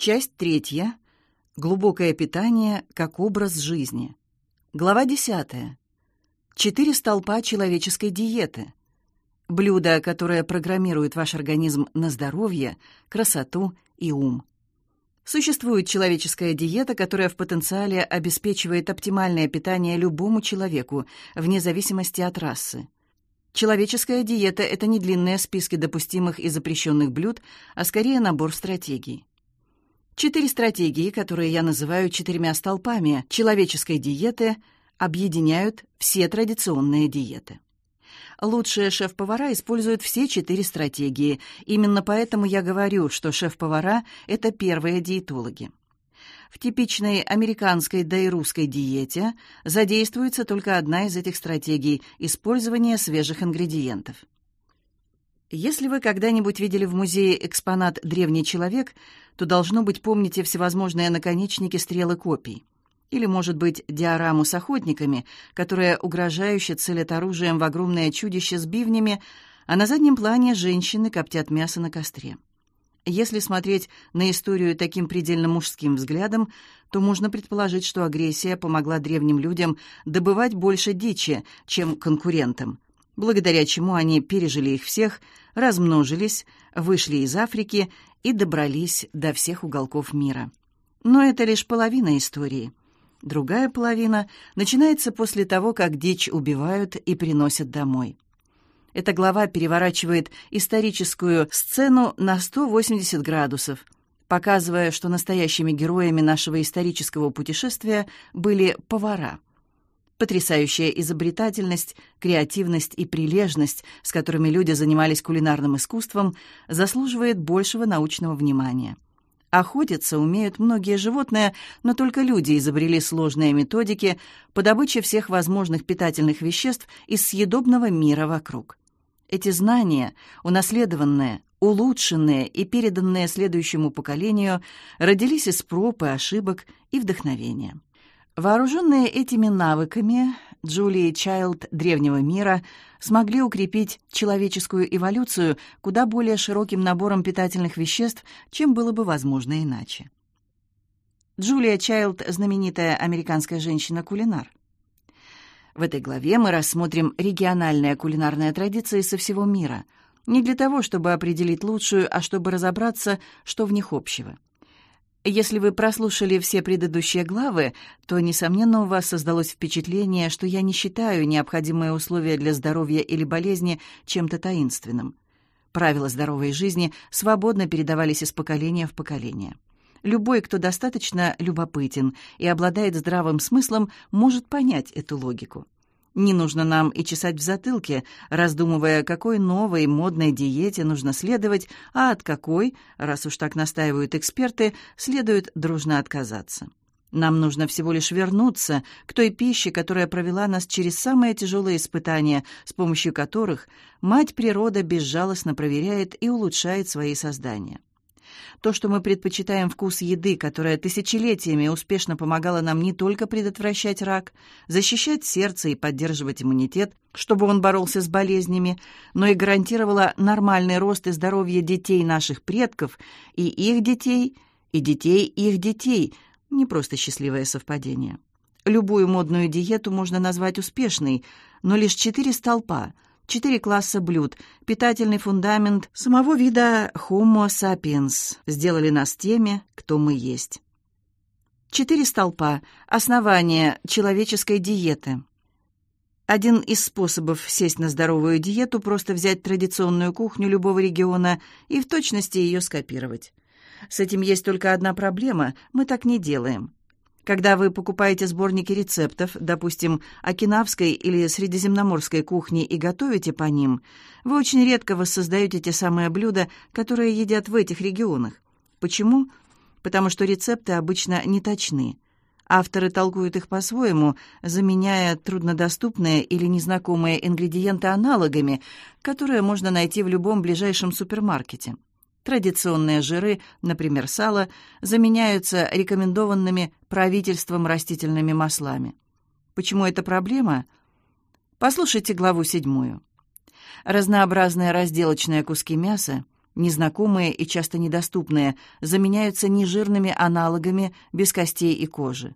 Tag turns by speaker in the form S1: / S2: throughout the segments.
S1: Часть третья. Глубокое питание как образ жизни. Глава десятая. Четыре столпа человеческой диеты. Блюда, которые программируют ваш организм на здоровье, красоту и ум. Существует человеческая диета, которая в потенциале обеспечивает оптимальное питание любому человеку, вне зависимости от расы. Человеческая диета — это не длинные списки допустимых и запрещенных блюд, а скорее набор стратегий. Четыре стратегии, которые я называю четырьмя столпами человеческой диеты, объединяют все традиционные диеты. Лучшие шеф-повара используют все четыре стратегии. Именно поэтому я говорю, что шеф-повара — это первые диетологи. В типичной американской, да и русской диете задействуется только одна из этих стратегий – использование свежих ингредиентов. Если вы когда-нибудь видели в музее экспонат «Древний человек», то, должно быть, помните всевозможные наконечники стрелы копий. Или, может быть, диораму с охотниками, которые угрожающе целят оружием в огромное чудище с бивнями, а на заднем плане женщины коптят мясо на костре. Если смотреть на историю таким предельно мужским взглядом, то можно предположить, что агрессия помогла древним людям добывать больше дичи, чем конкурентам, благодаря чему они пережили их всех, размножились, вышли из Африки и добрались до всех уголков мира. Но это лишь половина истории. Другая половина начинается после того, как дичь убивают и приносят домой. Эта глава переворачивает историческую сцену на 180 градусов, показывая, что настоящими героями нашего исторического путешествия были повара. Потрясающая изобретательность, креативность и прилежность, с которыми люди занимались кулинарным искусством, заслуживает большего научного внимания. Охотиться умеют многие животные, но только люди изобрели сложные методики по добыче всех возможных питательных веществ из съедобного мира вокруг. Эти знания, унаследованные, улучшенные и переданные следующему поколению, родились из проб и ошибок и вдохновения. Вооруженные этими навыками, Джулии Чайлд древнего мира смогли укрепить человеческую эволюцию куда более широким набором питательных веществ, чем было бы возможно иначе. Джулия Чайлд – знаменитая американская женщина-кулинар. В этой главе мы рассмотрим региональные кулинарные традиции со всего мира. Не для того, чтобы определить лучшую, а чтобы разобраться, что в них общего. Если вы прослушали все предыдущие главы, то, несомненно, у вас создалось впечатление, что я не считаю необходимые условия для здоровья или болезни чем-то таинственным. Правила здоровой жизни свободно передавались из поколения в поколение. Любой, кто достаточно любопытен и обладает здравым смыслом, может понять эту логику. Не нужно нам и чесать в затылке, раздумывая, какой новой модной диете нужно следовать, а от какой, раз уж так настаивают эксперты, следует дружно отказаться. Нам нужно всего лишь вернуться к той пище, которая провела нас через самые тяжелые испытания, с помощью которых мать природа безжалостно проверяет и улучшает свои создания. То, что мы предпочитаем вкус еды, которая тысячелетиями успешно помогала нам не только предотвращать рак, защищать сердце и поддерживать иммунитет, чтобы он боролся с болезнями, но и гарантировала нормальный рост и здоровье детей наших предков и их детей, и детей их детей. Не просто счастливое совпадение. Любую модную диету можно назвать успешной, но лишь четыре столпа — четыре класса блюд, питательный фундамент самого вида Homo sapiens сделали нас теми, кто мы есть. Четыре столпа – основание человеческой диеты. Один из способов сесть на здоровую диету – просто взять традиционную кухню любого региона и в точности ее скопировать. С этим есть только одна проблема – мы так не делаем. Когда вы покупаете сборники рецептов, допустим, окинавской или средиземноморской кухни и готовите по ним, вы очень редко воссоздаете те самые блюда, которые едят в этих регионах. Почему? Потому что рецепты обычно не точны. Авторы толкуют их по-своему, заменяя труднодоступные или незнакомые ингредиенты аналогами, которые можно найти в любом ближайшем супермаркете. Традиционные жиры, например, сало, заменяются рекомендованными правительством растительными маслами. Почему это проблема? Послушайте главу седьмую. Разнообразные разделочные куски мяса, незнакомые и часто недоступные, заменяются нежирными аналогами без костей и кожи.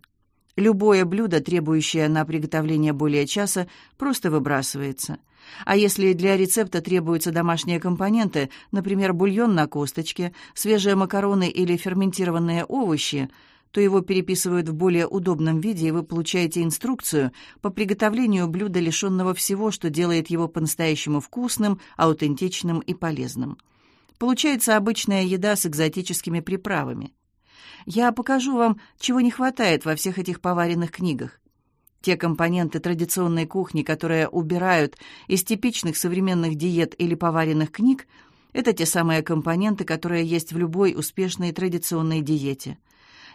S1: Любое блюдо, требующее на приготовление более часа, просто выбрасывается. А если для рецепта требуются домашние компоненты, например, бульон на косточке, свежие макароны или ферментированные овощи, то его переписывают в более удобном виде, и вы получаете инструкцию по приготовлению блюда, лишенного всего, что делает его по-настоящему вкусным, аутентичным и полезным. Получается обычная еда с экзотическими приправами. Я покажу вам, чего не хватает во всех этих поваренных книгах. Те компоненты традиционной кухни, которые убирают из типичных современных диет или поваренных книг, это те самые компоненты, которые есть в любой успешной традиционной диете.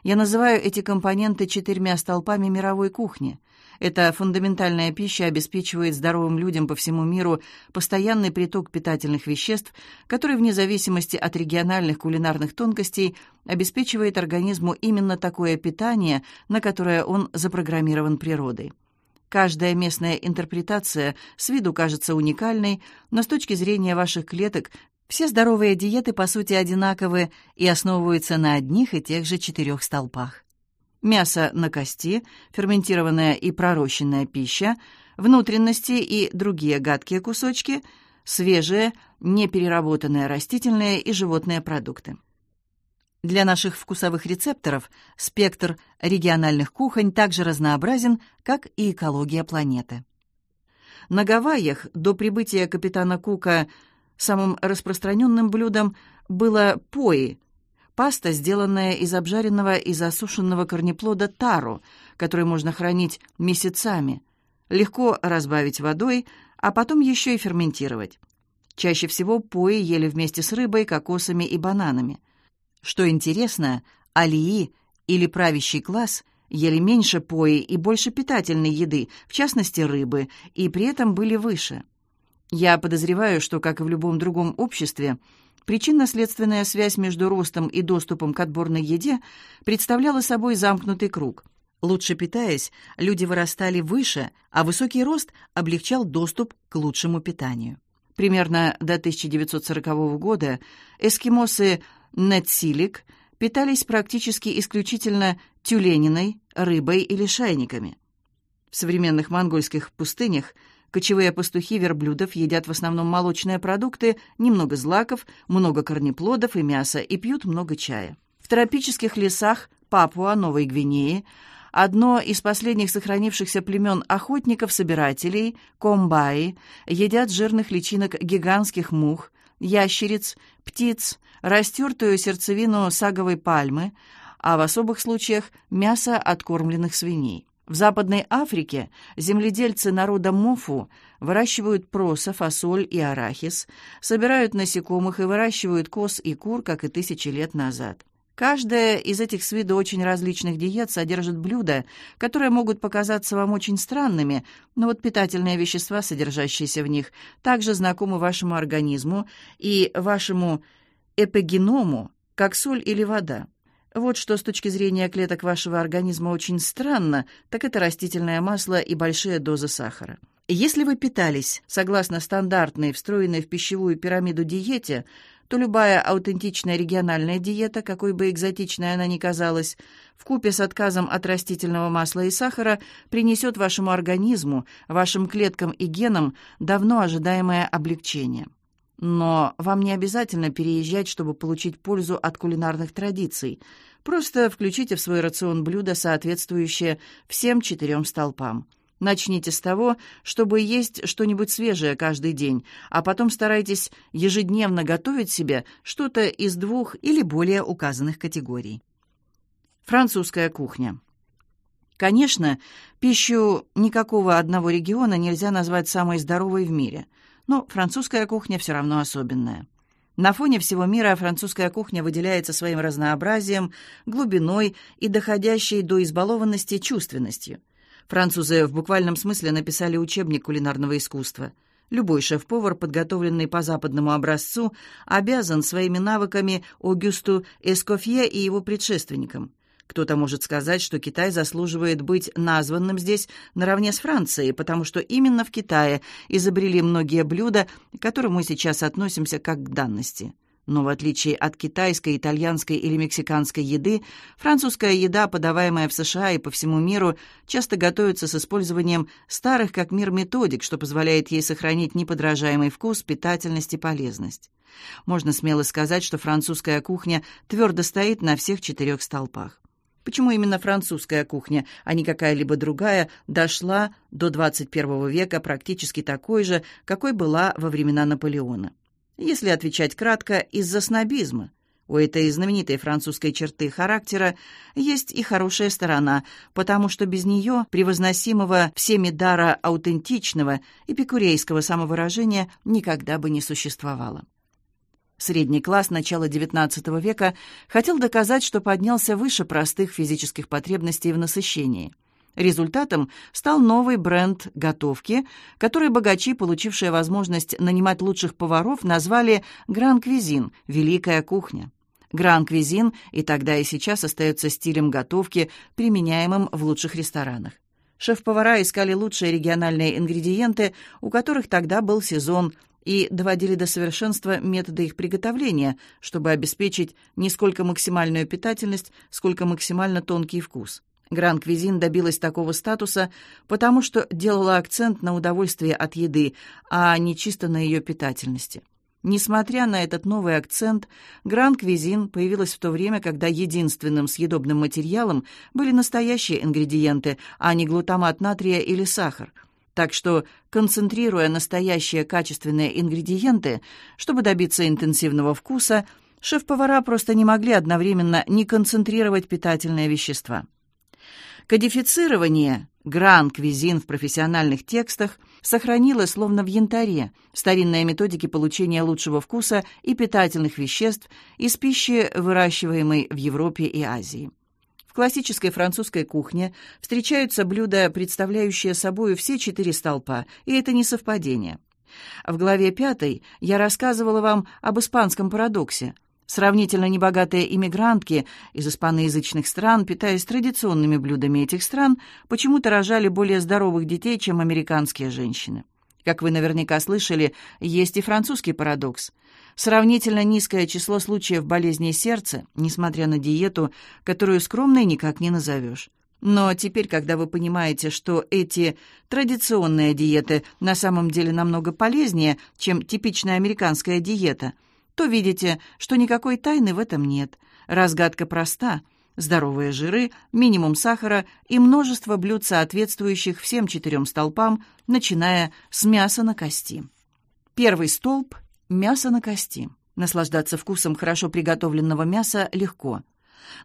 S1: Я называю эти компоненты четырьмя столпами мировой кухни – эта фундаментальная пища обеспечивает здоровым людям по всему миру постоянный приток питательных веществ, который вне зависимости от региональных кулинарных тонкостей обеспечивает организму именно такое питание, на которое он запрограммирован природой. Каждая местная интерпретация с виду кажется уникальной, но с точки зрения ваших клеток все здоровые диеты по сути одинаковы и основываются на одних и тех же четырех столпах мясо на кости, ферментированная и пророщенная пища, внутренности и другие гадкие кусочки, свежие, непереработанные растительные и животные продукты. Для наших вкусовых рецепторов спектр региональных кухонь также разнообразен, как и экология планеты. На Гавайях до прибытия капитана Кука самым распространенным блюдом было пои – Паста, сделанная из обжаренного и засушенного корнеплода тару, который можно хранить месяцами. Легко разбавить водой, а потом еще и ферментировать. Чаще всего пои ели вместе с рыбой, кокосами и бананами. Что интересно, алии или правящий класс ели меньше пои и больше питательной еды, в частности рыбы, и при этом были выше. Я подозреваю, что, как и в любом другом обществе, Причинно-следственная связь между ростом и доступом к отборной еде представляла собой замкнутый круг. Лучше питаясь, люди вырастали выше, а высокий рост облегчал доступ к лучшему питанию. Примерно до 1940 года эскимосы Нетсилик питались практически исключительно тюлениной, рыбой или шайниками. В современных монгольских пустынях – Кочевые пастухи верблюдов едят в основном молочные продукты, немного злаков, много корнеплодов и мяса и пьют много чая. В тропических лесах Папуа, Новой Гвинеи, одно из последних сохранившихся племен охотников-собирателей, комбаи, едят жирных личинок гигантских мух, ящериц, птиц, растертую сердцевину саговой пальмы, а в особых случаях мясо откормленных свиней. В Западной Африке земледельцы народа Мофу выращивают проса, фасоль и арахис, собирают насекомых и выращивают коз и кур, как и тысячи лет назад. Каждая из этих с виду очень различных диет содержит блюда, которые могут показаться вам очень странными, но вот питательные вещества, содержащиеся в них, также знакомы вашему организму и вашему эпигеному, как соль или вода. Вот что с точки зрения клеток вашего организма очень странно, так это растительное масло и большие дозы сахара. Если вы питались согласно стандартной, встроенной в пищевую пирамиду диете, то любая аутентичная региональная диета, какой бы экзотичной она ни казалась, вкупе с отказом от растительного масла и сахара, принесет вашему организму, вашим клеткам и генам давно ожидаемое облегчение. Но вам не обязательно переезжать, чтобы получить пользу от кулинарных традиций. Просто включите в свой рацион блюда, соответствующее всем четырем столпам. Начните с того, чтобы есть что-нибудь свежее каждый день, а потом старайтесь ежедневно готовить себе что-то из двух или более указанных категорий. Французская кухня. Конечно, пищу никакого одного региона нельзя назвать самой здоровой в мире – но французская кухня все равно особенная. На фоне всего мира французская кухня выделяется своим разнообразием, глубиной и доходящей до избалованности чувственностью. Французы в буквальном смысле написали учебник кулинарного искусства. Любой шеф-повар, подготовленный по западному образцу, обязан своими навыками Огюсту Эскофье и его предшественникам. Кто-то может сказать, что Китай заслуживает быть названным здесь наравне с Францией, потому что именно в Китае изобрели многие блюда, к которым мы сейчас относимся как к данности. Но в отличие от китайской, итальянской или мексиканской еды, французская еда, подаваемая в США и по всему миру, часто готовится с использованием старых как мир методик, что позволяет ей сохранить неподражаемый вкус, питательность и полезность. Можно смело сказать, что французская кухня твердо стоит на всех четырех столпах. Почему именно французская кухня, а не какая-либо другая, дошла до 21 века практически такой же, какой была во времена Наполеона? Если отвечать кратко, из-за снобизма. У этой знаменитой французской черты характера есть и хорошая сторона, потому что без нее, превозносимого всеми дара аутентичного эпикурейского самовыражения, никогда бы не существовало. Средний класс начала XIX века хотел доказать, что поднялся выше простых физических потребностей в насыщении – Результатом стал новый бренд готовки, который богачи, получившие возможность нанимать лучших поваров, назвали «Гран Квизин» — «Великая кухня». Гран Квизин и тогда и сейчас остается стилем готовки, применяемым в лучших ресторанах. Шеф-повара искали лучшие региональные ингредиенты, у которых тогда был сезон, и доводили до совершенства методы их приготовления, чтобы обеспечить не сколько максимальную питательность, сколько максимально тонкий вкус. Гран-Квизин добилась такого статуса, потому что делала акцент на удовольствие от еды, а не чисто на ее питательности. Несмотря на этот новый акцент, Гран-Квизин появилась в то время, когда единственным съедобным материалом были настоящие ингредиенты, а не глутамат натрия или сахар. Так что, концентрируя настоящие качественные ингредиенты, чтобы добиться интенсивного вкуса, шеф-повара просто не могли одновременно не концентрировать питательные вещества. Кодифицирование гран-квизин в профессиональных текстах сохранилось словно в янтаре, старинные методики получения лучшего вкуса и питательных веществ из пищи, выращиваемой в Европе и Азии. В классической французской кухне встречаются блюда, представляющие собой все четыре столпа, и это не совпадение. В главе пятой я рассказывала вам об испанском парадоксе – Сравнительно небогатые иммигрантки из испаноязычных стран, питаясь традиционными блюдами этих стран, почему-то рожали более здоровых детей, чем американские женщины. Как вы наверняка слышали, есть и французский парадокс. Сравнительно низкое число случаев болезни сердца, несмотря на диету, которую скромной никак не назовешь. Но теперь, когда вы понимаете, что эти традиционные диеты на самом деле намного полезнее, чем типичная американская диета – то видите, что никакой тайны в этом нет. Разгадка проста. Здоровые жиры, минимум сахара и множество блюд, соответствующих всем четырем столпам, начиная с мяса на кости. Первый столб – мясо на кости. Наслаждаться вкусом хорошо приготовленного мяса легко.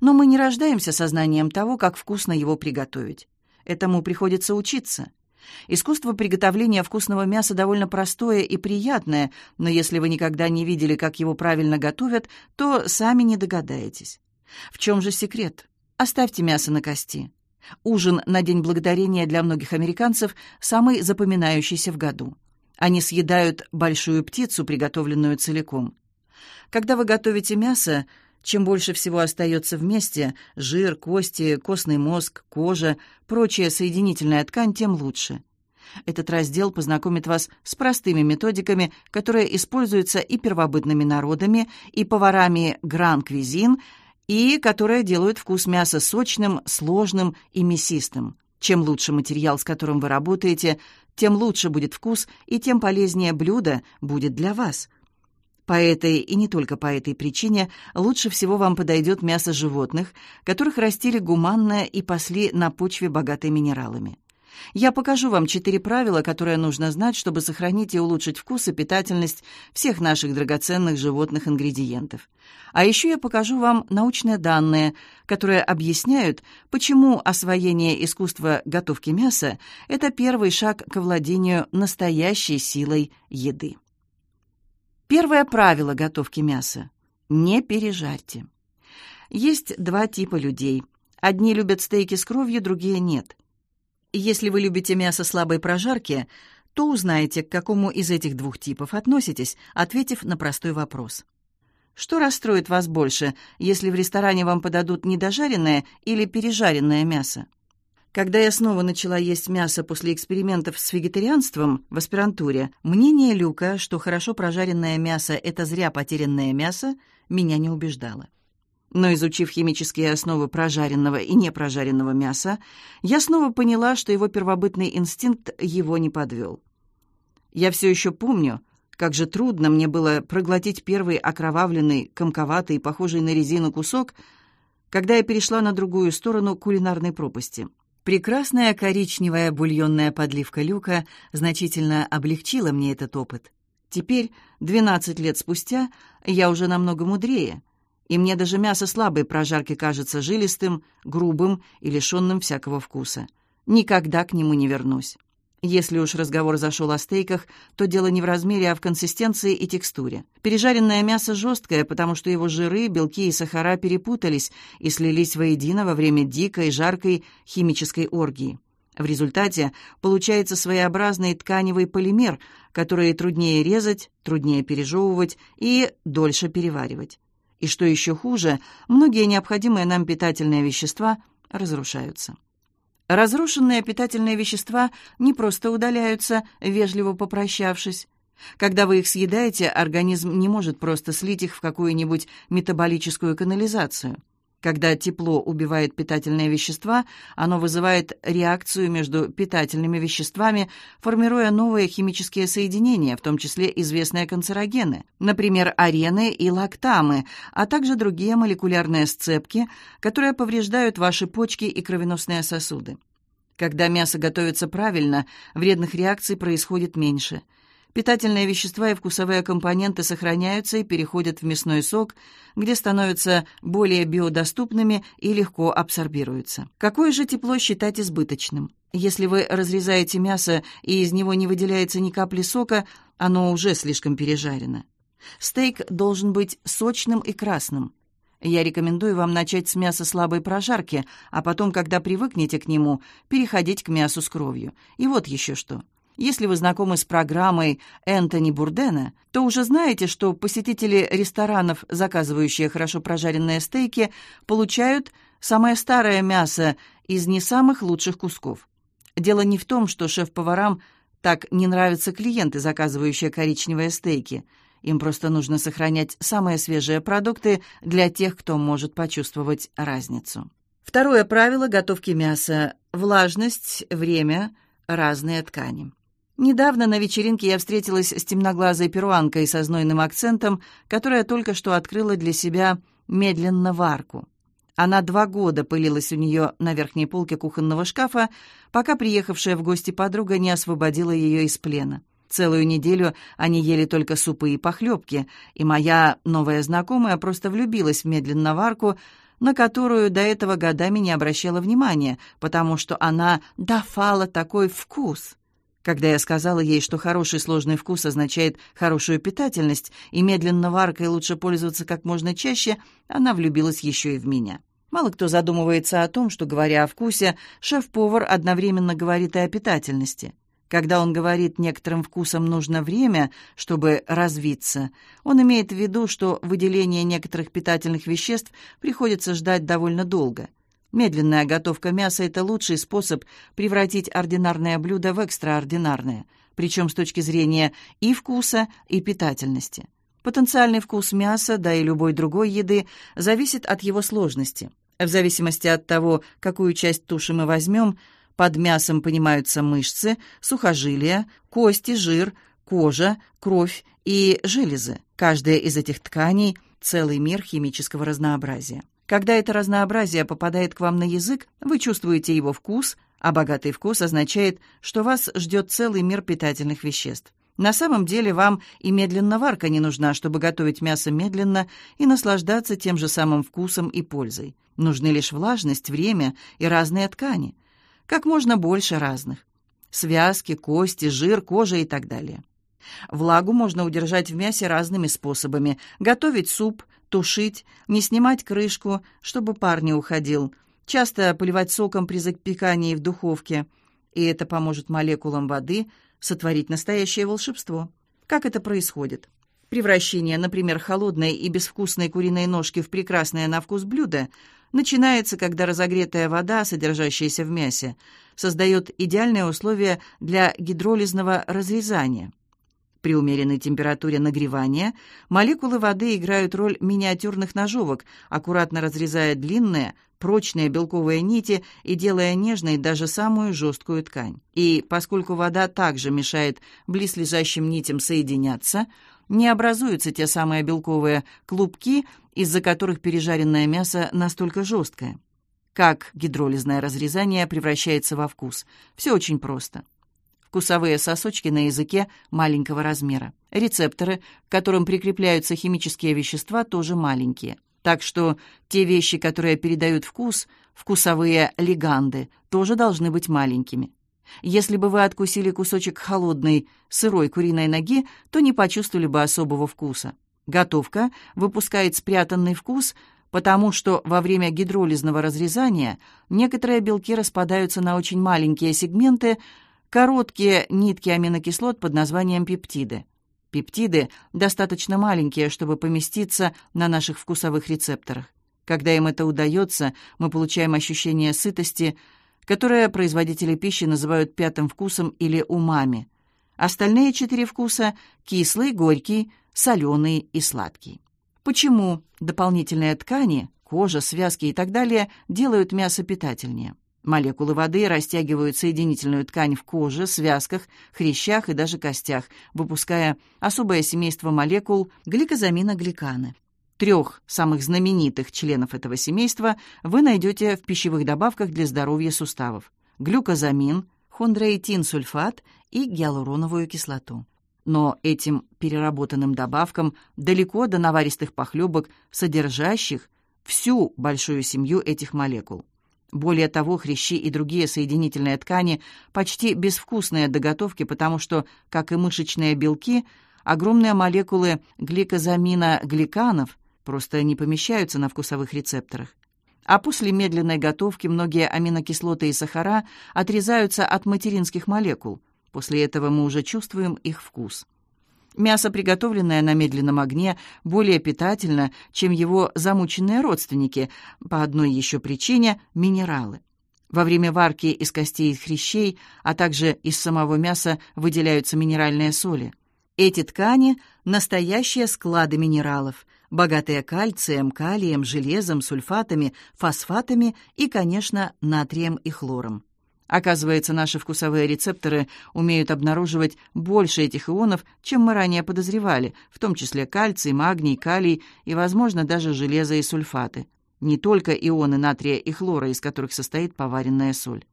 S1: Но мы не рождаемся сознанием того, как вкусно его приготовить. Этому приходится учиться – Искусство приготовления вкусного мяса довольно простое и приятное, но если вы никогда не видели, как его правильно готовят, то сами не догадаетесь. В чем же секрет? Оставьте мясо на кости. Ужин на День Благодарения для многих американцев самый запоминающийся в году. Они съедают большую птицу, приготовленную целиком. Когда вы готовите мясо, чем больше всего остается вместе – жир, кости, костный мозг, кожа, прочая соединительная ткань, тем лучше. Этот раздел познакомит вас с простыми методиками, которые используются и первобытными народами, и поварами гран-квизин, и которые делают вкус мяса сочным, сложным и мясистым. Чем лучше материал, с которым вы работаете, тем лучше будет вкус и тем полезнее блюдо будет для вас – по этой и не только по этой причине лучше всего вам подойдет мясо животных, которых растили гуманно и пасли на почве, богатой минералами. Я покажу вам четыре правила, которые нужно знать, чтобы сохранить и улучшить вкус и питательность всех наших драгоценных животных ингредиентов. А еще я покажу вам научные данные, которые объясняют, почему освоение искусства готовки мяса – это первый шаг к владению настоящей силой еды. Первое правило готовки мяса – не пережарьте. Есть два типа людей. Одни любят стейки с кровью, другие нет. Если вы любите мясо слабой прожарки, то узнаете, к какому из этих двух типов относитесь, ответив на простой вопрос. Что расстроит вас больше, если в ресторане вам подадут недожаренное или пережаренное мясо? Когда я снова начала есть мясо после экспериментов с вегетарианством в аспирантуре, мнение Люка, что хорошо прожаренное мясо – это зря потерянное мясо, меня не убеждало. Но изучив химические основы прожаренного и непрожаренного мяса, я снова поняла, что его первобытный инстинкт его не подвел. Я все еще помню, как же трудно мне было проглотить первый окровавленный, комковатый, похожий на резину кусок, когда я перешла на другую сторону кулинарной пропасти – Прекрасная коричневая бульонная подливка люка значительно облегчила мне этот опыт. Теперь, 12 лет спустя, я уже намного мудрее, и мне даже мясо слабой прожарки кажется жилистым, грубым и лишенным всякого вкуса. Никогда к нему не вернусь. Если уж разговор зашел о стейках, то дело не в размере, а в консистенции и текстуре. Пережаренное мясо жесткое, потому что его жиры, белки и сахара перепутались и слились воедино во время дикой, жаркой химической оргии. В результате получается своеобразный тканевый полимер, который труднее резать, труднее пережевывать и дольше переваривать. И что еще хуже, многие необходимые нам питательные вещества разрушаются. Разрушенные питательные вещества не просто удаляются, вежливо попрощавшись. Когда вы их съедаете, организм не может просто слить их в какую-нибудь метаболическую канализацию. Когда тепло убивает питательные вещества, оно вызывает реакцию между питательными веществами, формируя новые химические соединения, в том числе известные канцерогены, например, арены и лактамы, а также другие молекулярные сцепки, которые повреждают ваши почки и кровеносные сосуды. Когда мясо готовится правильно, вредных реакций происходит меньше – Питательные вещества и вкусовые компоненты сохраняются и переходят в мясной сок, где становятся более биодоступными и легко абсорбируются. Какое же тепло считать избыточным? Если вы разрезаете мясо и из него не выделяется ни капли сока, оно уже слишком пережарено. Стейк должен быть сочным и красным. Я рекомендую вам начать с мяса слабой прожарки, а потом, когда привыкнете к нему, переходить к мясу с кровью. И вот еще что. Если вы знакомы с программой Энтони Бурдена, то уже знаете, что посетители ресторанов, заказывающие хорошо прожаренные стейки, получают самое старое мясо из не самых лучших кусков. Дело не в том, что шеф-поварам так не нравятся клиенты, заказывающие коричневые стейки. Им просто нужно сохранять самые свежие продукты для тех, кто может почувствовать разницу. Второе правило готовки мяса – влажность, время, разные ткани. Недавно на вечеринке я встретилась с темноглазой перуанкой со знойным акцентом, которая только что открыла для себя медленно варку. Она два года пылилась у нее на верхней полке кухонного шкафа, пока приехавшая в гости подруга не освободила ее из плена. Целую неделю они ели только супы и похлебки, и моя новая знакомая просто влюбилась в медленноварку, на которую до этого годами не обращала внимания, потому что она давала такой вкус. Когда я сказала ей, что хороший сложный вкус означает хорошую питательность, и медленно варкой лучше пользоваться как можно чаще, она влюбилась еще и в меня. Мало кто задумывается о том, что, говоря о вкусе, шеф-повар одновременно говорит и о питательности. Когда он говорит «некоторым вкусам нужно время, чтобы развиться», он имеет в виду, что выделение некоторых питательных веществ приходится ждать довольно долго – Медленная готовка мяса – это лучший способ превратить ординарное блюдо в экстраординарное, причем с точки зрения и вкуса, и питательности. Потенциальный вкус мяса, да и любой другой еды, зависит от его сложности. В зависимости от того, какую часть туши мы возьмем, под мясом понимаются мышцы, сухожилия, кости, жир, кожа, кровь и железы. Каждая из этих тканей – целый мир химического разнообразия. Когда это разнообразие попадает к вам на язык, вы чувствуете его вкус, а богатый вкус означает, что вас ждет целый мир питательных веществ. На самом деле вам и медленно варка не нужна, чтобы готовить мясо медленно и наслаждаться тем же самым вкусом и пользой. Нужны лишь влажность, время и разные ткани. Как можно больше разных. Связки, кости, жир, кожа и так далее. Влагу можно удержать в мясе разными способами. Готовить суп, тушить, не снимать крышку, чтобы пар не уходил, часто поливать соком при запекании в духовке. И это поможет молекулам воды сотворить настоящее волшебство. Как это происходит? Превращение, например, холодной и безвкусной куриной ножки в прекрасное на вкус блюдо начинается, когда разогретая вода, содержащаяся в мясе, создает идеальные условия для гидролизного разрезания. При умеренной температуре нагревания молекулы воды играют роль миниатюрных ножовок, аккуратно разрезая длинные, прочные белковые нити и делая нежной даже самую жесткую ткань. И поскольку вода также мешает близлежащим нитям соединяться, не образуются те самые белковые клубки, из-за которых пережаренное мясо настолько жесткое. Как гидролизное разрезание превращается во вкус? Все очень просто. Вкусовые сосочки на языке маленького размера. Рецепторы, к которым прикрепляются химические вещества, тоже маленькие. Так что те вещи, которые передают вкус, вкусовые лиганды, тоже должны быть маленькими. Если бы вы откусили кусочек холодной, сырой куриной ноги, то не почувствовали бы особого вкуса. Готовка выпускает спрятанный вкус, потому что во время гидролизного разрезания некоторые белки распадаются на очень маленькие сегменты, короткие нитки аминокислот под названием пептиды. Пептиды достаточно маленькие, чтобы поместиться на наших вкусовых рецепторах. Когда им это удается, мы получаем ощущение сытости – которое производители пищи называют пятым вкусом или умами. Остальные четыре вкуса – кислый, горький, соленый и сладкий. Почему дополнительные ткани, кожа, связки и так далее делают мясо питательнее? Молекулы воды растягивают соединительную ткань в коже, связках, хрящах и даже костях, выпуская особое семейство молекул гликозаминогликаны. Трех самых знаменитых членов этого семейства вы найдете в пищевых добавках для здоровья суставов. Глюкозамин, хондроитин-сульфат и гиалуроновую кислоту. Но этим переработанным добавкам далеко до наваристых похлебок, содержащих всю большую семью этих молекул. Более того, хрящи и другие соединительные ткани почти безвкусные до готовки, потому что, как и мышечные белки, огромные молекулы гликозамина гликанов просто не помещаются на вкусовых рецепторах. А после медленной готовки многие аминокислоты и сахара отрезаются от материнских молекул. После этого мы уже чувствуем их вкус. Мясо, приготовленное на медленном огне, более питательно, чем его замученные родственники, по одной еще причине – минералы. Во время варки из костей и хрящей, а также из самого мяса выделяются минеральные соли. Эти ткани – настоящие склады минералов, богатые кальцием, калием, железом, сульфатами, фосфатами и, конечно, натрием и хлором. Оказывается, наши вкусовые рецепторы умеют обнаруживать больше этих ионов, чем мы ранее подозревали, в том числе кальций, магний, калий и, возможно, даже железо и сульфаты. Не только ионы натрия и хлора, из которых состоит поваренная соль.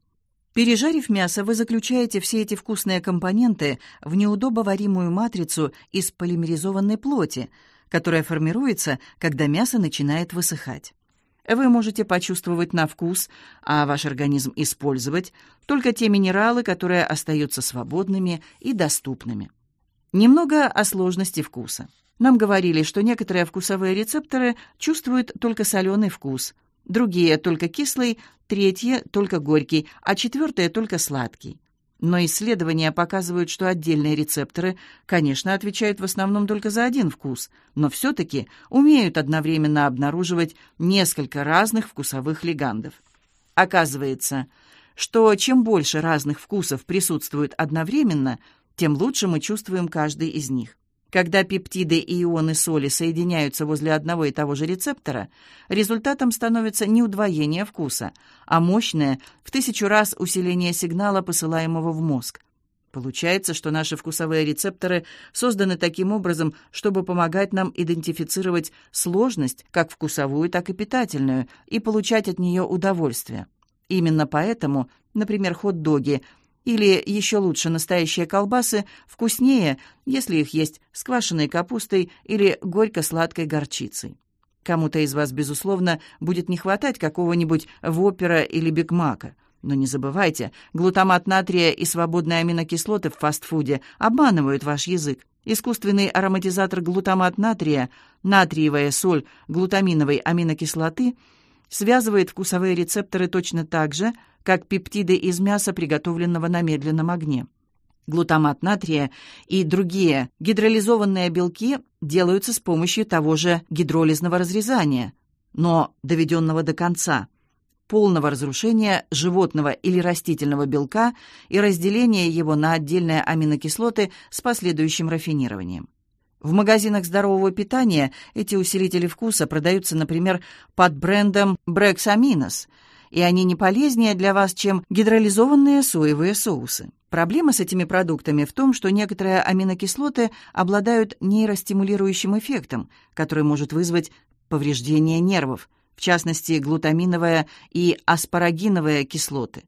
S1: Пережарив мясо, вы заключаете все эти вкусные компоненты в неудобоваримую матрицу из полимеризованной плоти – которая формируется, когда мясо начинает высыхать. Вы можете почувствовать на вкус, а ваш организм использовать только те минералы, которые остаются свободными и доступными. Немного о сложности вкуса. Нам говорили, что некоторые вкусовые рецепторы чувствуют только соленый вкус, другие — только кислый, третьи — только горький, а четвертые — только сладкий. Но исследования показывают, что отдельные рецепторы, конечно, отвечают в основном только за один вкус, но все-таки умеют одновременно обнаруживать несколько разных вкусовых лигандов. Оказывается, что чем больше разных вкусов присутствует одновременно, тем лучше мы чувствуем каждый из них. Когда пептиды и ионы соли соединяются возле одного и того же рецептора, результатом становится не удвоение вкуса, а мощное в тысячу раз усиление сигнала, посылаемого в мозг. Получается, что наши вкусовые рецепторы созданы таким образом, чтобы помогать нам идентифицировать сложность, как вкусовую, так и питательную, и получать от нее удовольствие. Именно поэтому, например, хот-доги – или еще лучше настоящие колбасы вкуснее, если их есть с квашеной капустой или горько-сладкой горчицей. Кому-то из вас, безусловно, будет не хватать какого-нибудь вопера или бигмака. Но не забывайте, глутамат натрия и свободные аминокислоты в фастфуде обманывают ваш язык. Искусственный ароматизатор глутамат натрия, натриевая соль глутаминовой аминокислоты связывает вкусовые рецепторы точно так же, как пептиды из мяса, приготовленного на медленном огне. Глутамат натрия и другие гидролизованные белки делаются с помощью того же гидролизного разрезания. но доведенного до конца, полного разрушения животного или растительного белка и разделения его на отдельные аминокислоты с последующим рафинированием. В магазинах здорового питания эти усилители вкуса продаются, например, под брендом Brexaminos, и они не полезнее для вас, чем гидролизованные соевые соусы. Проблема с этими продуктами в том, что некоторые аминокислоты обладают нейростимулирующим эффектом, который может вызвать повреждение нервов, в частности, глутаминовая и аспарагиновая кислоты.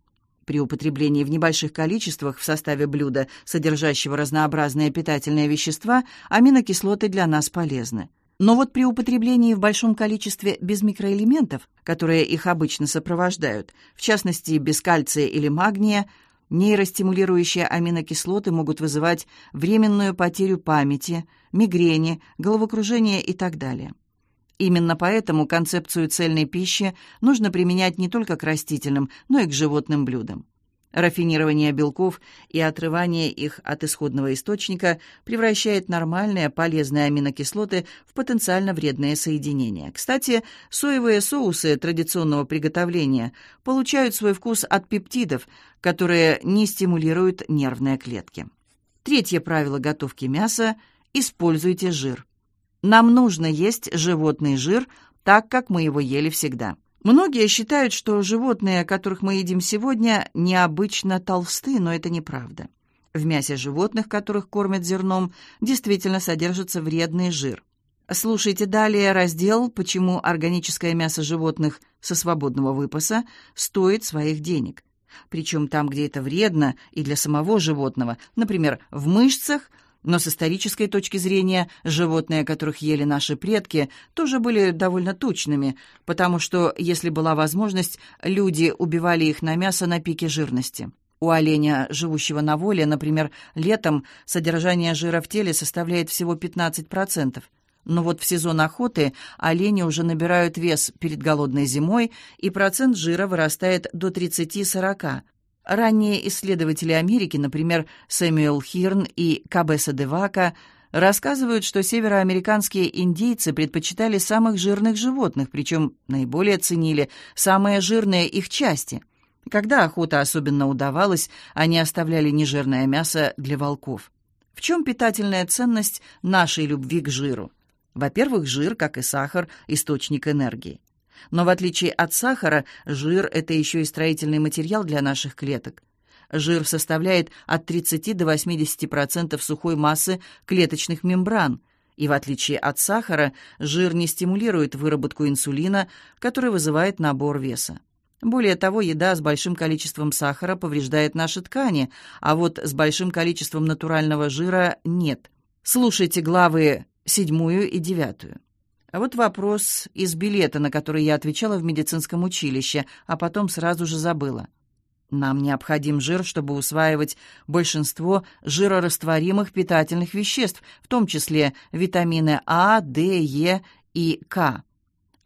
S1: При употреблении в небольших количествах в составе блюда, содержащего разнообразные питательные вещества, аминокислоты для нас полезны. Но вот при употреблении в большом количестве без микроэлементов, которые их обычно сопровождают, в частности, без кальция или магния, нейростимулирующие аминокислоты могут вызывать временную потерю памяти, мигрени, головокружение и так далее. Именно поэтому концепцию цельной пищи нужно применять не только к растительным, но и к животным блюдам. Рафинирование белков и отрывание их от исходного источника превращает нормальные полезные аминокислоты в потенциально вредные соединения. Кстати, соевые соусы традиционного приготовления получают свой вкус от пептидов, которые не стимулируют нервные клетки. Третье правило готовки мяса – используйте жир. Нам нужно есть животный жир так, как мы его ели всегда. Многие считают, что животные, которых мы едим сегодня, необычно толсты, но это неправда. В мясе животных, которых кормят зерном, действительно содержится вредный жир. Слушайте далее раздел «Почему органическое мясо животных со свободного выпаса стоит своих денег». Причем там, где это вредно и для самого животного, например, в мышцах – но с исторической точки зрения животные, которых ели наши предки, тоже были довольно тучными, потому что, если была возможность, люди убивали их на мясо на пике жирности. У оленя, живущего на воле, например, летом содержание жира в теле составляет всего 15%. Но вот в сезон охоты олени уже набирают вес перед голодной зимой, и процент жира вырастает до 30-40, Ранние исследователи Америки, например, Сэмюэл Хирн и Кабеса Девака, рассказывают, что североамериканские индейцы предпочитали самых жирных животных, причем наиболее ценили самые жирные их части. Когда охота особенно удавалась, они оставляли нежирное мясо для волков. В чем питательная ценность нашей любви к жиру? Во-первых, жир, как и сахар, источник энергии. Но в отличие от сахара, жир – это еще и строительный материал для наших клеток. Жир составляет от 30 до 80% сухой массы клеточных мембран, и в отличие от сахара, жир не стимулирует выработку инсулина, который вызывает набор веса. Более того, еда с большим количеством сахара повреждает наши ткани, а вот с большим количеством натурального жира нет. Слушайте главы седьмую и девятую. А вот вопрос из билета, на который я отвечала в медицинском училище, а потом сразу же забыла. Нам необходим жир, чтобы усваивать большинство жирорастворимых питательных веществ, в том числе витамины А, Д, Е и К.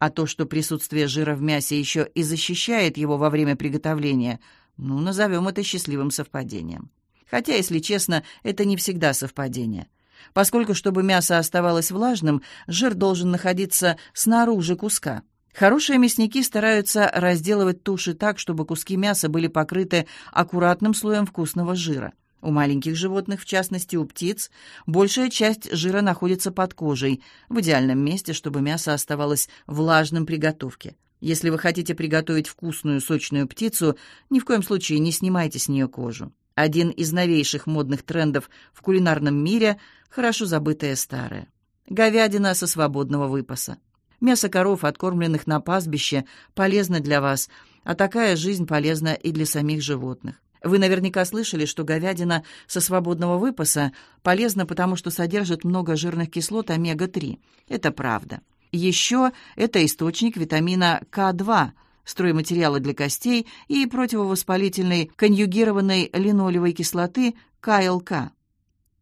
S1: А то, что присутствие жира в мясе еще и защищает его во время приготовления, ну, назовем это счастливым совпадением. Хотя, если честно, это не всегда совпадение – поскольку, чтобы мясо оставалось влажным, жир должен находиться снаружи куска. Хорошие мясники стараются разделывать туши так, чтобы куски мяса были покрыты аккуратным слоем вкусного жира. У маленьких животных, в частности у птиц, большая часть жира находится под кожей, в идеальном месте, чтобы мясо оставалось влажным при готовке. Если вы хотите приготовить вкусную сочную птицу, ни в коем случае не снимайте с нее кожу. Один из новейших модных трендов в кулинарном мире – хорошо забытое старое. Говядина со свободного выпаса. Мясо коров, откормленных на пастбище, полезно для вас, а такая жизнь полезна и для самих животных. Вы наверняка слышали, что говядина со свободного выпаса полезна, потому что содержит много жирных кислот омега-3. Это правда. Еще это источник витамина К2, стройматериала для костей и противовоспалительной конъюгированной линолевой кислоты КЛК.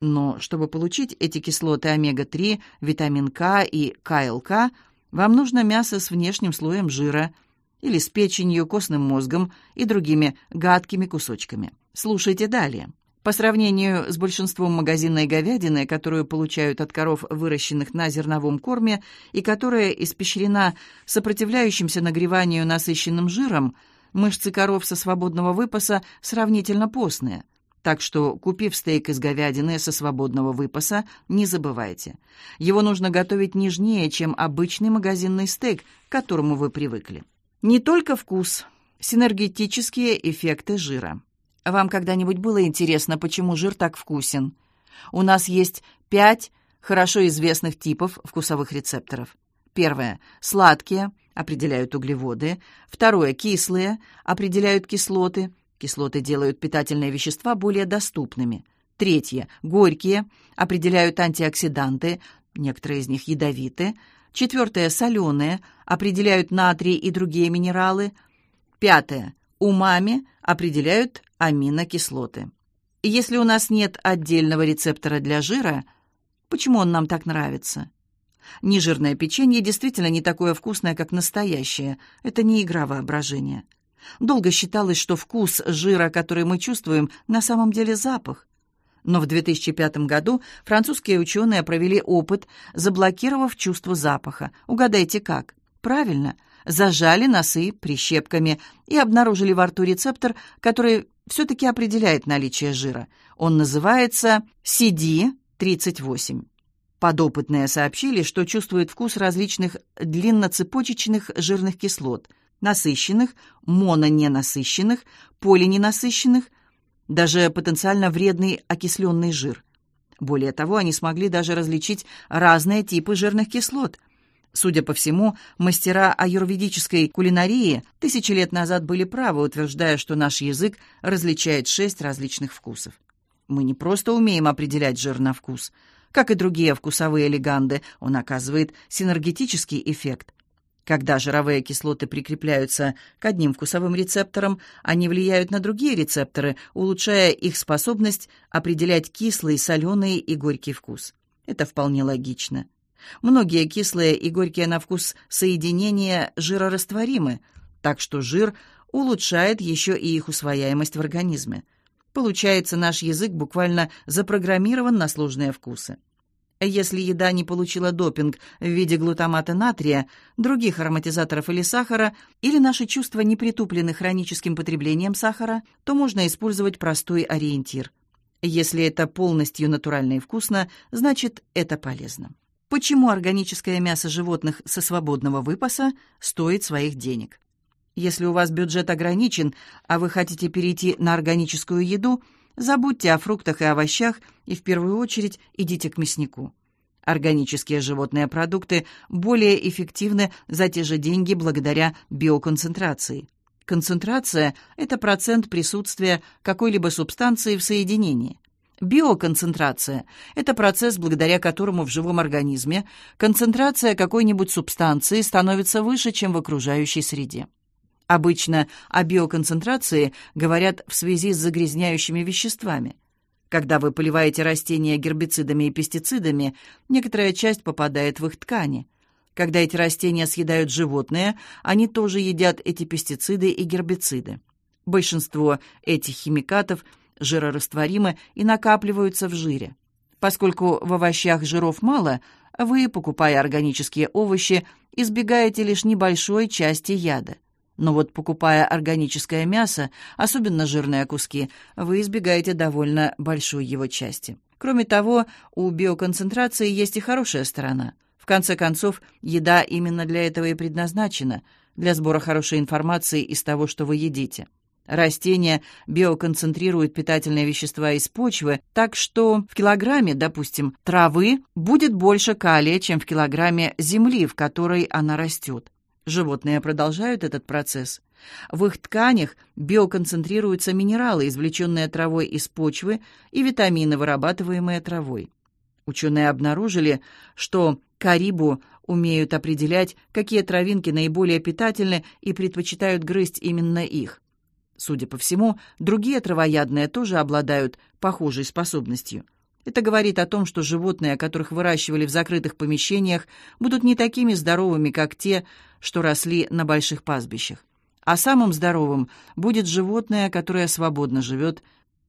S1: Но чтобы получить эти кислоты омега-3, витамин К и КЛК, вам нужно мясо с внешним слоем жира или с печенью, костным мозгом и другими гадкими кусочками. Слушайте далее. По сравнению с большинством магазинной говядины, которую получают от коров, выращенных на зерновом корме, и которая испещрена сопротивляющимся нагреванию насыщенным жиром, мышцы коров со свободного выпаса сравнительно постные. Так что, купив стейк из говядины со свободного выпаса, не забывайте. Его нужно готовить нежнее, чем обычный магазинный стейк, к которому вы привыкли. Не только вкус, синергетические эффекты жира. Вам когда-нибудь было интересно, почему жир так вкусен? У нас есть пять хорошо известных типов вкусовых рецепторов. Первое – сладкие, определяют углеводы. Второе – кислые, определяют кислоты. Кислоты делают питательные вещества более доступными. Третье – горькие, определяют антиоксиданты, некоторые из них ядовиты. Четвертое – соленые, определяют натрий и другие минералы. Пятое – умами, определяют аминокислоты. И если у нас нет отдельного рецептора для жира, почему он нам так нравится? Нежирное печенье действительно не такое вкусное, как настоящее. Это не игра воображения. Долго считалось, что вкус жира, который мы чувствуем, на самом деле запах. Но в 2005 году французские ученые провели опыт, заблокировав чувство запаха. Угадайте как? Правильно, зажали носы прищепками и обнаружили во рту рецептор, который все-таки определяет наличие жира. Он называется CD38. Подопытные сообщили, что чувствуют вкус различных длинноцепочечных жирных кислот, насыщенных, мононенасыщенных, полиненасыщенных, даже потенциально вредный окисленный жир. Более того, они смогли даже различить разные типы жирных кислот. Судя по всему, мастера аюрведической кулинарии тысячи лет назад были правы, утверждая, что наш язык различает шесть различных вкусов. Мы не просто умеем определять жир на вкус – как и другие вкусовые леганды, он оказывает синергетический эффект. Когда жировые кислоты прикрепляются к одним вкусовым рецепторам, они влияют на другие рецепторы, улучшая их способность определять кислый, соленый и горький вкус. Это вполне логично. Многие кислые и горькие на вкус соединения жирорастворимы, так что жир улучшает еще и их усвояемость в организме. Получается, наш язык буквально запрограммирован на сложные вкусы. Если еда не получила допинг в виде глутамата натрия, других ароматизаторов или сахара, или наши чувства не притуплены хроническим потреблением сахара, то можно использовать простой ориентир. Если это полностью натурально и вкусно, значит, это полезно. Почему органическое мясо животных со свободного выпаса стоит своих денег? Если у вас бюджет ограничен, а вы хотите перейти на органическую еду, забудьте о фруктах и овощах и в первую очередь идите к мяснику. Органические животные продукты более эффективны за те же деньги благодаря биоконцентрации. Концентрация – это процент присутствия какой-либо субстанции в соединении. Биоконцентрация – это процесс, благодаря которому в живом организме концентрация какой-нибудь субстанции становится выше, чем в окружающей среде. Обычно о биоконцентрации говорят в связи с загрязняющими веществами. Когда вы поливаете растения гербицидами и пестицидами, некоторая часть попадает в их ткани. Когда эти растения съедают животные, они тоже едят эти пестициды и гербициды. Большинство этих химикатов жирорастворимы и накапливаются в жире. Поскольку в овощах жиров мало, вы, покупая органические овощи, избегаете лишь небольшой части яда – но вот покупая органическое мясо, особенно жирные куски, вы избегаете довольно большой его части. Кроме того, у биоконцентрации есть и хорошая сторона. В конце концов, еда именно для этого и предназначена, для сбора хорошей информации из того, что вы едите. Растения биоконцентрируют питательные вещества из почвы, так что в килограмме, допустим, травы будет больше калия, чем в килограмме земли, в которой она растет. Животные продолжают этот процесс. В их тканях биоконцентрируются минералы, извлеченные травой из почвы, и витамины, вырабатываемые травой. Ученые обнаружили, что карибу умеют определять, какие травинки наиболее питательны и предпочитают грызть именно их. Судя по всему, другие травоядные тоже обладают похожей способностью – это говорит о том, что животные, которых выращивали в закрытых помещениях, будут не такими здоровыми, как те, что росли на больших пастбищах. А самым здоровым будет животное, которое свободно живет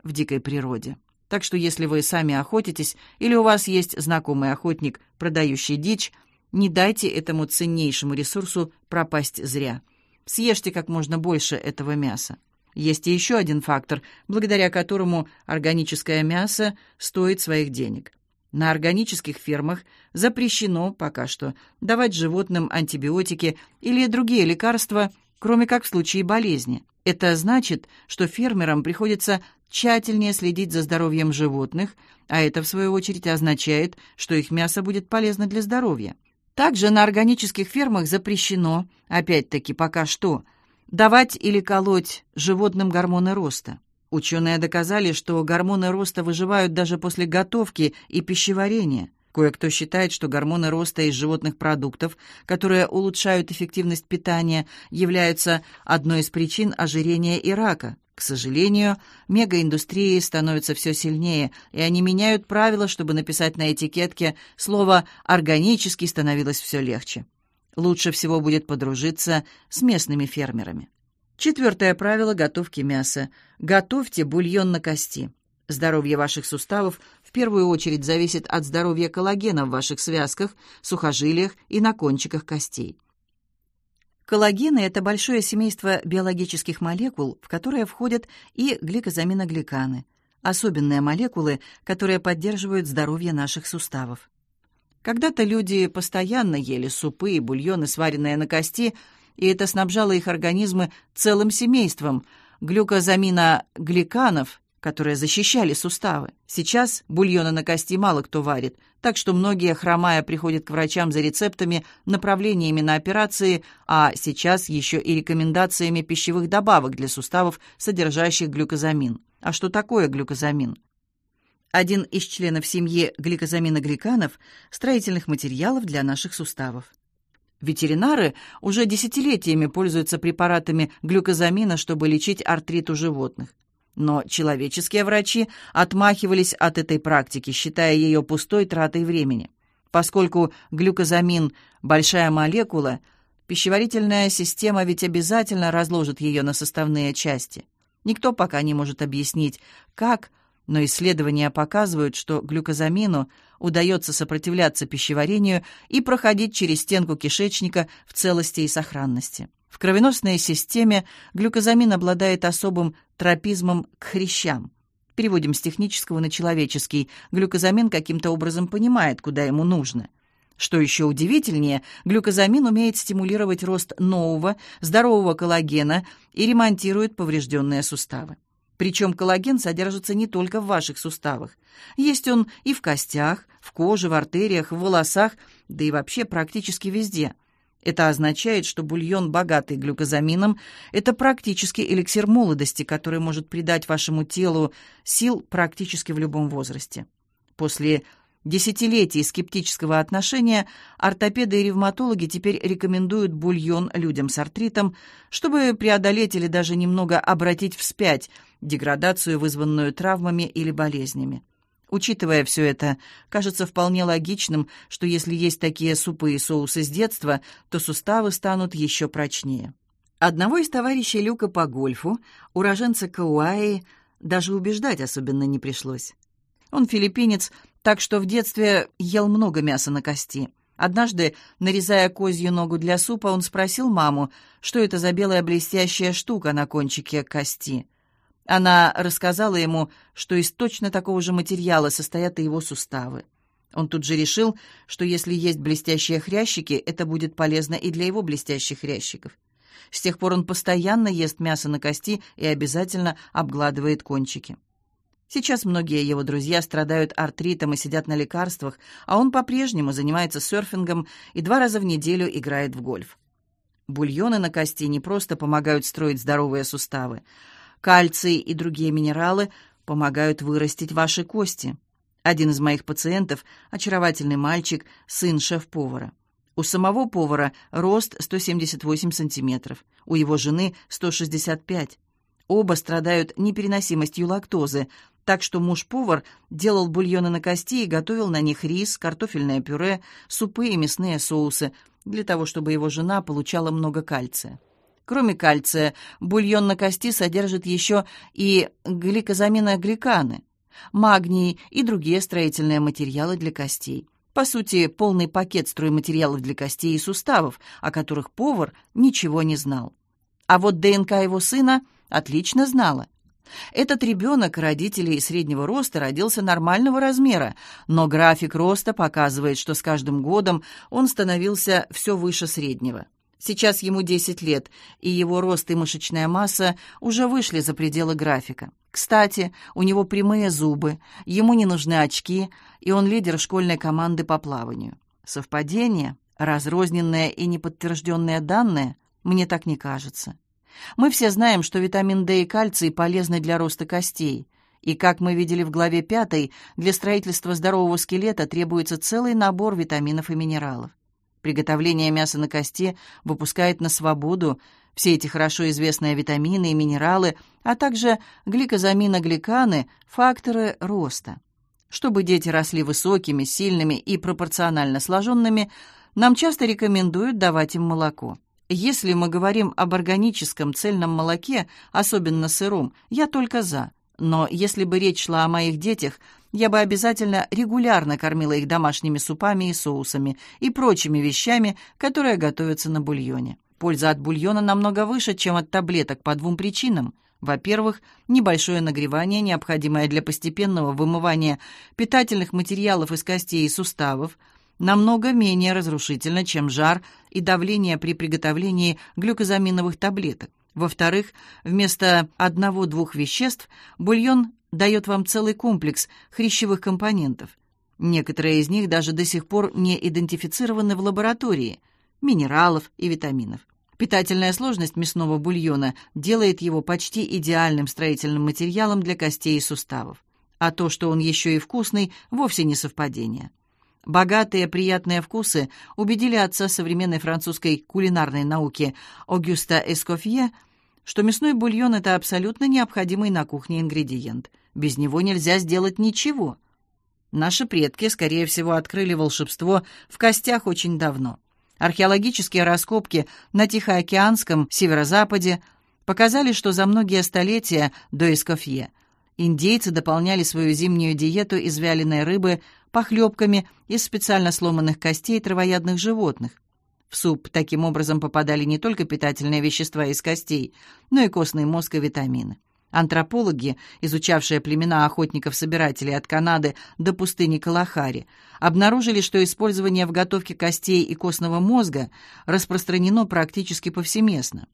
S1: в дикой природе. Так что если вы сами охотитесь или у вас есть знакомый охотник, продающий дичь, не дайте этому ценнейшему ресурсу пропасть зря. Съешьте как можно больше этого мяса. Есть и еще один фактор, благодаря которому органическое мясо стоит своих денег. На органических фермах запрещено пока что давать животным антибиотики или другие лекарства, кроме как в случае болезни. Это значит, что фермерам приходится тщательнее следить за здоровьем животных, а это, в свою очередь, означает, что их мясо будет полезно для здоровья. Также на органических фермах запрещено, опять-таки пока что, давать или колоть животным гормоны роста. Ученые доказали, что гормоны роста выживают даже после готовки и пищеварения. Кое-кто считает, что гормоны роста из животных продуктов, которые улучшают эффективность питания, являются одной из причин ожирения и рака. К сожалению, мегаиндустрии становятся все сильнее, и они меняют правила, чтобы написать на этикетке слово «органический» становилось все легче. Лучше всего будет подружиться с местными фермерами. Четвертое правило готовки мяса. Готовьте бульон на кости. Здоровье ваших суставов в первую очередь зависит от здоровья коллагена в ваших связках, сухожилиях и на кончиках костей. Коллагены – это большое семейство биологических молекул, в которое входят и гликозаминогликаны, особенные молекулы, которые поддерживают здоровье наших суставов. Когда-то люди постоянно ели супы и бульоны, сваренные на кости – и это снабжало их организмы целым семейством глюкозаминогликанов, которые защищали суставы. Сейчас бульоны на кости мало кто варит, так что многие, хромая, приходят к врачам за рецептами, направлениями на операции, а сейчас еще и рекомендациями пищевых добавок для суставов, содержащих глюкозамин. А что такое глюкозамин? Один из членов семьи гликозаминогликанов – строительных материалов для наших суставов. Ветеринары уже десятилетиями пользуются препаратами глюкозамина, чтобы лечить артрит у животных. Но человеческие врачи отмахивались от этой практики, считая ее пустой тратой времени. Поскольку глюкозамин – большая молекула, пищеварительная система ведь обязательно разложит ее на составные части. Никто пока не может объяснить, как но исследования показывают, что глюкозамину удается сопротивляться пищеварению и проходить через стенку кишечника в целости и сохранности. В кровеносной системе глюкозамин обладает особым тропизмом к хрящам. Переводим с технического на человеческий. Глюкозамин каким-то образом понимает, куда ему нужно. Что еще удивительнее, глюкозамин умеет стимулировать рост нового, здорового коллагена и ремонтирует поврежденные суставы. Причем коллаген содержится не только в ваших суставах. Есть он и в костях, в коже, в артериях, в волосах, да и вообще практически везде. Это означает, что бульон, богатый глюкозамином, это практически эликсир молодости, который может придать вашему телу сил практически в любом возрасте. После десятилетий скептического отношения ортопеды и ревматологи теперь рекомендуют бульон людям с артритом, чтобы преодолеть или даже немного обратить вспять деградацию, вызванную травмами или болезнями. Учитывая все это, кажется вполне логичным, что если есть такие супы и соусы с детства, то суставы станут еще прочнее. Одного из товарищей Люка по гольфу, уроженца Кауаи, даже убеждать особенно не пришлось. Он филиппинец, так что в детстве ел много мяса на кости. Однажды, нарезая козью ногу для супа, он спросил маму, что это за белая блестящая штука на кончике кости. Она рассказала ему, что из точно такого же материала состоят и его суставы. Он тут же решил, что если есть блестящие хрящики, это будет полезно и для его блестящих хрящиков. С тех пор он постоянно ест мясо на кости и обязательно обгладывает кончики. Сейчас многие его друзья страдают артритом и сидят на лекарствах, а он по-прежнему занимается серфингом и два раза в неделю играет в гольф. Бульоны на кости не просто помогают строить здоровые суставы. Кальций и другие минералы помогают вырастить ваши кости. Один из моих пациентов – очаровательный мальчик, сын шеф-повара. У самого повара рост 178 сантиметров, у его жены – 165. Оба страдают непереносимостью лактозы, так что муж-повар делал бульоны на кости и готовил на них рис, картофельное пюре, супы и мясные соусы, для того, чтобы его жена получала много кальция. Кроме кальция, бульон на кости содержит еще и гликозаминогликаны. магний и другие строительные материалы для костей. По сути, полный пакет стройматериалов для костей и суставов, о которых повар ничего не знал. А вот ДНК его сына отлично знала. Этот ребенок родителей среднего роста родился нормального размера, но график роста показывает, что с каждым годом он становился все выше среднего. Сейчас ему 10 лет, и его рост и мышечная масса уже вышли за пределы графика. Кстати, у него прямые зубы, ему не нужны очки, и он лидер школьной команды по плаванию. Совпадение, разрозненные и неподтвержденные данные, мне так не кажется. Мы все знаем, что витамин D и кальций полезны для роста костей. И, как мы видели в главе 5, для строительства здорового скелета требуется целый набор витаминов и минералов. Приготовление мяса на кости выпускает на свободу все эти хорошо известные витамины и минералы, а также гликозаминогликаны – факторы роста. Чтобы дети росли высокими, сильными и пропорционально сложенными, нам часто рекомендуют давать им молоко. Если мы говорим об органическом цельном молоке, особенно сыром, я только за. Но если бы речь шла о моих детях, я бы обязательно регулярно кормила их домашними супами и соусами и прочими вещами, которые готовятся на бульоне. Польза от бульона намного выше, чем от таблеток по двум причинам. Во-первых, небольшое нагревание, необходимое для постепенного вымывания питательных материалов из костей и суставов – намного менее разрушительно, чем жар и давление при приготовлении глюкозаминовых таблеток. Во-вторых, вместо одного-двух веществ бульон дает вам целый комплекс хрящевых компонентов. Некоторые из них даже до сих пор не идентифицированы в лаборатории – минералов и витаминов. Питательная сложность мясного бульона делает его почти идеальным строительным материалом для костей и суставов. А то, что он еще и вкусный, вовсе не совпадение. Богатые приятные вкусы убедили отца современной французской кулинарной науки Огюста Эскофье, что мясной бульон – это абсолютно необходимый на кухне ингредиент. Без него нельзя сделать ничего. Наши предки, скорее всего, открыли волшебство в костях очень давно. Археологические раскопки на Тихоокеанском северо-западе показали, что за многие столетия до Эскофье индейцы дополняли свою зимнюю диету из вяленой рыбы – похлебками из специально сломанных костей травоядных животных. В суп таким образом попадали не только питательные вещества из костей, но и костный мозг и витамины. Антропологи, изучавшие племена охотников-собирателей от Канады до пустыни Калахари, обнаружили, что использование в готовке костей и костного мозга распространено практически повсеместно.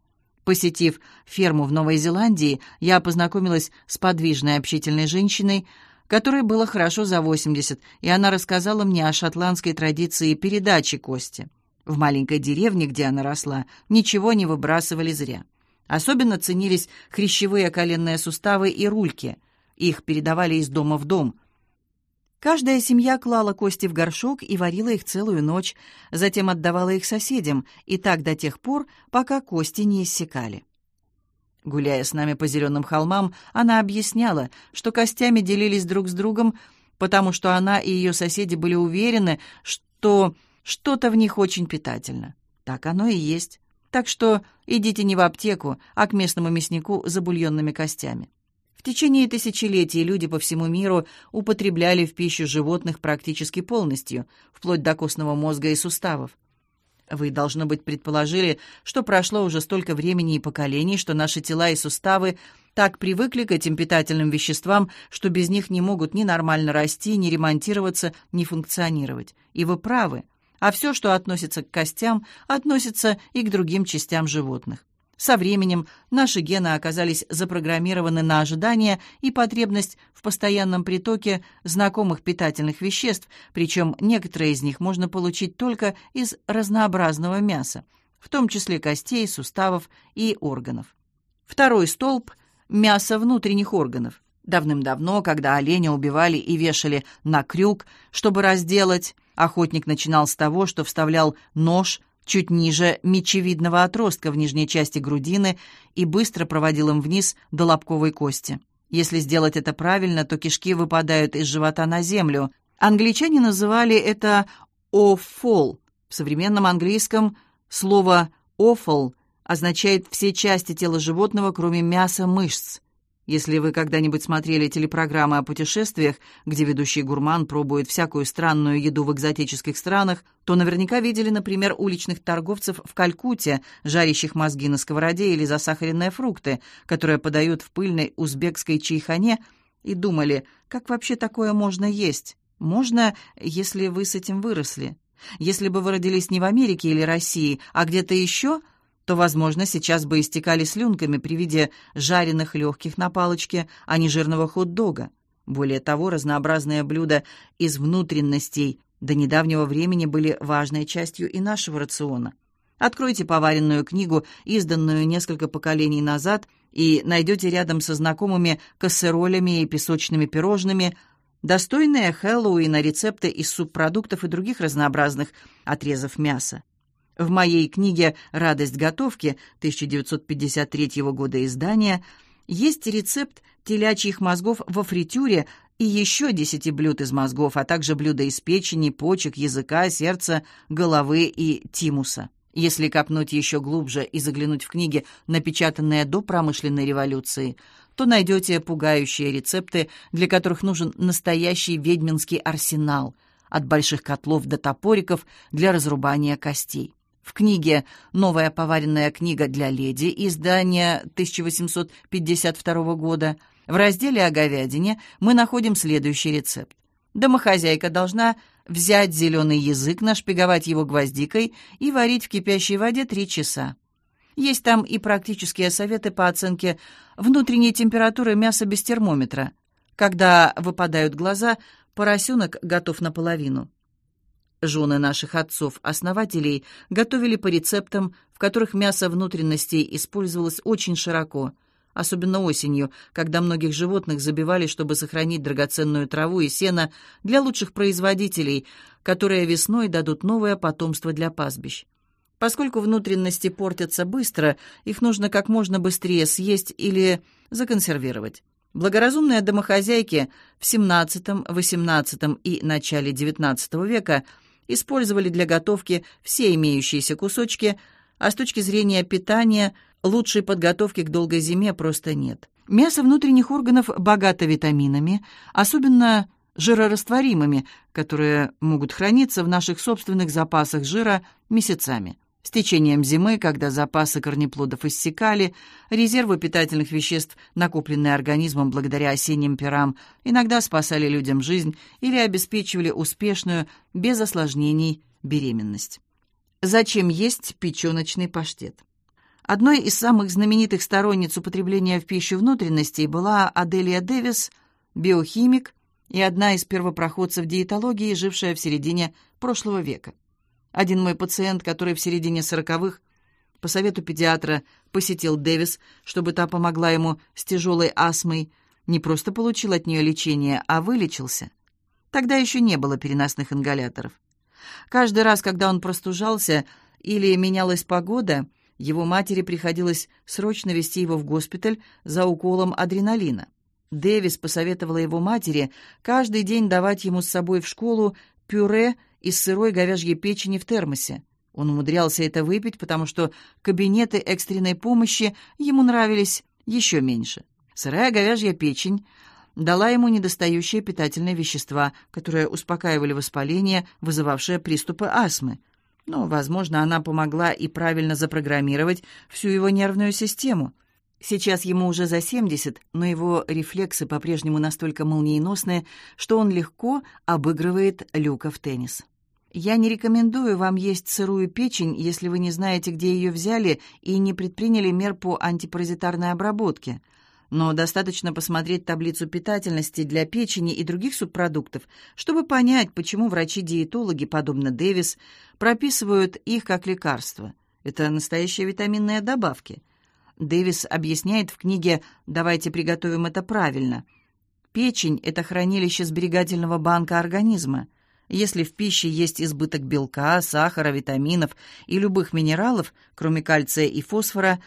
S1: Посетив ферму в Новой Зеландии, я познакомилась с подвижной общительной женщиной, которой было хорошо за 80, и она рассказала мне о шотландской традиции передачи кости. В маленькой деревне, где она росла, ничего не выбрасывали зря. Особенно ценились хрящевые коленные суставы и рульки. Их передавали из дома в дом. Каждая семья клала кости в горшок и варила их целую ночь, затем отдавала их соседям, и так до тех пор, пока кости не иссякали. Гуляя с нами по зеленым холмам, она объясняла, что костями делились друг с другом, потому что она и ее соседи были уверены, что что-то в них очень питательно. Так оно и есть. Так что идите не в аптеку, а к местному мяснику за бульонными костями. В течение тысячелетий люди по всему миру употребляли в пищу животных практически полностью, вплоть до костного мозга и суставов. Вы, должно быть, предположили, что прошло уже столько времени и поколений, что наши тела и суставы так привыкли к этим питательным веществам, что без них не могут ни нормально расти, ни ремонтироваться, ни функционировать. И вы правы. А все, что относится к костям, относится и к другим частям животных. Со временем наши гены оказались запрограммированы на ожидание и потребность в постоянном притоке знакомых питательных веществ, причем некоторые из них можно получить только из разнообразного мяса, в том числе костей, суставов и органов. Второй столб – мясо внутренних органов. Давным-давно, когда оленя убивали и вешали на крюк, чтобы разделать, охотник начинал с того, что вставлял нож – чуть ниже мечевидного отростка в нижней части грудины и быстро проводил им вниз до лобковой кости. Если сделать это правильно, то кишки выпадают из живота на землю. Англичане называли это «offal». В современном английском слово «offal» означает все части тела животного, кроме мяса, мышц. Если вы когда-нибудь смотрели телепрограммы о путешествиях, где ведущий гурман пробует всякую странную еду в экзотических странах, то наверняка видели, например, уличных торговцев в Калькутте, жарящих мозги на сковороде или засахаренные фрукты, которые подают в пыльной узбекской чайхане, и думали, как вообще такое можно есть? Можно, если вы с этим выросли. Если бы вы родились не в Америке или России, а где-то еще – то, возможно, сейчас бы истекали слюнками при виде жареных легких на палочке, а не жирного хот-дога. Более того, разнообразные блюда из внутренностей до недавнего времени были важной частью и нашего рациона. Откройте поваренную книгу, изданную несколько поколений назад, и найдете рядом со знакомыми кассеролями и песочными пирожными достойные Хэллоуина рецепты из субпродуктов и других разнообразных отрезов мяса. В моей книге «Радость готовки» 1953 года издания есть рецепт телячьих мозгов во фритюре и еще десяти блюд из мозгов, а также блюда из печени, почек, языка, сердца, головы и тимуса. Если копнуть еще глубже и заглянуть в книги, напечатанные до промышленной революции, то найдете пугающие рецепты, для которых нужен настоящий ведьминский арсенал, от больших котлов до топориков для разрубания костей. В книге «Новая поваренная книга для леди» издания 1852 года в разделе о говядине мы находим следующий рецепт. Домохозяйка должна взять зеленый язык, нашпиговать его гвоздикой и варить в кипящей воде три часа. Есть там и практические советы по оценке внутренней температуры мяса без термометра. Когда выпадают глаза, поросенок готов наполовину. Жены наших отцов-основателей готовили по рецептам, в которых мясо внутренностей использовалось очень широко, особенно осенью, когда многих животных забивали, чтобы сохранить драгоценную траву и сено для лучших производителей, которые весной дадут новое потомство для пастбищ. Поскольку внутренности портятся быстро, их нужно как можно быстрее съесть или законсервировать. Благоразумные домохозяйки в XVII, XVIII и начале XIX века – использовали для готовки все имеющиеся кусочки, а с точки зрения питания лучшей подготовки к долгой зиме просто нет. Мясо внутренних органов богато витаминами, особенно жирорастворимыми, которые могут храниться в наших собственных запасах жира месяцами. С течением зимы, когда запасы корнеплодов иссякали, резервы питательных веществ, накопленные организмом благодаря осенним пирам, иногда спасали людям жизнь или обеспечивали успешную, без осложнений, беременность. Зачем есть печеночный паштет? Одной из самых знаменитых сторонниц употребления в пищу внутренностей была Аделия Дэвис, биохимик и одна из первопроходцев диетологии, жившая в середине прошлого века. Один мой пациент, который в середине сороковых по совету педиатра посетил Дэвис, чтобы та помогла ему с тяжелой астмой, не просто получил от нее лечение, а вылечился. Тогда еще не было переносных ингаляторов. Каждый раз, когда он простужался или менялась погода, его матери приходилось срочно вести его в госпиталь за уколом адреналина. Дэвис посоветовала его матери каждый день давать ему с собой в школу пюре из сырой говяжьей печени в термосе. Он умудрялся это выпить, потому что кабинеты экстренной помощи ему нравились еще меньше. Сырая говяжья печень дала ему недостающие питательные вещества, которые успокаивали воспаление, вызывавшее приступы астмы. Но, возможно, она помогла и правильно запрограммировать всю его нервную систему. Сейчас ему уже за 70, но его рефлексы по-прежнему настолько молниеносные, что он легко обыгрывает Люка в теннис. Я не рекомендую вам есть сырую печень, если вы не знаете, где ее взяли и не предприняли мер по антипаразитарной обработке. Но достаточно посмотреть таблицу питательности для печени и других субпродуктов, чтобы понять, почему врачи-диетологи, подобно Дэвис, прописывают их как лекарства. Это настоящие витаминные добавки. Дэвис объясняет в книге «Давайте приготовим это правильно». Печень – это хранилище сберегательного банка организма – если в пище есть избыток белка, сахара, витаминов и любых минералов, кроме кальция и фосфора,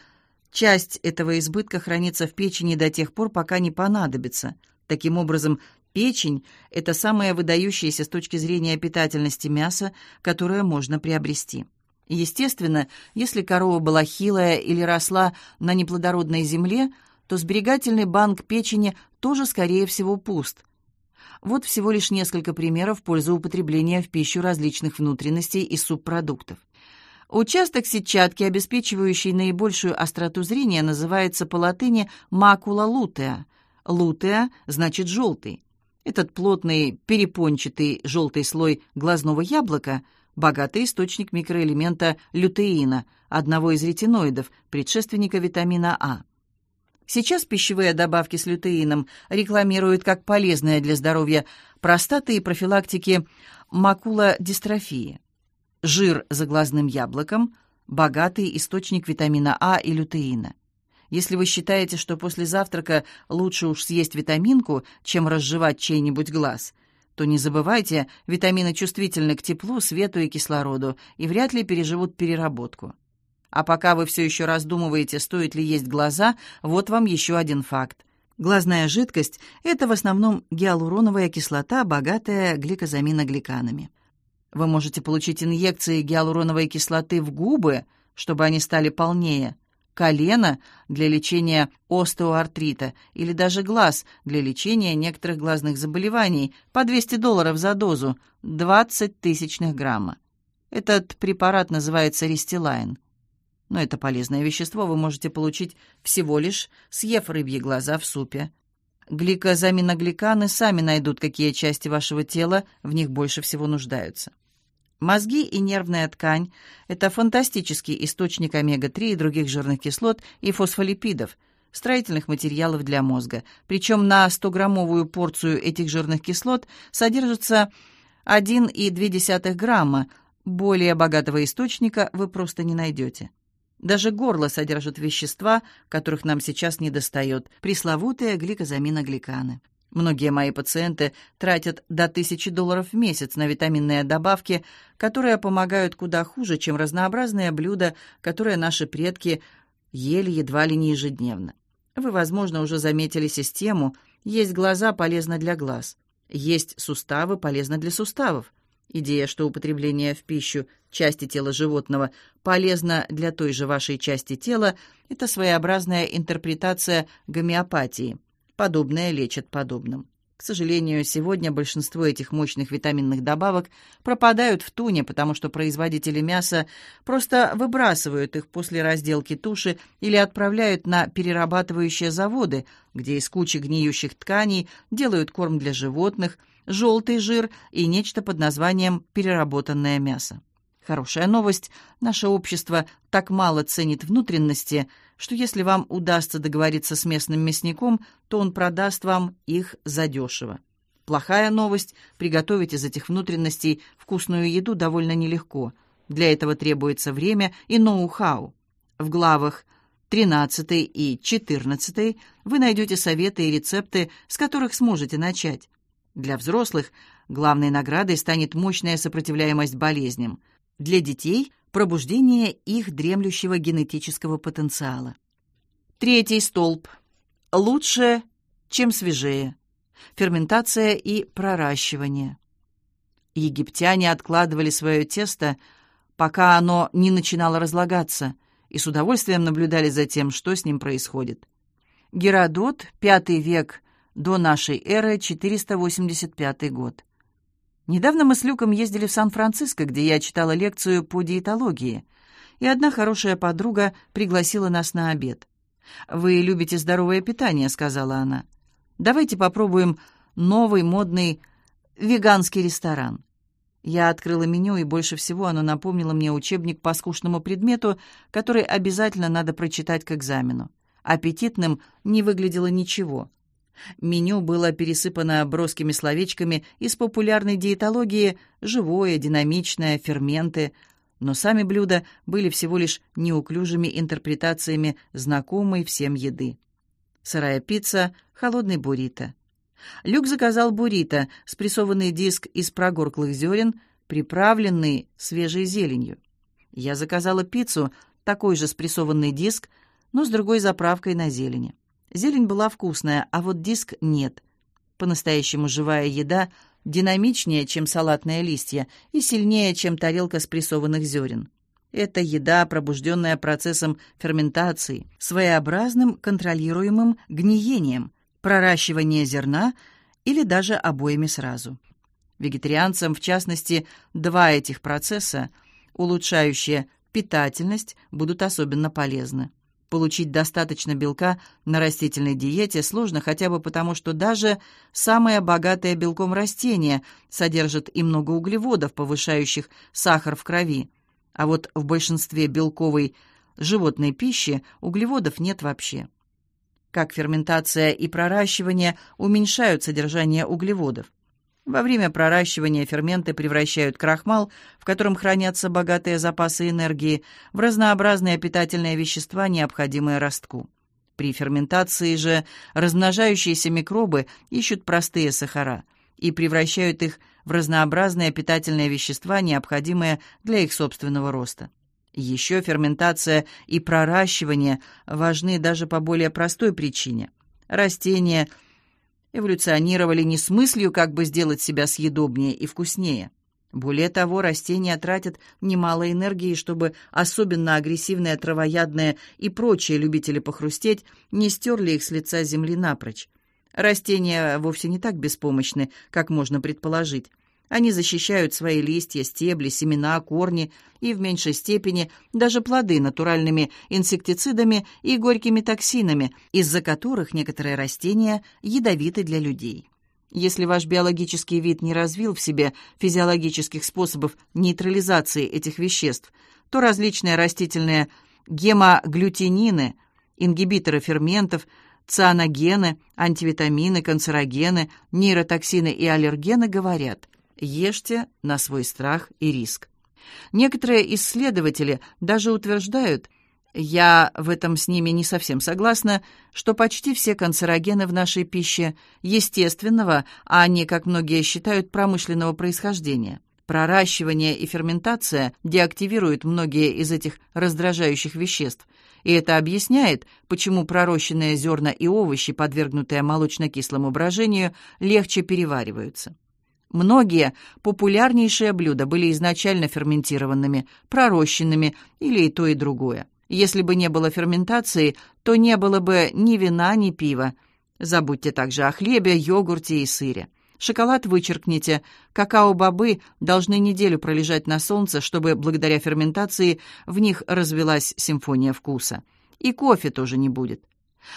S1: часть этого избытка хранится в печени до тех пор, пока не понадобится. Таким образом, печень – это самое выдающееся с точки зрения питательности мясо, которое можно приобрести. Естественно, если корова была хилая или росла на неплодородной земле, то сберегательный банк печени тоже, скорее всего, пуст. Вот всего лишь несколько примеров в пользу употребления в пищу различных внутренностей и субпродуктов. Участок сетчатки, обеспечивающий наибольшую остроту зрения, называется по латыни макула лутеа. Лутеа значит «желтый». Этот плотный перепончатый желтый слой глазного яблока – богатый источник микроэлемента лютеина, одного из ретиноидов, предшественника витамина А. Сейчас пищевые добавки с лютеином рекламируют как полезные для здоровья простаты и профилактики макулодистрофии. Жир за глазным яблоком – богатый источник витамина А и лютеина. Если вы считаете, что после завтрака лучше уж съесть витаминку, чем разжевать чей-нибудь глаз, то не забывайте, витамины чувствительны к теплу, свету и кислороду и вряд ли переживут переработку. А пока вы все еще раздумываете, стоит ли есть глаза, вот вам еще один факт. Глазная жидкость – это в основном гиалуроновая кислота, богатая гликозаминогликанами. Вы можете получить инъекции гиалуроновой кислоты в губы, чтобы они стали полнее – колено для лечения остеоартрита или даже глаз для лечения некоторых глазных заболеваний по 200 долларов за дозу, 20 тысячных грамма. Этот препарат называется Ристилайн. Но это полезное вещество вы можете получить всего лишь съев рыбьи глаза в супе. Гликозаминогликаны сами найдут, какие части вашего тела в них больше всего нуждаются. Мозги и нервная ткань – это фантастический источник омега-3 и других жирных кислот и фосфолипидов, строительных материалов для мозга. Причем на 100-граммовую порцию этих жирных кислот содержится 1,2 грамма. Более богатого источника вы просто не найдете. Даже горло содержит вещества, которых нам сейчас не достает, пресловутые гликозаминогликаны. Многие мои пациенты тратят до тысячи долларов в месяц на витаминные добавки, которые помогают куда хуже, чем разнообразные блюда, которые наши предки ели едва ли не ежедневно. Вы, возможно, уже заметили систему «есть глаза полезно для глаз», «есть суставы полезно для суставов». Идея, что употребление в пищу части тела животного полезно для той же вашей части тела, это своеобразная интерпретация гомеопатии – Подобное лечит подобным. К сожалению, сегодня большинство этих мощных витаминных добавок пропадают в туне, потому что производители мяса просто выбрасывают их после разделки туши или отправляют на перерабатывающие заводы, где из кучи гниющих тканей делают корм для животных, желтый жир и нечто под названием переработанное мясо. Хорошая новость. Наше общество так мало ценит внутренности – что если вам удастся договориться с местным мясником, то он продаст вам их задешево. Плохая новость – приготовить из этих внутренностей вкусную еду довольно нелегко. Для этого требуется время и ноу-хау. В главах 13 и 14 вы найдете советы и рецепты, с которых сможете начать. Для взрослых главной наградой станет мощная сопротивляемость болезням. Для детей пробуждение их дремлющего генетического потенциала. Третий столб. Лучше, чем свежее. Ферментация и проращивание. Египтяне откладывали свое тесто, пока оно не начинало разлагаться, и с удовольствием наблюдали за тем, что с ним происходит. Геродот, V век до нашей эры, 485 год. Недавно мы с Люком ездили в Сан-Франциско, где я читала лекцию по диетологии, и одна хорошая подруга пригласила нас на обед. «Вы любите здоровое питание», — сказала она. «Давайте попробуем новый модный веганский ресторан». Я открыла меню, и больше всего оно напомнило мне учебник по скучному предмету, который обязательно надо прочитать к экзамену. Аппетитным не выглядело ничего. Меню было пересыпано броскими словечками из популярной диетологии «живое», «динамичное», «ферменты», но сами блюда были всего лишь неуклюжими интерпретациями знакомой всем еды. Сырая пицца, холодный буррито. Люк заказал буррито, спрессованный диск из прогорклых зерен, приправленный свежей зеленью. Я заказала пиццу, такой же спрессованный диск, но с другой заправкой на зелени. Зелень была вкусная, а вот диск нет. По-настоящему живая еда динамичнее, чем салатные листья, и сильнее, чем тарелка спрессованных зерен. Это еда, пробужденная процессом ферментации, своеобразным контролируемым гниением, проращивание зерна или даже обоими сразу. Вегетарианцам, в частности, два этих процесса, улучшающие питательность, будут особенно полезны. Получить достаточно белка на растительной диете сложно хотя бы потому, что даже самое богатое белком растение содержит и много углеводов, повышающих сахар в крови. А вот в большинстве белковой животной пищи углеводов нет вообще. Как ферментация и проращивание уменьшают содержание углеводов. Во время проращивания ферменты превращают крахмал, в котором хранятся богатые запасы энергии, в разнообразные питательные вещества, необходимые ростку. При ферментации же размножающиеся микробы ищут простые сахара и превращают их в разнообразные питательные вещества, необходимые для их собственного роста. Еще ферментация и проращивание важны даже по более простой причине. Растения – эволюционировали не с мыслью, как бы сделать себя съедобнее и вкуснее. Более того, растения тратят немало энергии, чтобы особенно агрессивные травоядные и прочие любители похрустеть не стерли их с лица земли напрочь. Растения вовсе не так беспомощны, как можно предположить. Они защищают свои листья, стебли, семена, корни и в меньшей степени даже плоды натуральными инсектицидами и горькими токсинами, из-за которых некоторые растения ядовиты для людей. Если ваш биологический вид не развил в себе физиологических способов нейтрализации этих веществ, то различные растительные гемоглютинины, ингибиторы ферментов, цианогены, антивитамины, канцерогены, нейротоксины и аллергены говорят – Ешьте на свой страх и риск. Некоторые исследователи даже утверждают, я в этом с ними не совсем согласна, что почти все канцерогены в нашей пище естественного, а не, как многие считают, промышленного происхождения. Проращивание и ферментация деактивируют многие из этих раздражающих веществ, и это объясняет, почему пророщенные зерна и овощи, подвергнутые молочно-кислому брожению, легче перевариваются. Многие популярнейшие блюда были изначально ферментированными, пророщенными или и то, и другое. Если бы не было ферментации, то не было бы ни вина, ни пива. Забудьте также о хлебе, йогурте и сыре. Шоколад вычеркните. Какао-бобы должны неделю пролежать на солнце, чтобы благодаря ферментации в них развелась симфония вкуса. И кофе тоже не будет.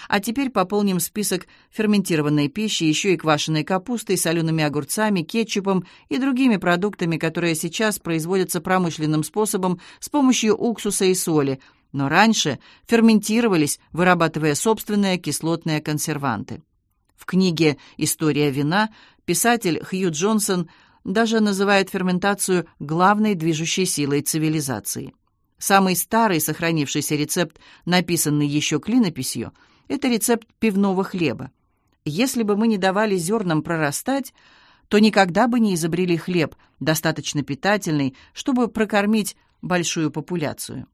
S1: А теперь пополним список ферментированной пищи еще и квашеной капустой, солеными огурцами, кетчупом и другими продуктами, которые сейчас производятся промышленным способом с помощью уксуса и соли, но раньше ферментировались, вырабатывая собственные кислотные консерванты. В книге «История вина» писатель Хью Джонсон даже называет ферментацию главной движущей силой цивилизации. Самый старый сохранившийся рецепт, написанный еще клинописью – это рецепт пивного хлеба. Если бы мы не давали зернам прорастать, то никогда бы не изобрели хлеб, достаточно питательный, чтобы прокормить большую популяцию.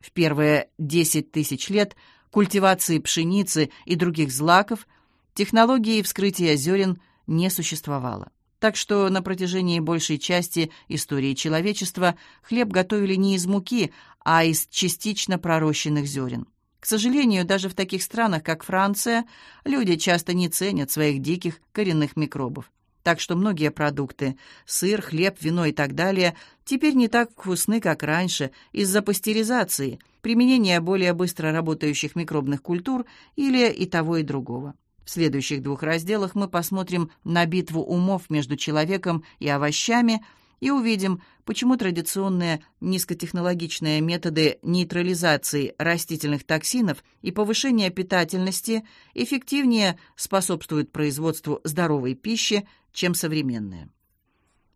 S1: В первые 10 тысяч лет культивации пшеницы и других злаков технологии вскрытия зерен не существовало. Так что на протяжении большей части истории человечества хлеб готовили не из муки, а из частично пророщенных зерен. К сожалению, даже в таких странах, как Франция, люди часто не ценят своих диких коренных микробов. Так что многие продукты – сыр, хлеб, вино и так далее – теперь не так вкусны, как раньше, из-за пастеризации, применения более быстро работающих микробных культур или и того, и другого. В следующих двух разделах мы посмотрим на битву умов между человеком и овощами – и увидим, почему традиционные низкотехнологичные методы нейтрализации растительных токсинов и повышения питательности эффективнее способствуют производству здоровой пищи, чем современные.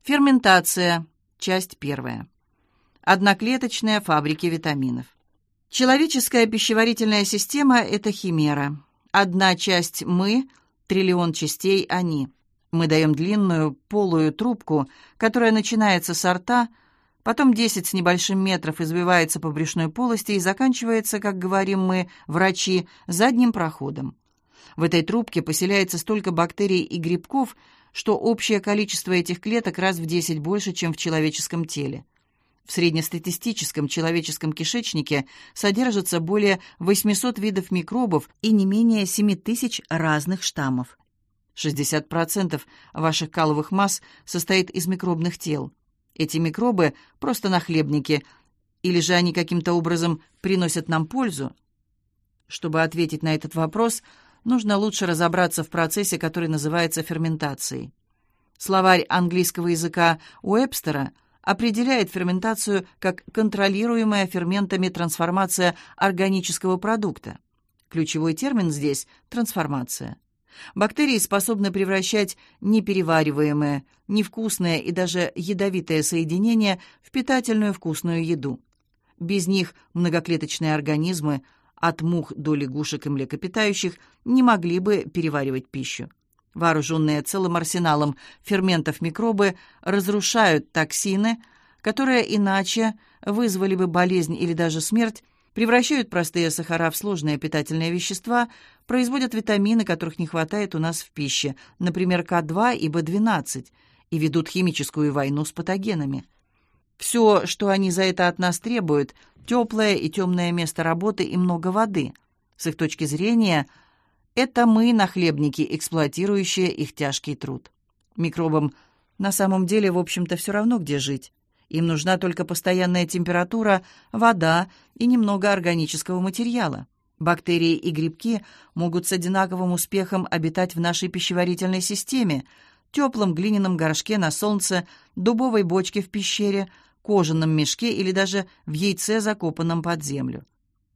S1: Ферментация. Часть первая. Одноклеточные фабрики витаминов. Человеческая пищеварительная система – это химера. Одна часть «мы», триллион частей «они». Мы даем длинную полую трубку, которая начинается с рта, потом 10 с небольшим метров извивается по брюшной полости и заканчивается, как говорим мы, врачи, задним проходом. В этой трубке поселяется столько бактерий и грибков, что общее количество этих клеток раз в 10 больше, чем в человеческом теле. В среднестатистическом человеческом кишечнике содержится более 800 видов микробов и не менее 7 тысяч разных штаммов. 60% ваших каловых масс состоит из микробных тел. Эти микробы просто нахлебники, или же они каким-то образом приносят нам пользу? Чтобы ответить на этот вопрос, нужно лучше разобраться в процессе, который называется ферментацией. Словарь английского языка Уэбстера определяет ферментацию как контролируемая ферментами трансформация органического продукта. Ключевой термин здесь – трансформация. Бактерии способны превращать неперевариваемое, невкусное и даже ядовитое соединение в питательную вкусную еду. Без них многоклеточные организмы, от мух до лягушек и млекопитающих, не могли бы переваривать пищу. Вооруженные целым арсеналом ферментов микробы разрушают токсины, которые иначе вызвали бы болезнь или даже смерть, превращают простые сахара в сложные питательные вещества, производят витамины, которых не хватает у нас в пище, например, К2 и В12, и ведут химическую войну с патогенами. Все, что они за это от нас требуют, теплое и темное место работы и много воды. С их точки зрения, это мы, нахлебники, эксплуатирующие их тяжкий труд. Микробам на самом деле, в общем-то, все равно, где жить. Им нужна только постоянная температура, вода и немного органического материала. Бактерии и грибки могут с одинаковым успехом обитать в нашей пищеварительной системе, теплом глиняном горшке на солнце, дубовой бочке в пещере, кожаном мешке или даже в яйце, закопанном под землю.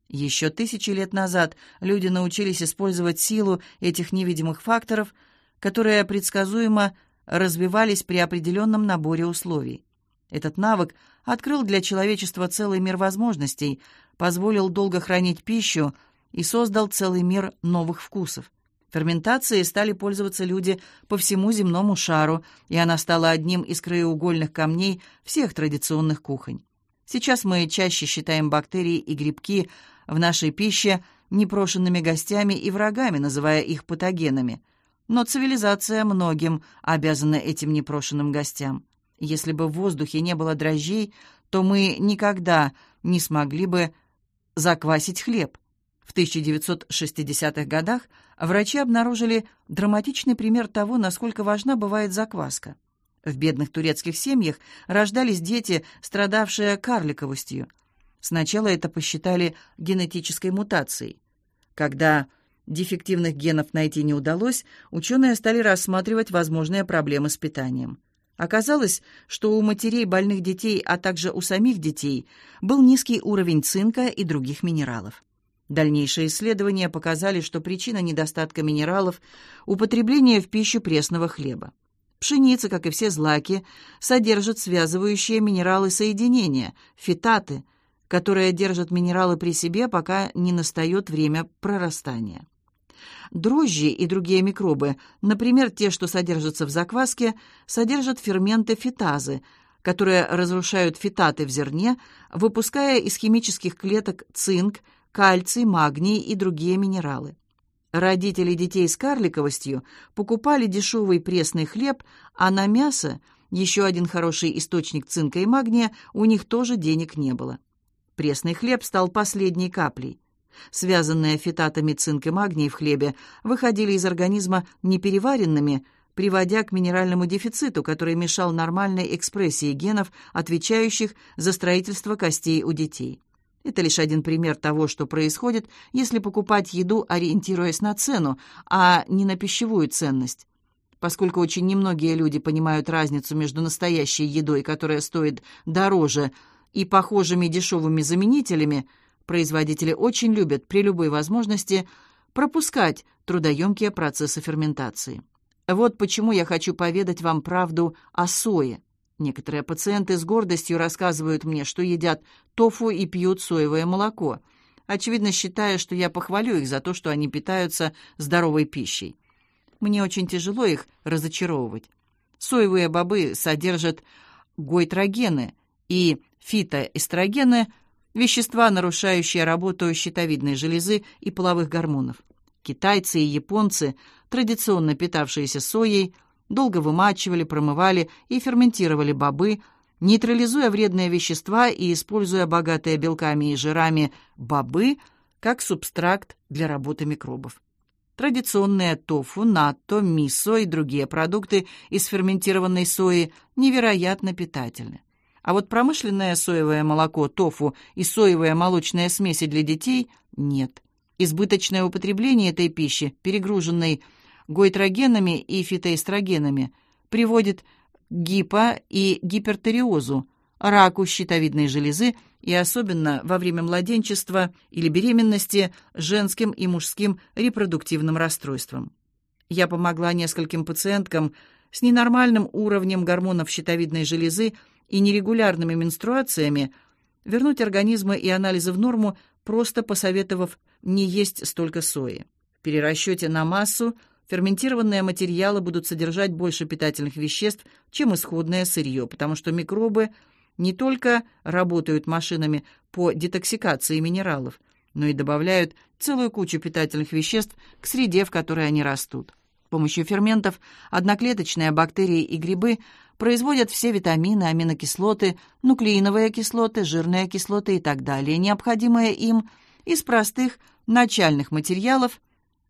S1: Еще тысячи лет назад люди научились использовать силу этих невидимых факторов, которые предсказуемо развивались при определенном наборе условий. Этот навык открыл для человечества целый мир возможностей, позволил долго хранить пищу и создал целый мир новых вкусов. Ферментацией стали пользоваться люди по всему земному шару, и она стала одним из краеугольных камней всех традиционных кухонь. Сейчас мы чаще считаем бактерии и грибки в нашей пище непрошенными гостями и врагами, называя их патогенами. Но цивилизация многим обязана этим непрошенным гостям. Если бы в воздухе не было дрожжей, то мы никогда не смогли бы заквасить хлеб. В 1960-х годах врачи обнаружили драматичный пример того, насколько важна бывает закваска. В бедных турецких семьях рождались дети, страдавшие карликовостью. Сначала это посчитали генетической мутацией. Когда дефективных генов найти не удалось, ученые стали рассматривать возможные проблемы с питанием. Оказалось, что у матерей больных детей, а также у самих детей, был низкий уровень цинка и других минералов. Дальнейшие исследования показали, что причина недостатка минералов – употребление в пищу пресного хлеба. Пшеница, как и все злаки, содержит связывающие минералы соединения – фитаты, которые держат минералы при себе, пока не настает время прорастания. Дрожжи и другие микробы, например, те, что содержатся в закваске, содержат ферменты фитазы, которые разрушают фитаты в зерне, выпуская из химических клеток цинк, кальций, магний и другие минералы. Родители детей с карликовостью покупали дешевый пресный хлеб, а на мясо, еще один хороший источник цинка и магния, у них тоже денег не было. Пресный хлеб стал последней каплей. Связанные фитатами цинк и магний в хлебе выходили из организма непереваренными, приводя к минеральному дефициту, который мешал нормальной экспрессии генов, отвечающих за строительство костей у детей. Это лишь один пример того, что происходит, если покупать еду, ориентируясь на цену, а не на пищевую ценность. Поскольку очень немногие люди понимают разницу между настоящей едой, которая стоит дороже, и похожими дешевыми заменителями – Производители очень любят при любой возможности пропускать трудоемкие процессы ферментации. Вот почему я хочу поведать вам правду о сое. Некоторые пациенты с гордостью рассказывают мне, что едят тофу и пьют соевое молоко, очевидно считая, что я похвалю их за то, что они питаются здоровой пищей. Мне очень тяжело их разочаровывать. Соевые бобы содержат гойтрогены и фитоэстрогены – вещества, нарушающие работу щитовидной железы и половых гормонов. Китайцы и японцы, традиционно питавшиеся соей, долго вымачивали, промывали и ферментировали бобы, нейтрализуя вредные вещества и используя богатые белками и жирами бобы как субстракт для работы микробов. Традиционные тофу, натто, мисо и другие продукты из ферментированной сои невероятно питательны. А вот промышленное соевое молоко, тофу и соевые молочные смеси для детей нет. Избыточное употребление этой пищи, перегруженной гойтрогенами и фитоэстрогенами, приводит к гипо- и гипертериозу, раку щитовидной железы и особенно во время младенчества или беременности женским и мужским репродуктивным расстройствам. Я помогла нескольким пациенткам с ненормальным уровнем гормонов щитовидной железы и нерегулярными менструациями вернуть организмы и анализы в норму, просто посоветовав не есть столько сои. В перерасчете на массу ферментированные материалы будут содержать больше питательных веществ, чем исходное сырье, потому что микробы не только работают машинами по детоксикации минералов, но и добавляют целую кучу питательных веществ к среде, в которой они растут. С помощью ферментов одноклеточные бактерии и грибы производят все витамины, аминокислоты, нуклеиновые кислоты, жирные кислоты и так далее, необходимые им из простых начальных материалов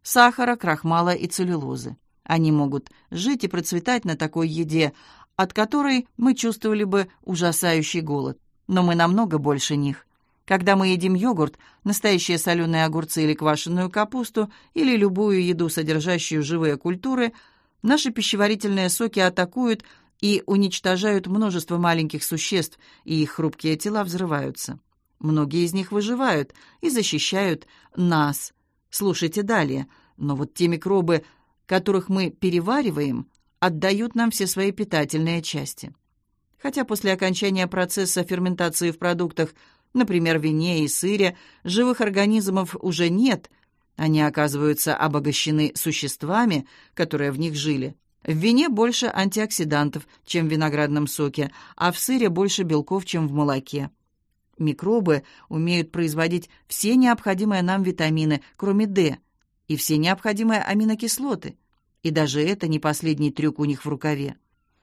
S1: сахара, крахмала и целлюлозы. Они могут жить и процветать на такой еде, от которой мы чувствовали бы ужасающий голод. Но мы намного больше них. Когда мы едим йогурт, настоящие соленые огурцы или квашеную капусту, или любую еду, содержащую живые культуры, наши пищеварительные соки атакуют и уничтожают множество маленьких существ, и их хрупкие тела взрываются. Многие из них выживают и защищают нас. Слушайте далее. Но вот те микробы, которых мы перевариваем, отдают нам все свои питательные части. Хотя после окончания процесса ферментации в продуктах, например, вине и сыре, живых организмов уже нет, они оказываются обогащены существами, которые в них жили. В вине больше антиоксидантов, чем в виноградном соке, а в сыре больше белков, чем в молоке. Микробы умеют производить все необходимые нам витамины, кроме D, и все необходимые аминокислоты. И даже это не последний трюк у них в рукаве.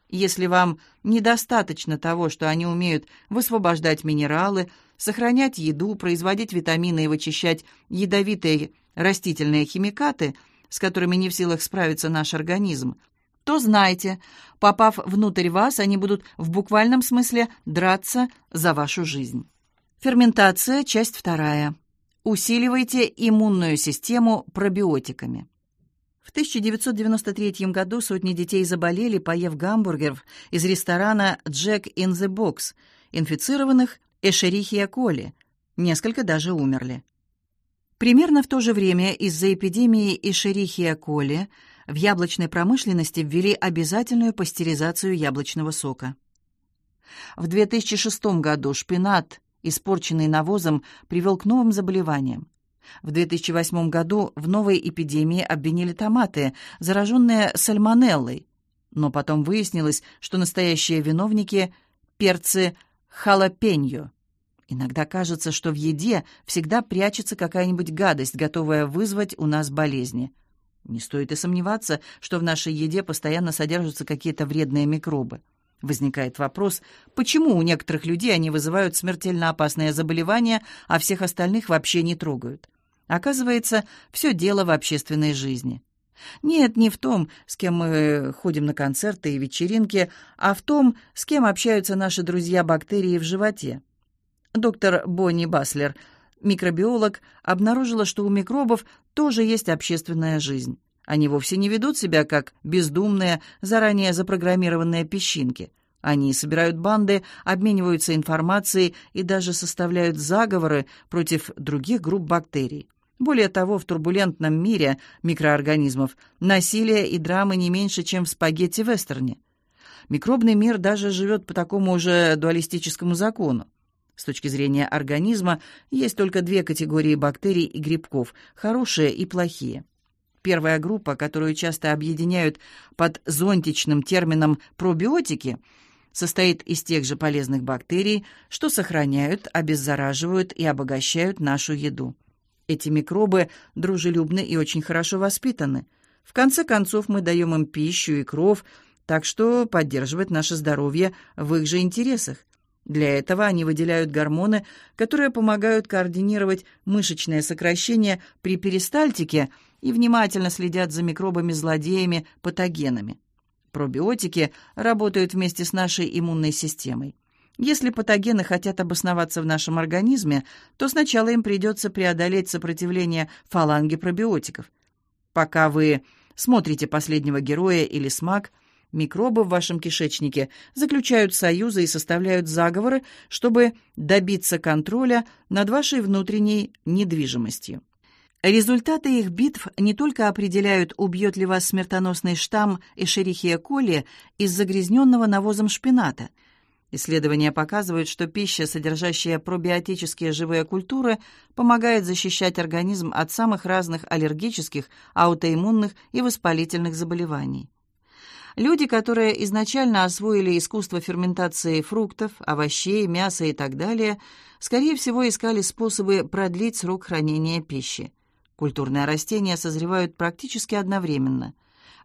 S1: Если вам недостаточно того, что они умеют высвобождать минералы, сохранять еду, производить витамины и вычищать ядовитые растительные химикаты, с которыми не в силах справиться наш организм, то знайте, попав внутрь вас, они будут в буквальном смысле драться за вашу жизнь. Ферментация, часть вторая. Усиливайте иммунную систему пробиотиками. В 1993 году сотни детей заболели, поев гамбургеров из ресторана «Джек in the Box», инфицированных Эшерихия коли. Несколько даже умерли. Примерно в то же время из-за эпидемии Эшерихия коли в яблочной промышленности ввели обязательную пастеризацию яблочного сока. В 2006 году шпинат, испорченный навозом, привел к новым заболеваниям. В 2008 году в новой эпидемии обвинили томаты, зараженные сальмонеллой. Но потом выяснилось, что настоящие виновники – перцы халапеньо. Иногда кажется, что в еде всегда прячется какая-нибудь гадость, готовая вызвать у нас болезни. Не стоит и сомневаться, что в нашей еде постоянно содержатся какие-то вредные микробы. Возникает вопрос, почему у некоторых людей они вызывают смертельно опасные заболевания, а всех остальных вообще не трогают? Оказывается, все дело в общественной жизни. Нет, не в том, с кем мы ходим на концерты и вечеринки, а в том, с кем общаются наши друзья-бактерии в животе. Доктор Бонни Баслер, микробиолог, обнаружила, что у микробов тоже есть общественная жизнь. Они вовсе не ведут себя как бездумные, заранее запрограммированные песчинки. Они собирают банды, обмениваются информацией и даже составляют заговоры против других групп бактерий. Более того, в турбулентном мире микроорганизмов насилие и драмы не меньше, чем в спагетти-вестерне. Микробный мир даже живет по такому же дуалистическому закону. С точки зрения организма есть только две категории бактерий и грибков – хорошие и плохие. Первая группа, которую часто объединяют под зонтичным термином пробиотики, состоит из тех же полезных бактерий, что сохраняют, обеззараживают и обогащают нашу еду. Эти микробы дружелюбны и очень хорошо воспитаны. В конце концов, мы даем им пищу и кров, так что поддерживать наше здоровье в их же интересах. Для этого они выделяют гормоны, которые помогают координировать мышечное сокращение при перистальтике и внимательно следят за микробами-злодеями, патогенами. Пробиотики работают вместе с нашей иммунной системой. Если патогены хотят обосноваться в нашем организме, то сначала им придется преодолеть сопротивление фаланги пробиотиков. Пока вы смотрите «Последнего героя» или «Смак», микробы в вашем кишечнике заключают союзы и составляют заговоры, чтобы добиться контроля над вашей внутренней недвижимостью. Результаты их битв не только определяют, убьет ли вас смертоносный штамм Эшерихия коли из загрязненного навозом шпината. Исследования показывают, что пища, содержащая пробиотические живые культуры, помогает защищать организм от самых разных аллергических, аутоиммунных и воспалительных заболеваний. Люди, которые изначально освоили искусство ферментации фруктов, овощей, мяса и так далее, скорее всего, искали способы продлить срок хранения пищи. Культурные растения созревают практически одновременно.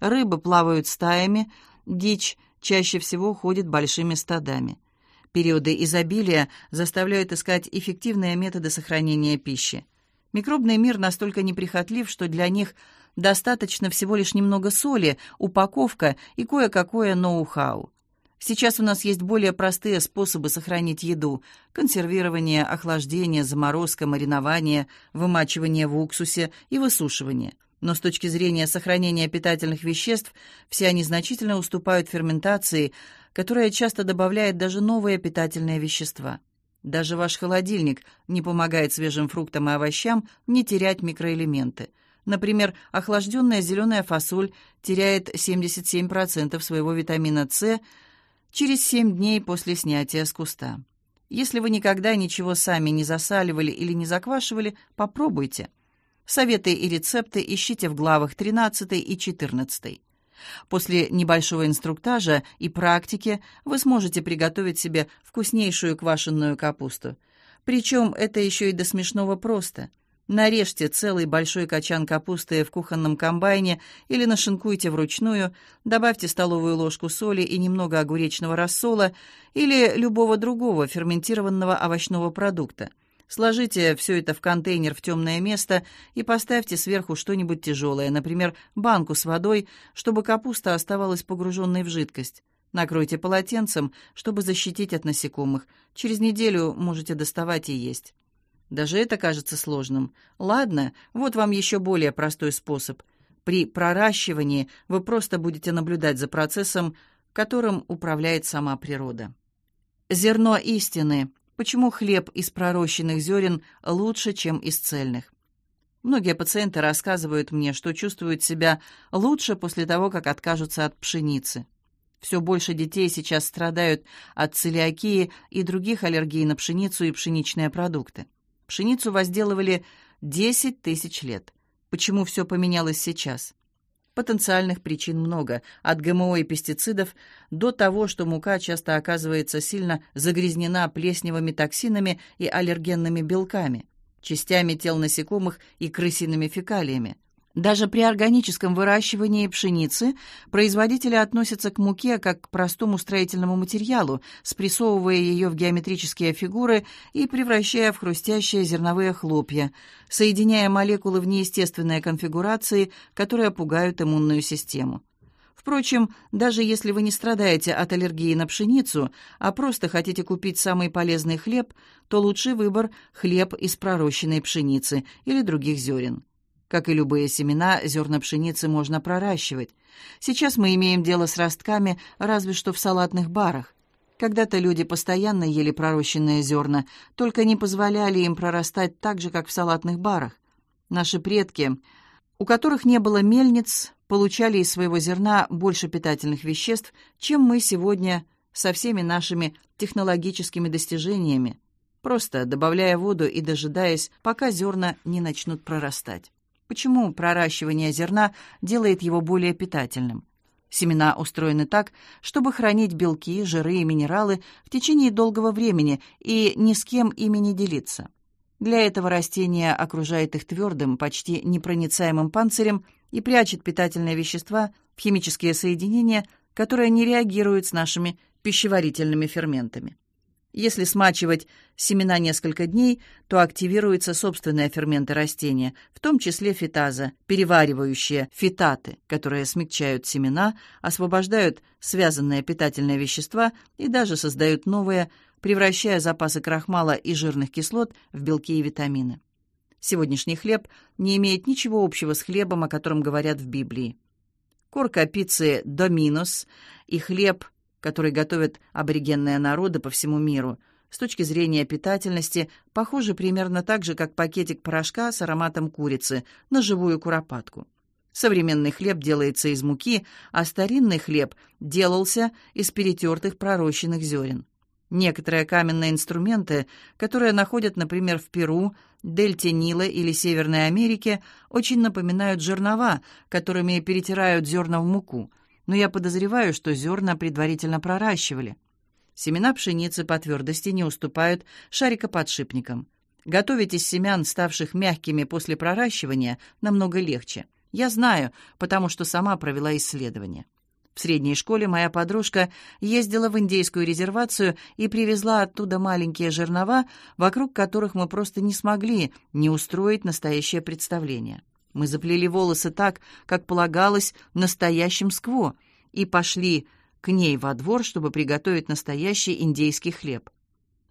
S1: Рыбы плавают стаями, дичь чаще всего ходит большими стадами. Периоды изобилия заставляют искать эффективные методы сохранения пищи. Микробный мир настолько неприхотлив, что для них достаточно всего лишь немного соли, упаковка и кое-какое ноу-хау. Сейчас у нас есть более простые способы сохранить еду. Консервирование, охлаждение, заморозка, маринование, вымачивание в уксусе и высушивание. Но с точки зрения сохранения питательных веществ, все они значительно уступают ферментации, которая часто добавляет даже новые питательные вещества. Даже ваш холодильник не помогает свежим фруктам и овощам не терять микроэлементы. Например, охлажденная зеленая фасоль теряет 77% своего витамина С, через 7 дней после снятия с куста. Если вы никогда ничего сами не засаливали или не заквашивали, попробуйте. Советы и рецепты ищите в главах 13 и 14. После небольшого инструктажа и практики вы сможете приготовить себе вкуснейшую квашеную капусту. Причем это еще и до смешного просто – Нарежьте целый большой качан капусты в кухонном комбайне или нашинкуйте вручную, добавьте столовую ложку соли и немного огуречного рассола или любого другого ферментированного овощного продукта. Сложите все это в контейнер в темное место и поставьте сверху что-нибудь тяжелое, например, банку с водой, чтобы капуста оставалась погруженной в жидкость. Накройте полотенцем, чтобы защитить от насекомых. Через неделю можете доставать и есть. Даже это кажется сложным. Ладно, вот вам еще более простой способ. При проращивании вы просто будете наблюдать за процессом, которым управляет сама природа. Зерно истины. Почему хлеб из пророщенных зерен лучше, чем из цельных? Многие пациенты рассказывают мне, что чувствуют себя лучше после того, как откажутся от пшеницы. Все больше детей сейчас страдают от целиакии и других аллергий на пшеницу и пшеничные продукты. Пшеницу возделывали 10 тысяч лет. Почему все поменялось сейчас? Потенциальных причин много, от ГМО и пестицидов до того, что мука часто оказывается сильно загрязнена плесневыми токсинами и аллергенными белками, частями тел насекомых и крысиными фекалиями. Даже при органическом выращивании пшеницы производители относятся к муке как к простому строительному материалу, спрессовывая ее в геометрические фигуры и превращая в хрустящие зерновые хлопья, соединяя молекулы в неестественные конфигурации, которые пугают иммунную систему. Впрочем, даже если вы не страдаете от аллергии на пшеницу, а просто хотите купить самый полезный хлеб, то лучший выбор – хлеб из пророщенной пшеницы или других зерен. Как и любые семена, зерна пшеницы можно проращивать. Сейчас мы имеем дело с ростками, разве что в салатных барах. Когда-то люди постоянно ели пророщенные зерна, только не позволяли им прорастать так же, как в салатных барах. Наши предки, у которых не было мельниц, получали из своего зерна больше питательных веществ, чем мы сегодня со всеми нашими технологическими достижениями, просто добавляя воду и дожидаясь, пока зерна не начнут прорастать. Почему проращивание зерна делает его более питательным? Семена устроены так, чтобы хранить белки, жиры и минералы в течение долгого времени и ни с кем ими не делиться. Для этого растение окружает их твердым, почти непроницаемым панцирем и прячет питательные вещества в химические соединения, которая не реагирует с нашими пищеварительными ферментами. Если смачивать семена несколько дней, то активируются собственные ферменты растения, в том числе фитаза, переваривающие фитаты, которые смягчают семена, освобождают связанные питательные вещества и даже создают новые, превращая запасы крахмала и жирных кислот в белки и витамины. Сегодняшний хлеб не имеет ничего общего с хлебом, о котором говорят в Библии. Корка пиццы «Доминос» и хлеб – который готовят аборигенные народы по всему миру, с точки зрения питательности, похожи примерно так же, как пакетик порошка с ароматом курицы на живую куропатку. Современный хлеб делается из муки, а старинный хлеб делался из перетертых пророщенных зерен. Некоторые каменные инструменты, которые находят, например, в Перу, дельте Нила или Северной Америке, очень напоминают жернова, которыми перетирают зерна в муку – но я подозреваю, что зерна предварительно проращивали. Семена пшеницы по твердости не уступают шарикоподшипникам. Готовить из семян, ставших мягкими после проращивания, намного легче. Я знаю, потому что сама провела исследование. В средней школе моя подружка ездила в индейскую резервацию и привезла оттуда маленькие жернова, вокруг которых мы просто не смогли не устроить настоящее представление. Мы заплели волосы так, как полагалось настоящим скво, и пошли к ней во двор, чтобы приготовить настоящий индейский хлеб.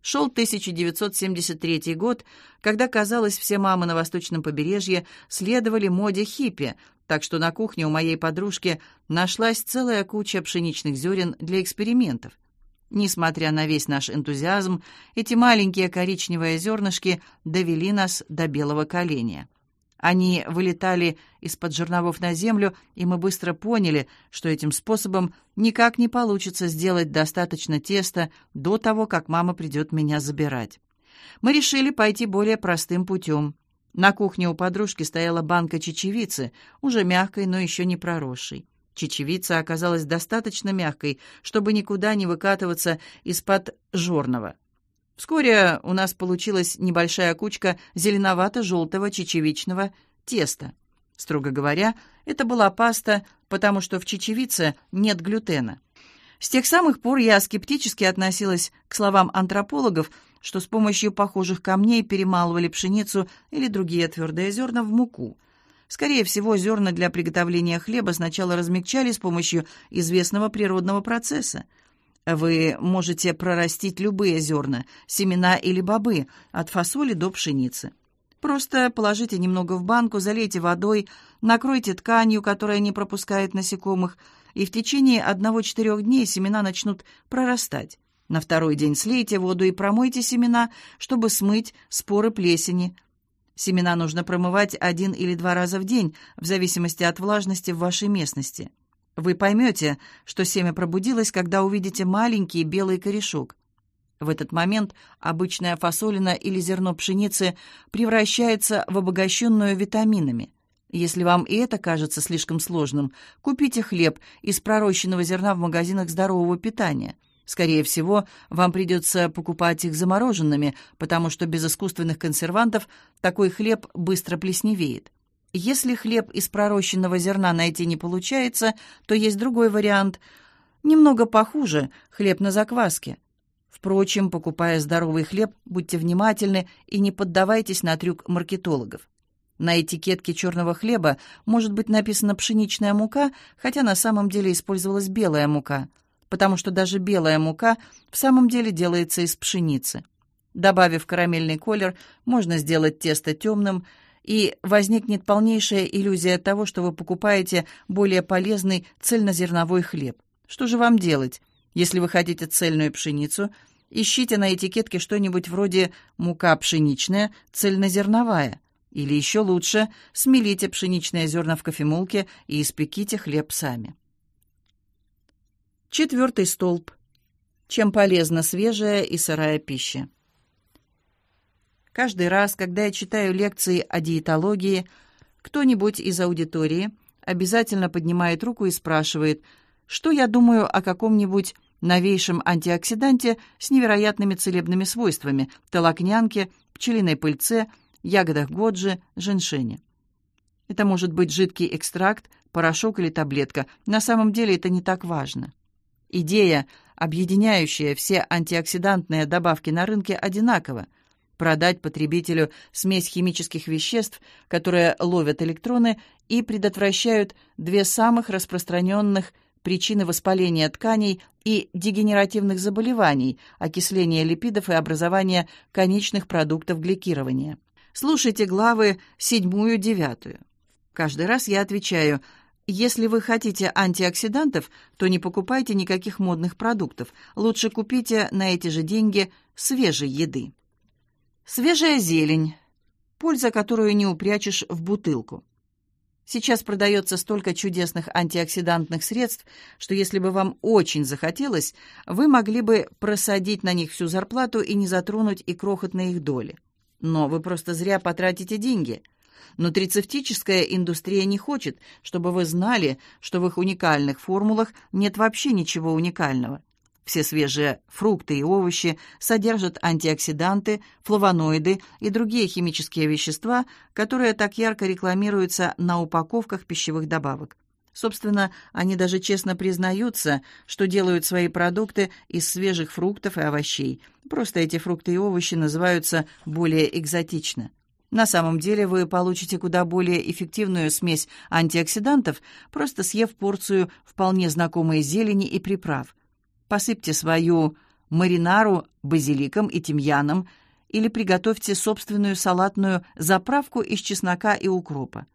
S1: Шел 1973 год, когда, казалось, все мамы на восточном побережье следовали моде хиппи, так что на кухне у моей подружки нашлась целая куча пшеничных зерен для экспериментов. Несмотря на весь наш энтузиазм, эти маленькие коричневые зернышки довели нас до белого коленя. Они вылетали из-под жерновов на землю, и мы быстро поняли, что этим способом никак не получится сделать достаточно теста до того, как мама придет меня забирать. Мы решили пойти более простым путем. На кухне у подружки стояла банка чечевицы, уже мягкой, но еще не проросшей. Чечевица оказалась достаточно мягкой, чтобы никуда не выкатываться из-под жорного. Вскоре у нас получилась небольшая кучка зеленовато-желтого чечевичного теста. Строго говоря, это была паста, потому что в чечевице нет глютена. С тех самых пор я скептически относилась к словам антропологов, что с помощью похожих камней перемалывали пшеницу или другие твердые зерна в муку. Скорее всего, зерна для приготовления хлеба сначала размягчали с помощью известного природного процесса – вы можете прорастить любые зерна, семена или бобы, от фасоли до пшеницы. Просто положите немного в банку, залейте водой, накройте тканью, которая не пропускает насекомых, и в течение одного-четырех дней семена начнут прорастать. На второй день слейте воду и промойте семена, чтобы смыть споры плесени. Семена нужно промывать один или два раза в день, в зависимости от влажности в вашей местности. Вы поймете, что семя пробудилось, когда увидите маленький белый корешок. В этот момент обычная фасолина или зерно пшеницы превращается в обогащенную витаминами. Если вам и это кажется слишком сложным, купите хлеб из пророщенного зерна в магазинах здорового питания. Скорее всего, вам придется покупать их замороженными, потому что без искусственных консервантов такой хлеб быстро плесневеет. Если хлеб из пророщенного зерна найти не получается, то есть другой вариант, немного похуже – хлеб на закваске. Впрочем, покупая здоровый хлеб, будьте внимательны и не поддавайтесь на трюк маркетологов. На этикетке черного хлеба может быть написана пшеничная мука, хотя на самом деле использовалась белая мука, потому что даже белая мука в самом деле делается из пшеницы. Добавив карамельный колер, можно сделать тесто темным – и возникнет полнейшая иллюзия того, что вы покупаете более полезный цельнозерновой хлеб. Что же вам делать? Если вы хотите цельную пшеницу, ищите на этикетке что-нибудь вроде «мука пшеничная, цельнозерновая». Или еще лучше, смелите пшеничные зерна в кофемолке и испеките хлеб сами. Четвертый столб. Чем полезна свежая и сырая пища? Каждый раз, когда я читаю лекции о диетологии, кто-нибудь из аудитории обязательно поднимает руку и спрашивает, что я думаю о каком-нибудь новейшем антиоксиданте с невероятными целебными свойствами – толокнянке, пчелиной пыльце, ягодах годжи, женьшене. Это может быть жидкий экстракт, порошок или таблетка. На самом деле это не так важно. Идея, объединяющая все антиоксидантные добавки на рынке, одинакова – продать потребителю смесь химических веществ, которые ловят электроны и предотвращают две самых распространенных причины воспаления тканей и дегенеративных заболеваний, окисления липидов и образования конечных продуктов гликирования. Слушайте главы седьмую-девятую. Каждый раз я отвечаю, если вы хотите антиоксидантов, то не покупайте никаких модных продуктов. Лучше купите на эти же деньги свежей еды. Свежая зелень. Польза, которую не упрячешь в бутылку. Сейчас продается столько чудесных антиоксидантных средств, что если бы вам очень захотелось, вы могли бы просадить на них всю зарплату и не затронуть и крохотные их доли. Но вы просто зря потратите деньги. Нутрицептическая индустрия не хочет, чтобы вы знали, что в их уникальных формулах нет вообще ничего уникального. Все свежие фрукты и овощи содержат антиоксиданты, флавоноиды и другие химические вещества, которые так ярко рекламируются на упаковках пищевых добавок. Собственно, они даже честно признаются, что делают свои продукты из свежих фруктов и овощей. Просто эти фрукты и овощи называются более экзотично. На самом деле вы получите куда более эффективную смесь антиоксидантов, просто съев порцию вполне знакомой зелени и приправ – Посыпьте свою маринару базиликом и тимьяном или приготовьте собственную салатную заправку из чеснока и укропа.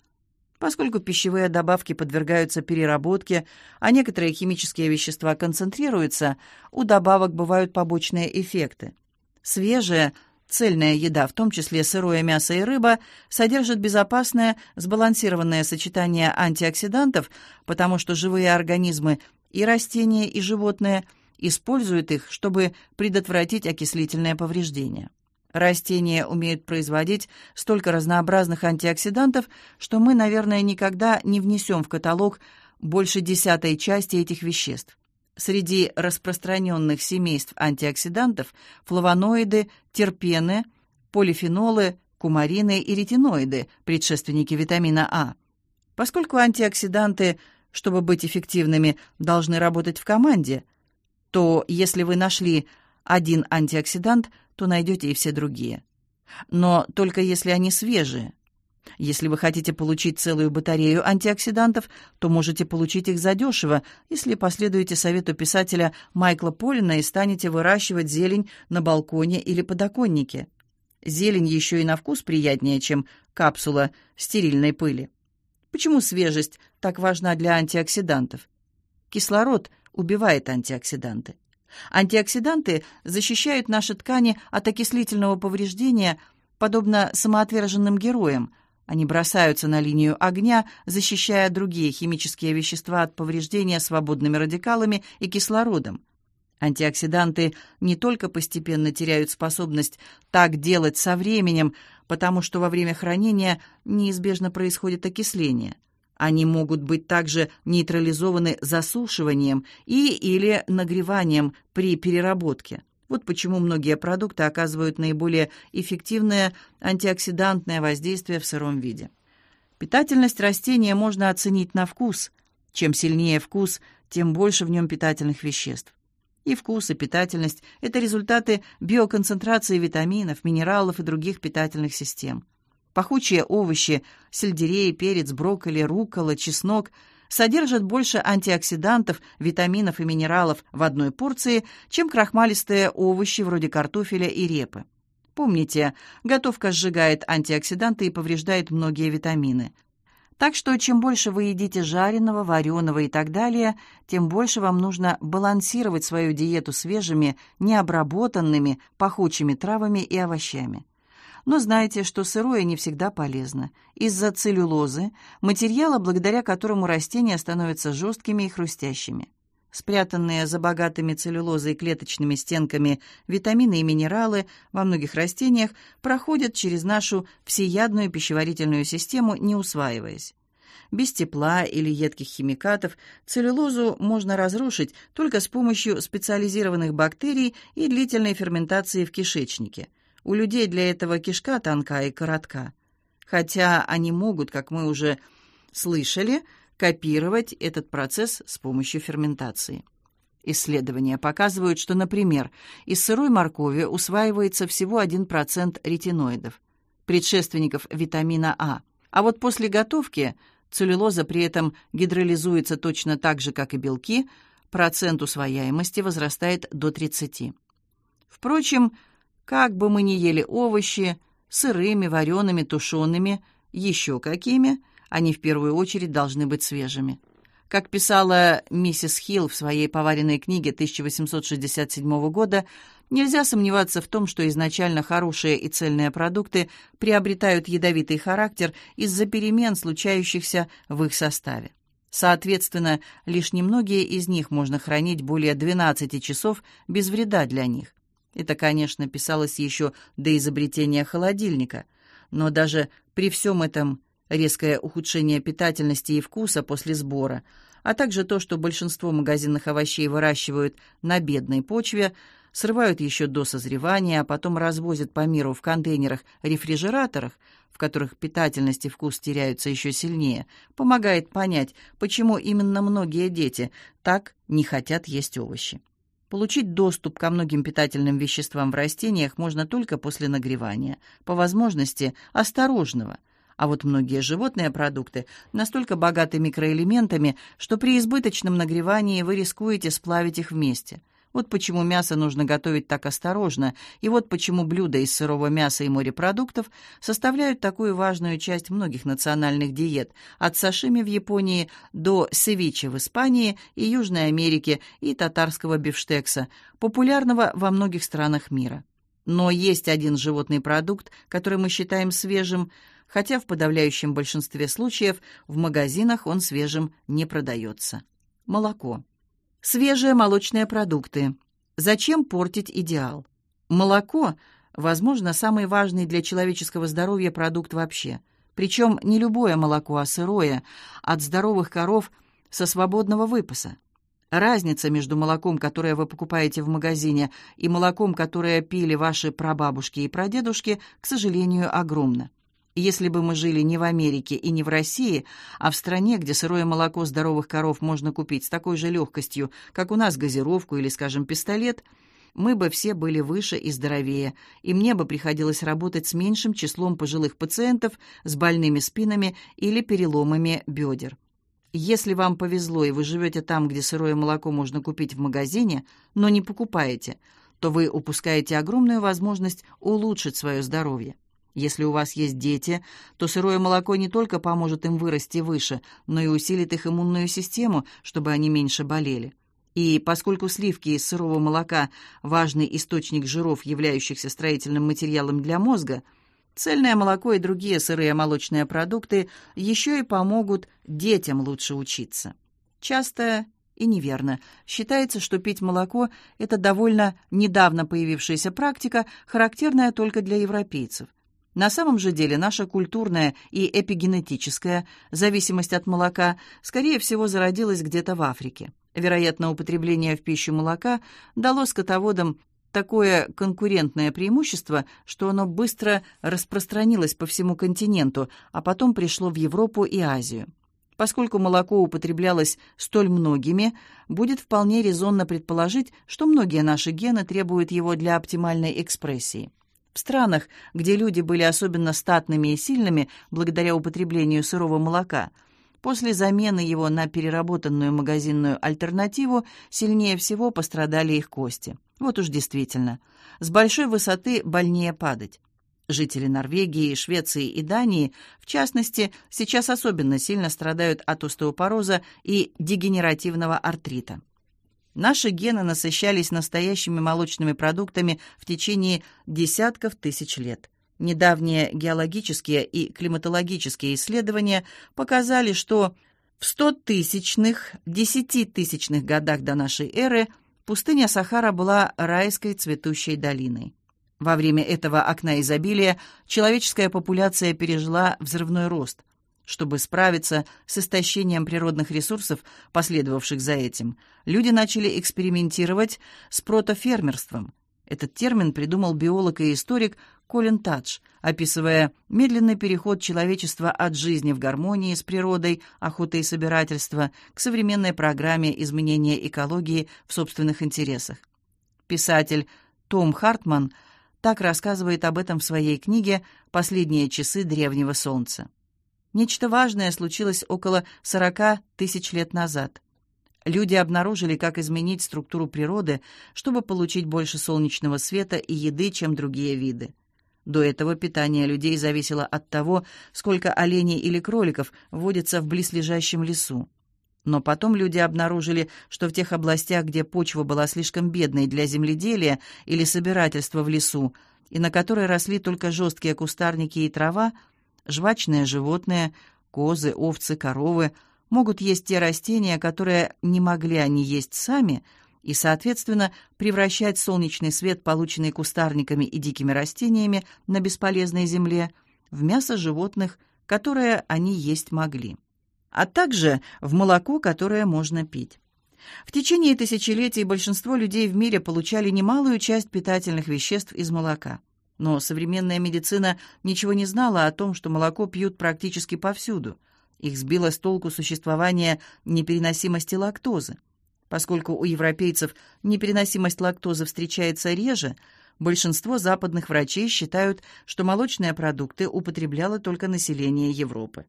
S1: Поскольку пищевые добавки подвергаются переработке, а некоторые химические вещества концентрируются, у добавок бывают побочные эффекты. Свежая, цельная еда, в том числе сырое мясо и рыба, содержит безопасное, сбалансированное сочетание антиоксидантов, потому что живые организмы и растения, и животные – используют их, чтобы предотвратить окислительное повреждение. Растения умеют производить столько разнообразных антиоксидантов, что мы, наверное, никогда не внесем в каталог больше десятой части этих веществ. Среди распространенных семейств антиоксидантов флавоноиды, терпены, полифенолы, кумарины и ретиноиды, предшественники витамина А. Поскольку антиоксиданты, чтобы быть эффективными, должны работать в команде – то если вы нашли один антиоксидант, то найдете и все другие. Но только если они свежие. Если вы хотите получить целую батарею антиоксидантов, то можете получить их задешево, если последуете совету писателя Майкла Полина и станете выращивать зелень на балконе или подоконнике. Зелень еще и на вкус приятнее, чем капсула стерильной пыли. Почему свежесть так важна для антиоксидантов? Кислород убивает антиоксиданты. Антиоксиданты защищают наши ткани от окислительного повреждения, подобно самоотверженным героям. Они бросаются на линию огня, защищая другие химические вещества от повреждения свободными радикалами и кислородом. Антиоксиданты не только постепенно теряют способность так делать со временем, потому что во время хранения неизбежно происходит окисление – они могут быть также нейтрализованы засушиванием и или нагреванием при переработке. Вот почему многие продукты оказывают наиболее эффективное антиоксидантное воздействие в сыром виде. Питательность растения можно оценить на вкус. Чем сильнее вкус, тем больше в нем питательных веществ. И вкус, и питательность – это результаты биоконцентрации витаминов, минералов и других питательных систем. Пахучие овощи, сельдерей, перец, брокколи, руккола, чеснок содержат больше антиоксидантов, витаминов и минералов в одной порции, чем крахмалистые овощи вроде картофеля и репы. Помните, готовка сжигает антиоксиданты и повреждает многие витамины. Так что чем больше вы едите жареного, вареного и так далее, тем больше вам нужно балансировать свою диету свежими, необработанными, пахучими травами и овощами. Но знайте, что сырое не всегда полезно. Из-за целлюлозы, материала, благодаря которому растения становятся жесткими и хрустящими. Спрятанные за богатыми целлюлозой клеточными стенками витамины и минералы во многих растениях проходят через нашу всеядную пищеварительную систему, не усваиваясь. Без тепла или едких химикатов целлюлозу можно разрушить только с помощью специализированных бактерий и длительной ферментации в кишечнике – у людей для этого кишка тонка и коротка. хотя они могут, как мы уже слышали, копировать этот процесс с помощью ферментации. Исследования показывают, что, например, из сырой моркови усваивается всего 1% ретиноидов, предшественников витамина А. А вот после готовки целлюлоза при этом гидролизуется точно так же, как и белки, процент усвояемости возрастает до 30. Впрочем, как бы мы ни ели овощи, сырыми, вареными, тушеными, еще какими, они в первую очередь должны быть свежими. Как писала миссис Хилл в своей поваренной книге 1867 года, нельзя сомневаться в том, что изначально хорошие и цельные продукты приобретают ядовитый характер из-за перемен, случающихся в их составе. Соответственно, лишь немногие из них можно хранить более 12 часов без вреда для них. Это, конечно, писалось еще до изобретения холодильника, но даже при всем этом резкое ухудшение питательности и вкуса после сбора, а также то, что большинство магазинных овощей выращивают на бедной почве, срывают еще до созревания, а потом развозят по миру в контейнерах-рефрижераторах, в которых питательность и вкус теряются еще сильнее, помогает понять, почему именно многие дети так не хотят есть овощи. Получить доступ ко многим питательным веществам в растениях можно только после нагревания, по возможности осторожного – а вот многие животные продукты настолько богаты микроэлементами, что при избыточном нагревании вы рискуете сплавить их вместе. Вот почему мясо нужно готовить так осторожно, и вот почему блюда из сырого мяса и морепродуктов составляют такую важную часть многих национальных диет, от сашими в Японии до севиче в Испании и Южной Америке и татарского бифштекса, популярного во многих странах мира. Но есть один животный продукт, который мы считаем свежим, хотя в подавляющем большинстве случаев в магазинах он свежим не продается. Молоко. Свежие молочные продукты. Зачем портить идеал? Молоко, возможно, самый важный для человеческого здоровья продукт вообще. Причем не любое молоко, а сырое, от здоровых коров со свободного выпаса. Разница между молоком, которое вы покупаете в магазине, и молоком, которое пили ваши прабабушки и прадедушки, к сожалению, огромна. Если бы мы жили не в Америке и не в России, а в стране, где сырое молоко здоровых коров можно купить с такой же легкостью, как у нас газировку или, скажем, пистолет, мы бы все были выше и здоровее, и мне бы приходилось работать с меньшим числом пожилых пациентов с больными спинами или переломами бедер. Если вам повезло и вы живете там, где сырое молоко можно купить в магазине, но не покупаете, то вы упускаете огромную возможность улучшить свое здоровье. Если у вас есть дети, то сырое молоко не только поможет им вырасти выше, но и усилит их иммунную систему, чтобы они меньше болели. И поскольку сливки из сырого молока – важный источник жиров, являющихся строительным материалом для мозга, цельное молоко и другие сырые молочные продукты еще и помогут детям лучше учиться. Часто и неверно. Считается, что пить молоко – это довольно недавно появившаяся практика, характерная только для европейцев – на самом же деле наша культурная и эпигенетическая зависимость от молока, скорее всего, зародилась где-то в Африке. Вероятно, употребление в пищу молока дало скотоводам такое конкурентное преимущество, что оно быстро распространилось по всему континенту, а потом пришло в Европу и Азию. Поскольку молоко употреблялось столь многими, будет вполне резонно предположить, что многие наши гены требуют его для оптимальной экспрессии. В странах, где люди были особенно статными и сильными благодаря употреблению сырого молока, после замены его на переработанную магазинную альтернативу сильнее всего пострадали их кости. Вот уж действительно, с большой высоты больнее падать. Жители Норвегии, Швеции и Дании, в частности, сейчас особенно сильно страдают от остеопороза и дегенеративного артрита. Наши гены насыщались настоящими молочными продуктами в течение десятков тысяч лет. Недавние геологические и климатологические исследования показали, что в 100-тысячных, 10-тысячных годах до нашей эры пустыня Сахара была райской цветущей долиной. Во время этого окна изобилия человеческая популяция пережила взрывной рост. Чтобы справиться с истощением природных ресурсов, последовавших за этим, люди начали экспериментировать с протофермерством. Этот термин придумал биолог и историк Колин Тадж, описывая медленный переход человечества от жизни в гармонии с природой, охоты и собирательства, к современной программе изменения экологии в собственных интересах. Писатель Том Хартман так рассказывает об этом в своей книге «Последние часы древнего солнца». Нечто важное случилось около 40 тысяч лет назад. Люди обнаружили, как изменить структуру природы, чтобы получить больше солнечного света и еды, чем другие виды. До этого питание людей зависело от того, сколько оленей или кроликов водится в близлежащем лесу. Но потом люди обнаружили, что в тех областях, где почва была слишком бедной для земледелия или собирательства в лесу, и на которой росли только жесткие кустарники и трава, жвачные животные, козы, овцы, коровы могут есть те растения, которые не могли они есть сами, и, соответственно, превращать солнечный свет, полученный кустарниками и дикими растениями на бесполезной земле, в мясо животных, которые они есть могли, а также в молоко, которое можно пить. В течение тысячелетий большинство людей в мире получали немалую часть питательных веществ из молока. Но современная медицина ничего не знала о том, что молоко пьют практически повсюду. Их сбило с толку существование непереносимости лактозы. Поскольку у европейцев непереносимость лактозы встречается реже, большинство западных врачей считают, что молочные продукты употребляло только население Европы.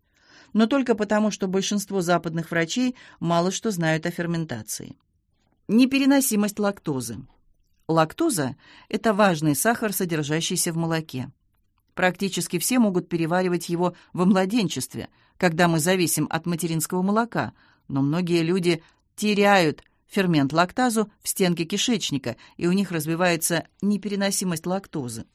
S1: Но только потому, что большинство западных врачей мало что знают о ферментации. Непереносимость лактозы. Лактоза – это важный сахар, содержащийся в молоке. Практически все могут переваривать его во младенчестве, когда мы зависим от материнского молока, но многие люди теряют фермент лактазу в стенке кишечника, и у них развивается непереносимость лактозы.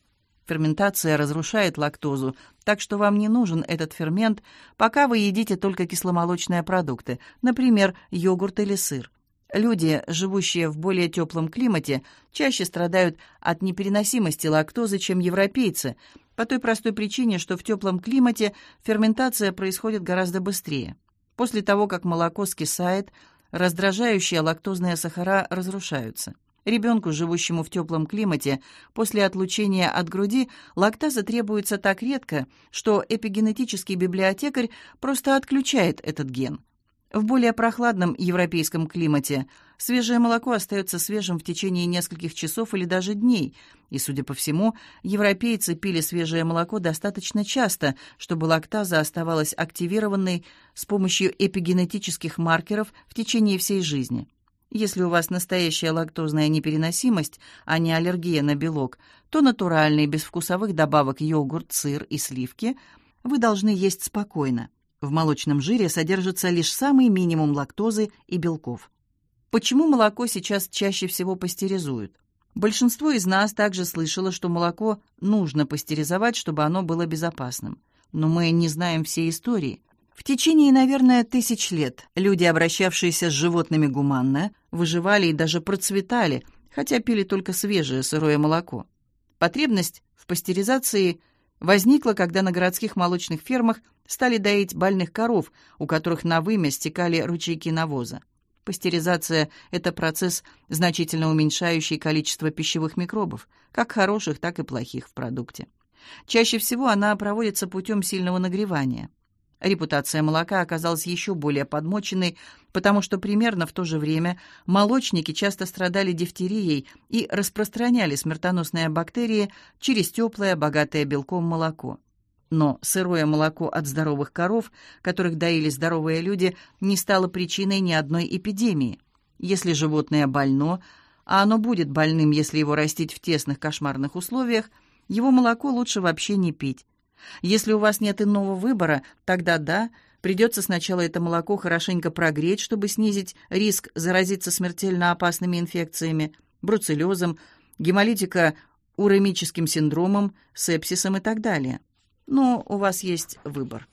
S1: Ферментация разрушает лактозу, так что вам не нужен этот фермент, пока вы едите только кисломолочные продукты, например, йогурт или сыр. Люди, живущие в более теплом климате, чаще страдают от непереносимости лактозы, чем европейцы, по той простой причине, что в теплом климате ферментация происходит гораздо быстрее. После того, как молоко скисает, раздражающие лактозные сахара разрушаются. Ребенку, живущему в теплом климате, после отлучения от груди лактаза требуется так редко, что эпигенетический библиотекарь просто отключает этот ген – в более прохладном европейском климате свежее молоко остается свежим в течение нескольких часов или даже дней, и, судя по всему, европейцы пили свежее молоко достаточно часто, чтобы лактаза оставалась активированной с помощью эпигенетических маркеров в течение всей жизни. Если у вас настоящая лактозная непереносимость, а не аллергия на белок, то натуральный, без вкусовых добавок йогурт, сыр и сливки вы должны есть спокойно. В молочном жире содержится лишь самый минимум лактозы и белков. Почему молоко сейчас чаще всего пастеризуют? Большинство из нас также слышало, что молоко нужно пастеризовать, чтобы оно было безопасным. Но мы не знаем всей истории. В течение, наверное, тысяч лет люди, обращавшиеся с животными гуманно, выживали и даже процветали, хотя пили только свежее сырое молоко. Потребность в пастеризации возникла, когда на городских молочных фермах стали доить больных коров, у которых на вымя стекали ручейки навоза. Пастеризация – это процесс, значительно уменьшающий количество пищевых микробов, как хороших, так и плохих в продукте. Чаще всего она проводится путем сильного нагревания. Репутация молока оказалась еще более подмоченной, потому что примерно в то же время молочники часто страдали дифтерией и распространяли смертоносные бактерии через теплое, богатое белком молоко. Но сырое молоко от здоровых коров, которых доили здоровые люди, не стало причиной ни одной эпидемии. Если животное больно, а оно будет больным, если его растить в тесных кошмарных условиях, его молоко лучше вообще не пить. Если у вас нет иного выбора, тогда да, придется сначала это молоко хорошенько прогреть, чтобы снизить риск заразиться смертельно опасными инфекциями, бруцеллезом, гемолитико-уремическим синдромом, сепсисом и так далее но у вас есть выбор.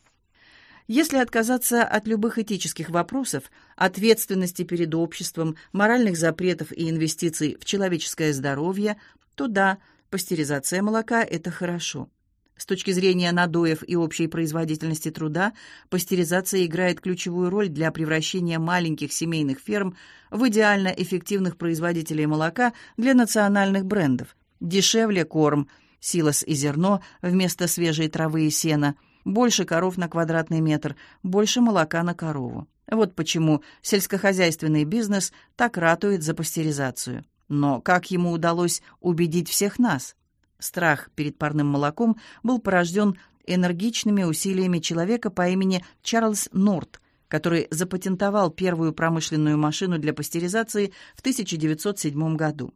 S1: Если отказаться от любых этических вопросов, ответственности перед обществом, моральных запретов и инвестиций в человеческое здоровье, то да, пастеризация молока – это хорошо. С точки зрения надоев и общей производительности труда, пастеризация играет ключевую роль для превращения маленьких семейных ферм в идеально эффективных производителей молока для национальных брендов. Дешевле корм – Силос и зерно вместо свежей травы и сена, больше коров на квадратный метр, больше молока на корову. Вот почему сельскохозяйственный бизнес так ратует за пастеризацию. Но как ему удалось убедить всех нас? Страх перед парным молоком был порожден энергичными усилиями человека по имени Чарльз Норт, который запатентовал первую промышленную машину для пастеризации в 1907 году.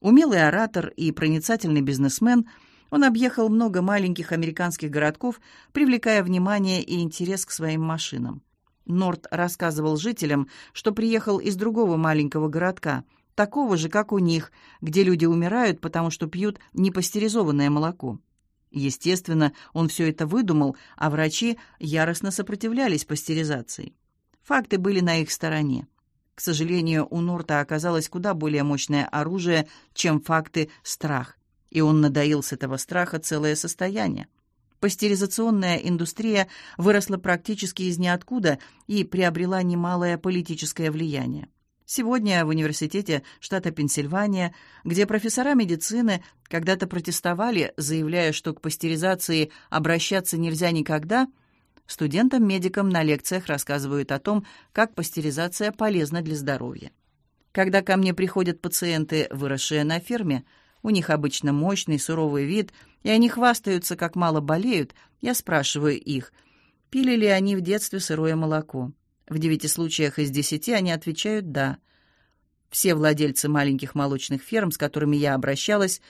S1: Умелый оратор и проницательный бизнесмен, он объехал много маленьких американских городков, привлекая внимание и интерес к своим машинам. Норт рассказывал жителям, что приехал из другого маленького городка, такого же, как у них, где люди умирают, потому что пьют непастеризованное молоко. Естественно, он все это выдумал, а врачи яростно сопротивлялись пастеризации. Факты были на их стороне. К сожалению, у Норта оказалось куда более мощное оружие, чем факты страх, и он надоил с этого страха целое состояние. Пастеризационная индустрия выросла практически из ниоткуда и приобрела немалое политическое влияние. Сегодня в университете штата Пенсильвания, где профессора медицины когда-то протестовали, заявляя, что к пастеризации обращаться нельзя никогда, студентам-медикам на лекциях рассказывают о том, как пастеризация полезна для здоровья. Когда ко мне приходят пациенты, выросшие на ферме, у них обычно мощный, суровый вид, и они хвастаются, как мало болеют, я спрашиваю их, пили ли они в детстве сырое молоко. В девяти случаях из десяти они отвечают «да». Все владельцы маленьких молочных ферм, с которыми я обращалась,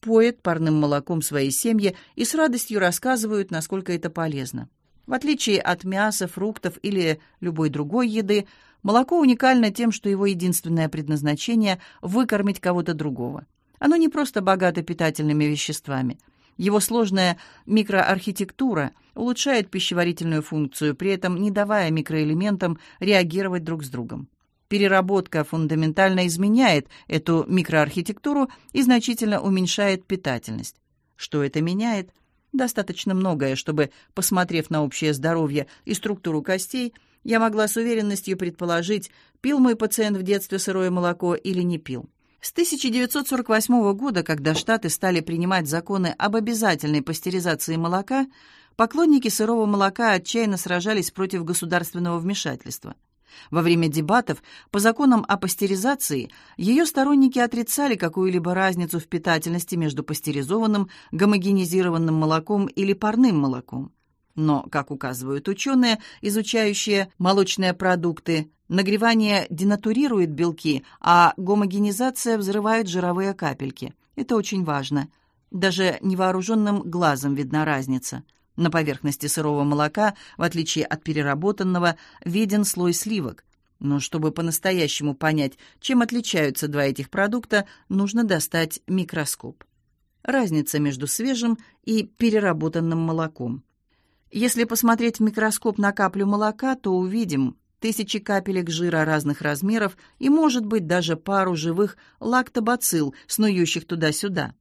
S1: поят парным молоком свои семьи и с радостью рассказывают, насколько это полезно. В отличие от мяса, фруктов или любой другой еды, молоко уникально тем, что его единственное предназначение – выкормить кого-то другого. Оно не просто богато питательными веществами – его сложная микроархитектура улучшает пищеварительную функцию, при этом не давая микроэлементам реагировать друг с другом. Переработка фундаментально изменяет эту микроархитектуру и значительно уменьшает питательность. Что это меняет? Достаточно многое, чтобы, посмотрев на общее здоровье и структуру костей, я могла с уверенностью предположить, пил мой пациент в детстве сырое молоко или не пил. С 1948 года, когда Штаты стали принимать законы об обязательной пастеризации молока, поклонники сырого молока отчаянно сражались против государственного вмешательства. Во время дебатов по законам о пастеризации ее сторонники отрицали какую-либо разницу в питательности между пастеризованным, гомогенизированным молоком или парным молоком. Но, как указывают ученые, изучающие молочные продукты, нагревание денатурирует белки, а гомогенизация взрывает жировые капельки. Это очень важно. Даже невооруженным глазом видна разница. На поверхности сырого молока, в отличие от переработанного, виден слой сливок. Но чтобы по-настоящему понять, чем отличаются два этих продукта, нужно достать микроскоп. Разница между свежим и переработанным молоком. Если посмотреть в микроскоп на каплю молока, то увидим тысячи капелек жира разных размеров и, может быть, даже пару живых лактобацилл, снующих туда-сюда.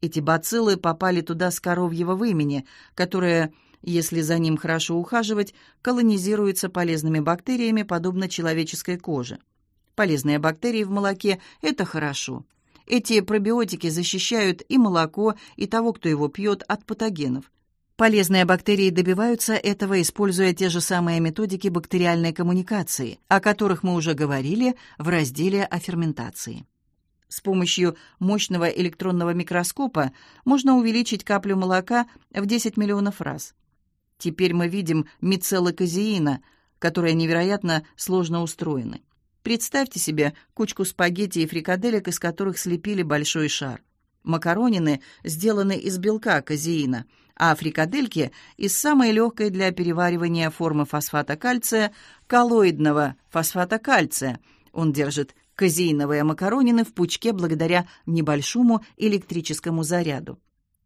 S1: Эти бациллы попали туда с коровьего вымени, которое, если за ним хорошо ухаживать, колонизируется полезными бактериями, подобно человеческой коже. Полезные бактерии в молоке – это хорошо. Эти пробиотики защищают и молоко, и того, кто его пьет, от патогенов – Полезные бактерии добиваются этого, используя те же самые методики бактериальной коммуникации, о которых мы уже говорили в разделе о ферментации. С помощью мощного электронного микроскопа можно увеличить каплю молока в 10 миллионов раз. Теперь мы видим мицеллы казеина, которые невероятно сложно устроены. Представьте себе кучку спагетти и фрикаделек, из которых слепили большой шар. Макаронины сделаны из белка казеина – а фрикадельки из самой легкой для переваривания формы фосфата кальция – коллоидного фосфата кальция. Он держит казеиновые макаронины в пучке благодаря небольшому электрическому заряду.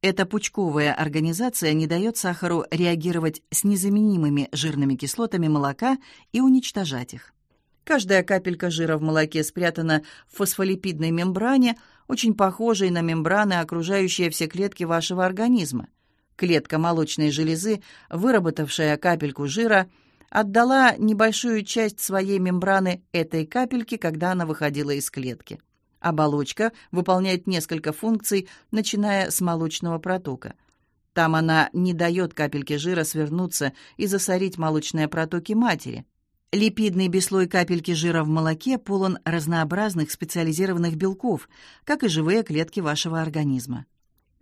S1: Эта пучковая организация не дает сахару реагировать с незаменимыми жирными кислотами молока и уничтожать их. Каждая капелька жира в молоке спрятана в фосфолипидной мембране, очень похожей на мембраны, окружающие все клетки вашего организма. Клетка молочной железы, выработавшая капельку жира, отдала небольшую часть своей мембраны этой капельке, когда она выходила из клетки. Оболочка выполняет несколько функций, начиная с молочного протока. Там она не дает капельке жира свернуться и засорить молочные протоки матери. Липидный бесслой капельки жира в молоке полон разнообразных специализированных белков, как и живые клетки вашего организма.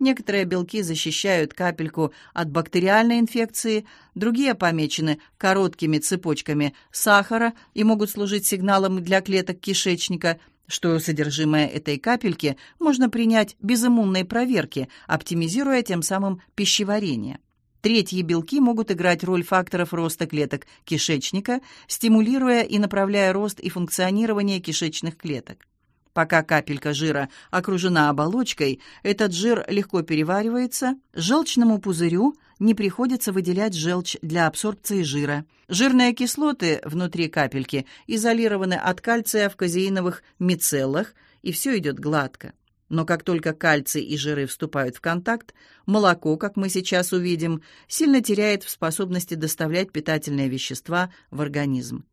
S1: Некоторые белки защищают капельку от бактериальной инфекции, другие помечены короткими цепочками сахара и могут служить сигналом для клеток кишечника, что содержимое этой капельки можно принять без иммунной проверки, оптимизируя тем самым пищеварение. Третьи белки могут играть роль факторов роста клеток кишечника, стимулируя и направляя рост и функционирование кишечных клеток. Пока капелька жира окружена оболочкой, этот жир легко переваривается, желчному пузырю не приходится выделять желчь для абсорбции жира. Жирные кислоты внутри капельки изолированы от кальция в казеиновых мицеллах, и все идет гладко. Но как только кальций и жиры вступают в контакт, молоко, как мы сейчас увидим, сильно теряет в способности доставлять питательные вещества в организм.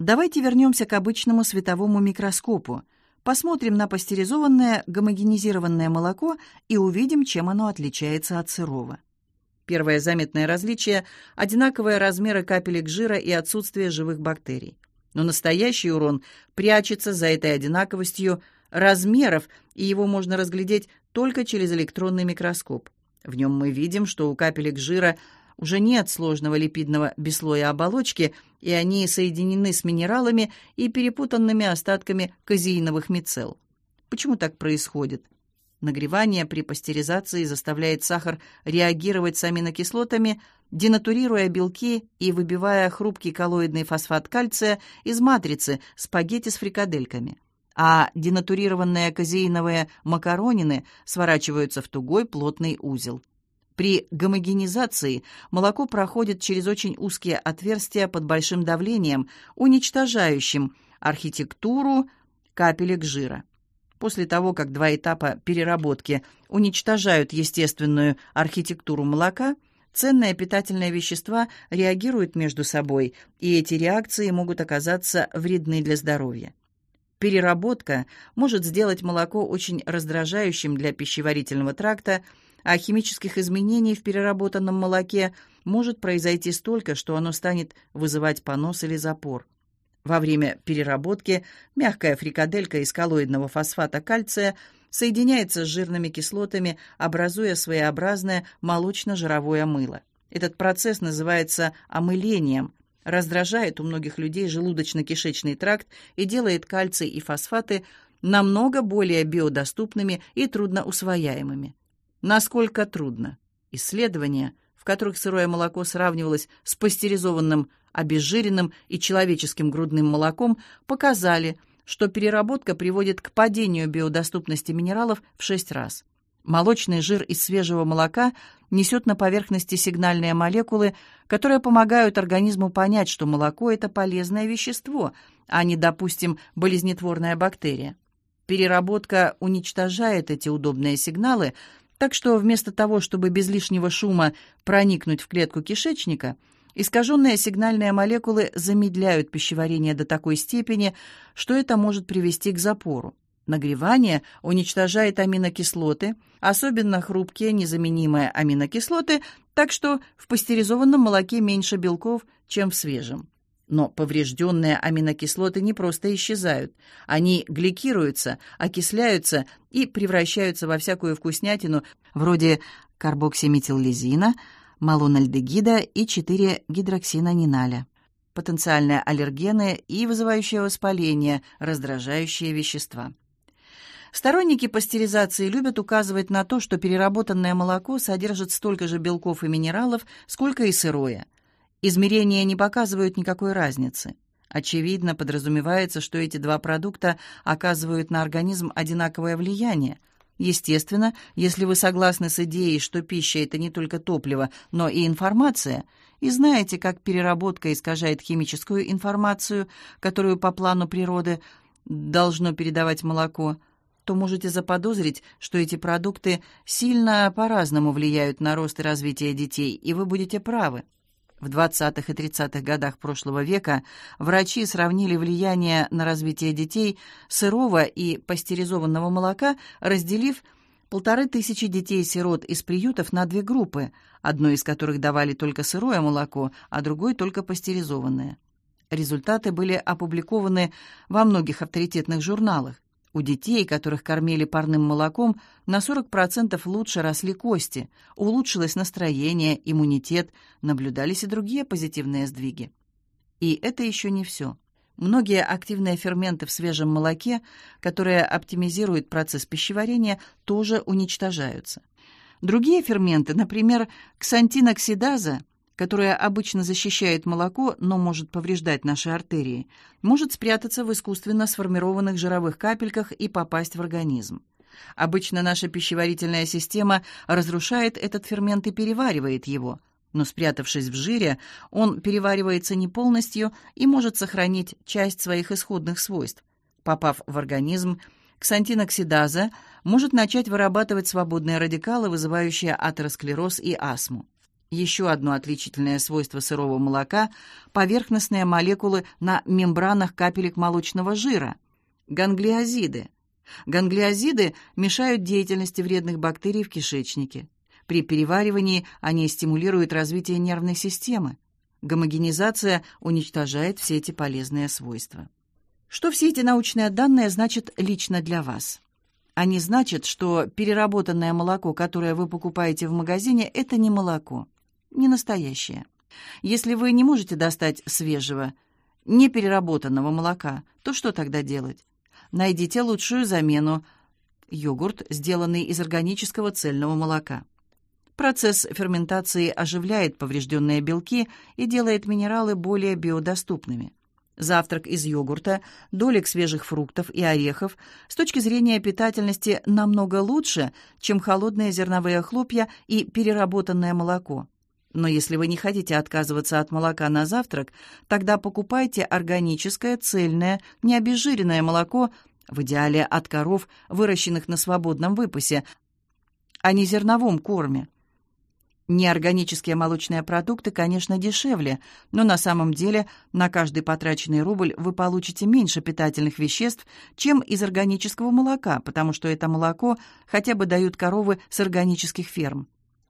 S1: Давайте вернемся к обычному световому микроскопу – Посмотрим на пастеризованное гомогенизированное молоко и увидим, чем оно отличается от сырого. Первое заметное различие – одинаковые размеры капелек жира и отсутствие живых бактерий. Но настоящий урон прячется за этой одинаковостью размеров, и его можно разглядеть только через электронный микроскоп. В нем мы видим, что у капелек жира уже нет сложного липидного бесслоя оболочки, и они соединены с минералами и перепутанными остатками казеиновых мицелл. Почему так происходит? Нагревание при пастеризации заставляет сахар реагировать с аминокислотами, денатурируя белки и выбивая хрупкий коллоидный фосфат кальция из матрицы спагетти с фрикадельками. А денатурированные казеиновые макаронины сворачиваются в тугой плотный узел. При гомогенизации молоко проходит через очень узкие отверстия под большим давлением, уничтожающим архитектуру капелек жира. После того, как два этапа переработки уничтожают естественную архитектуру молока, ценные питательные вещества реагируют между собой, и эти реакции могут оказаться вредны для здоровья. Переработка может сделать молоко очень раздражающим для пищеварительного тракта, а химических изменений в переработанном молоке может произойти столько, что оно станет вызывать понос или запор. Во время переработки мягкая фрикаделька из коллоидного фосфата кальция соединяется с жирными кислотами, образуя своеобразное молочно-жировое мыло. Этот процесс называется омылением, раздражает у многих людей желудочно-кишечный тракт и делает кальций и фосфаты намного более биодоступными и трудноусвояемыми. Насколько трудно? Исследования, в которых сырое молоко сравнивалось с пастеризованным, обезжиренным и человеческим грудным молоком, показали, что переработка приводит к падению биодоступности минералов в 6 раз. Молочный жир из свежего молока несет на поверхности сигнальные молекулы, которые помогают организму понять, что молоко – это полезное вещество, а не, допустим, болезнетворная бактерия. Переработка уничтожает эти удобные сигналы, так что вместо того, чтобы без лишнего шума проникнуть в клетку кишечника, искаженные сигнальные молекулы замедляют пищеварение до такой степени, что это может привести к запору. Нагревание уничтожает аминокислоты, особенно хрупкие незаменимые аминокислоты, так что в пастеризованном молоке меньше белков, чем в свежем. Но поврежденные аминокислоты не просто исчезают. Они гликируются, окисляются и превращаются во всякую вкуснятину, вроде карбоксиметиллизина, малональдегида и 4-гидроксинониналя. Потенциальные аллергены и вызывающие воспаление, раздражающие вещества. Сторонники пастеризации любят указывать на то, что переработанное молоко содержит столько же белков и минералов, сколько и сырое – Измерения не показывают никакой разницы. Очевидно, подразумевается, что эти два продукта оказывают на организм одинаковое влияние. Естественно, если вы согласны с идеей, что пища – это не только топливо, но и информация, и знаете, как переработка искажает химическую информацию, которую по плану природы должно передавать молоко, то можете заподозрить, что эти продукты сильно по-разному влияют на рост и развитие детей, и вы будете правы. В 20-х и 30-х годах прошлого века врачи сравнили влияние на развитие детей сырого и пастеризованного молока, разделив полторы тысячи детей-сирот из приютов на две группы, одной из которых давали только сырое молоко, а другой только пастеризованное. Результаты были опубликованы во многих авторитетных журналах. У детей, которых кормили парным молоком, на 40% лучше росли кости, улучшилось настроение, иммунитет, наблюдались и другие позитивные сдвиги. И это еще не все. Многие активные ферменты в свежем молоке, которые оптимизируют процесс пищеварения, тоже уничтожаются. Другие ферменты, например, ксантиноксидаза, которая обычно защищает молоко, но может повреждать наши артерии, может спрятаться в искусственно сформированных жировых капельках и попасть в организм. Обычно наша пищеварительная система разрушает этот фермент и переваривает его, но спрятавшись в жире, он переваривается не полностью и может сохранить часть своих исходных свойств. Попав в организм, ксантиноксидаза может начать вырабатывать свободные радикалы, вызывающие атеросклероз и астму. Еще одно отличительное свойство сырого молока – поверхностные молекулы на мембранах капелек молочного жира – ганглиозиды. Ганглиозиды мешают деятельности вредных бактерий в кишечнике. При переваривании они стимулируют развитие нервной системы. Гомогенизация уничтожает все эти полезные свойства. Что все эти научные данные значат лично для вас? Они значат, что переработанное молоко, которое вы покупаете в магазине, это не молоко не настоящее. Если вы не можете достать свежего, непереработанного молока, то что тогда делать? Найдите лучшую замену – йогурт, сделанный из органического цельного молока. Процесс ферментации оживляет поврежденные белки и делает минералы более биодоступными. Завтрак из йогурта, долек свежих фруктов и орехов с точки зрения питательности намного лучше, чем холодные зерновые хлопья и переработанное молоко. Но если вы не хотите отказываться от молока на завтрак, тогда покупайте органическое, цельное, необезжиренное молоко, в идеале от коров, выращенных на свободном выпасе, а не зерновом корме. Неорганические молочные продукты, конечно, дешевле, но на самом деле на каждый потраченный рубль вы получите меньше питательных веществ, чем из органического молока, потому что это молоко хотя бы дают коровы с органических ферм.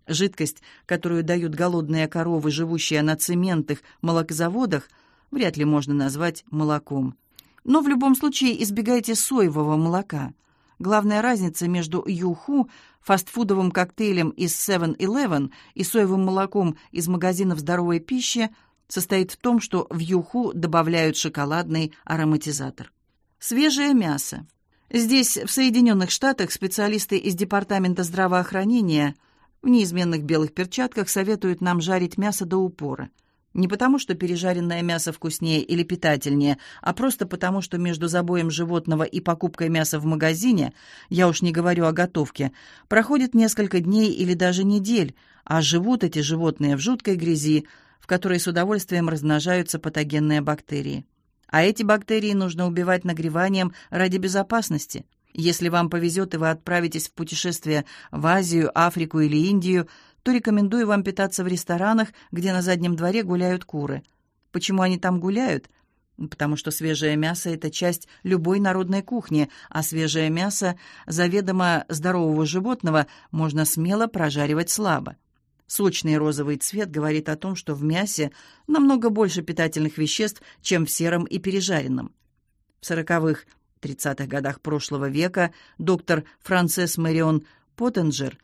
S1: Жидкость, которую дают голодные коровы, живущие на цементных молокозаводах, вряд ли можно назвать молоком. Но в любом случае избегайте соевого молока. Главная разница между юху, фастфудовым коктейлем из 7-Eleven и соевым молоком из магазинов здоровой пищи состоит в том, что в юху добавляют шоколадный ароматизатор. Свежее мясо. Здесь, в Соединенных Штатах, специалисты из Департамента здравоохранения – в неизменных белых перчатках советуют нам жарить мясо до упора. Не потому, что пережаренное мясо вкуснее или питательнее, а просто потому, что между забоем животного и покупкой мяса в магазине, я уж не говорю о готовке, проходит несколько дней или даже недель, а живут эти животные в жуткой грязи, в которой с удовольствием размножаются патогенные бактерии. А эти бактерии нужно убивать нагреванием ради безопасности – если вам повезет и вы отправитесь в путешествие в Азию, Африку или Индию, то рекомендую вам питаться в ресторанах, где на заднем дворе гуляют куры. Почему они там гуляют? Потому что свежее мясо – это часть любой народной кухни, а свежее мясо заведомо здорового животного можно смело прожаривать слабо. Сочный розовый цвет говорит о том, что в мясе намного больше питательных веществ, чем в сером и пережаренном. В сороковых 30-х годах прошлого века доктор Францесс Мэрион Поттенджер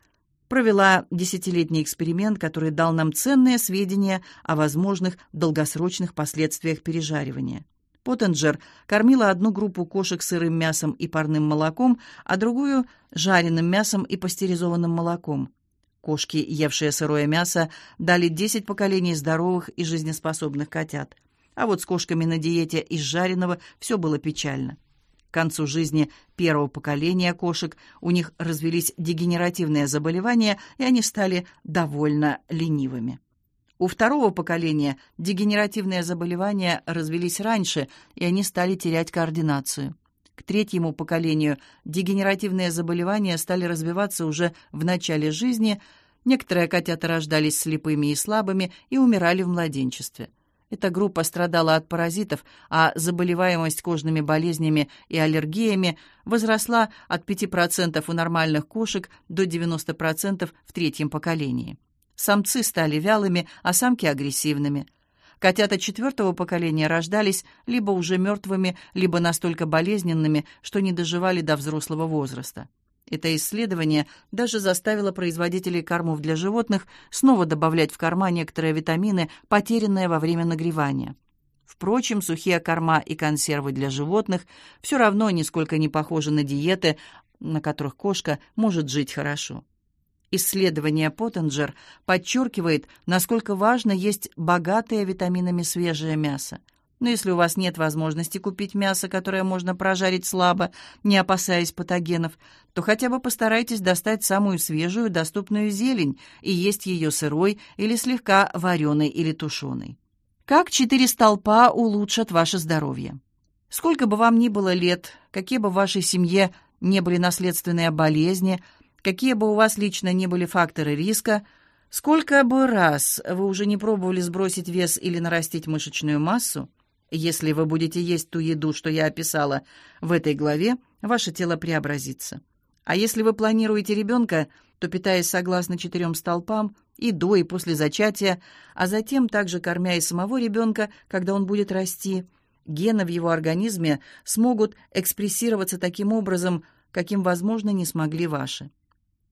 S1: провела десятилетний эксперимент, который дал нам ценные сведения о возможных долгосрочных последствиях пережаривания. Поттенджер кормила одну группу кошек сырым мясом и парным молоком, а другую – жареным мясом и пастеризованным молоком. Кошки, евшие сырое мясо, дали 10 поколений здоровых и жизнеспособных котят. А вот с кошками на диете из жареного все было печально. Концу жизни первого поколения кошек у них развелись дегенеративные заболевания, и они стали довольно ленивыми. У второго поколения дегенеративные заболевания развелись раньше, и они стали терять координацию. К третьему поколению дегенеративные заболевания стали развиваться уже в начале жизни, Некоторые котята рождались слепыми и слабыми и умирали в младенчестве. Эта группа страдала от паразитов, а заболеваемость кожными болезнями и аллергиями возросла от 5% у нормальных кошек до 90% в третьем поколении. Самцы стали вялыми, а самки агрессивными. Котята четвертого поколения рождались либо уже мертвыми, либо настолько болезненными, что не доживали до взрослого возраста. Это исследование даже заставило производителей кормов для животных снова добавлять в корма некоторые витамины, потерянные во время нагревания. Впрочем, сухие корма и консервы для животных все равно нисколько не похожи на диеты, на которых кошка может жить хорошо. Исследование Поттенджер подчеркивает, насколько важно есть богатое витаминами свежее мясо – но если у вас нет возможности купить мясо, которое можно прожарить слабо, не опасаясь патогенов, то хотя бы постарайтесь достать самую свежую доступную зелень и есть ее сырой или слегка вареной или тушеной. Как четыре столпа улучшат ваше здоровье? Сколько бы вам ни было лет, какие бы в вашей семье не были наследственные болезни, какие бы у вас лично не были факторы риска, сколько бы раз вы уже не пробовали сбросить вес или нарастить мышечную массу, если вы будете есть ту еду, что я описала в этой главе, ваше тело преобразится. А если вы планируете ребенка, то, питаясь согласно четырем столпам, и до, и после зачатия, а затем также кормя и самого ребенка, когда он будет расти, гены в его организме смогут экспрессироваться таким образом, каким, возможно, не смогли ваши.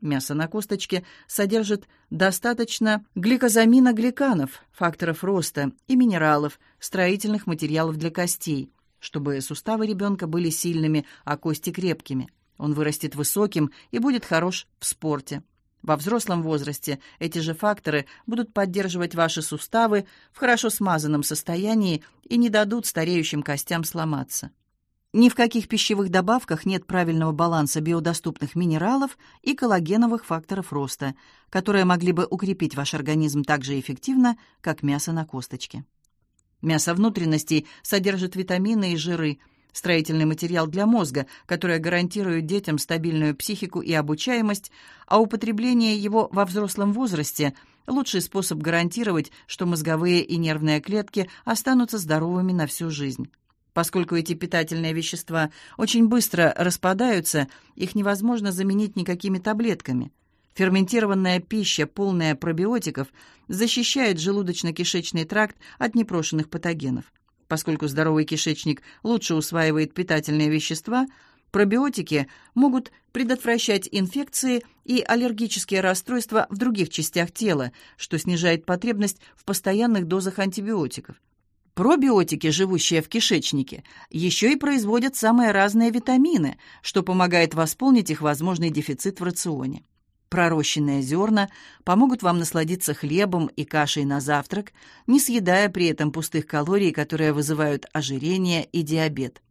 S1: Мясо на косточке содержит достаточно гликозаминогликанов, факторов роста и минералов, строительных материалов для костей, чтобы суставы ребенка были сильными, а кости крепкими. Он вырастет высоким и будет хорош в спорте. Во взрослом возрасте эти же факторы будут поддерживать ваши суставы в хорошо смазанном состоянии и не дадут стареющим костям сломаться. Ни в каких пищевых добавках нет правильного баланса биодоступных минералов и коллагеновых факторов роста, которые могли бы укрепить ваш организм так же эффективно, как мясо на косточке. Мясо внутренностей содержит витамины и жиры, строительный материал для мозга, который гарантирует детям стабильную психику и обучаемость, а употребление его во взрослом возрасте – лучший способ гарантировать, что мозговые и нервные клетки останутся здоровыми на всю жизнь. Поскольку эти питательные вещества очень быстро распадаются, их невозможно заменить никакими таблетками. Ферментированная пища, полная пробиотиков, защищает желудочно-кишечный тракт от непрошенных патогенов. Поскольку здоровый кишечник лучше усваивает питательные вещества, пробиотики могут предотвращать инфекции и аллергические расстройства в других частях тела, что снижает потребность в постоянных дозах антибиотиков. Пробиотики, живущие в кишечнике, еще и производят самые разные витамины, что помогает восполнить их возможный дефицит в рационе. Пророщенные зерна помогут вам насладиться хлебом и кашей на завтрак, не съедая при этом пустых калорий, которые вызывают ожирение и диабет.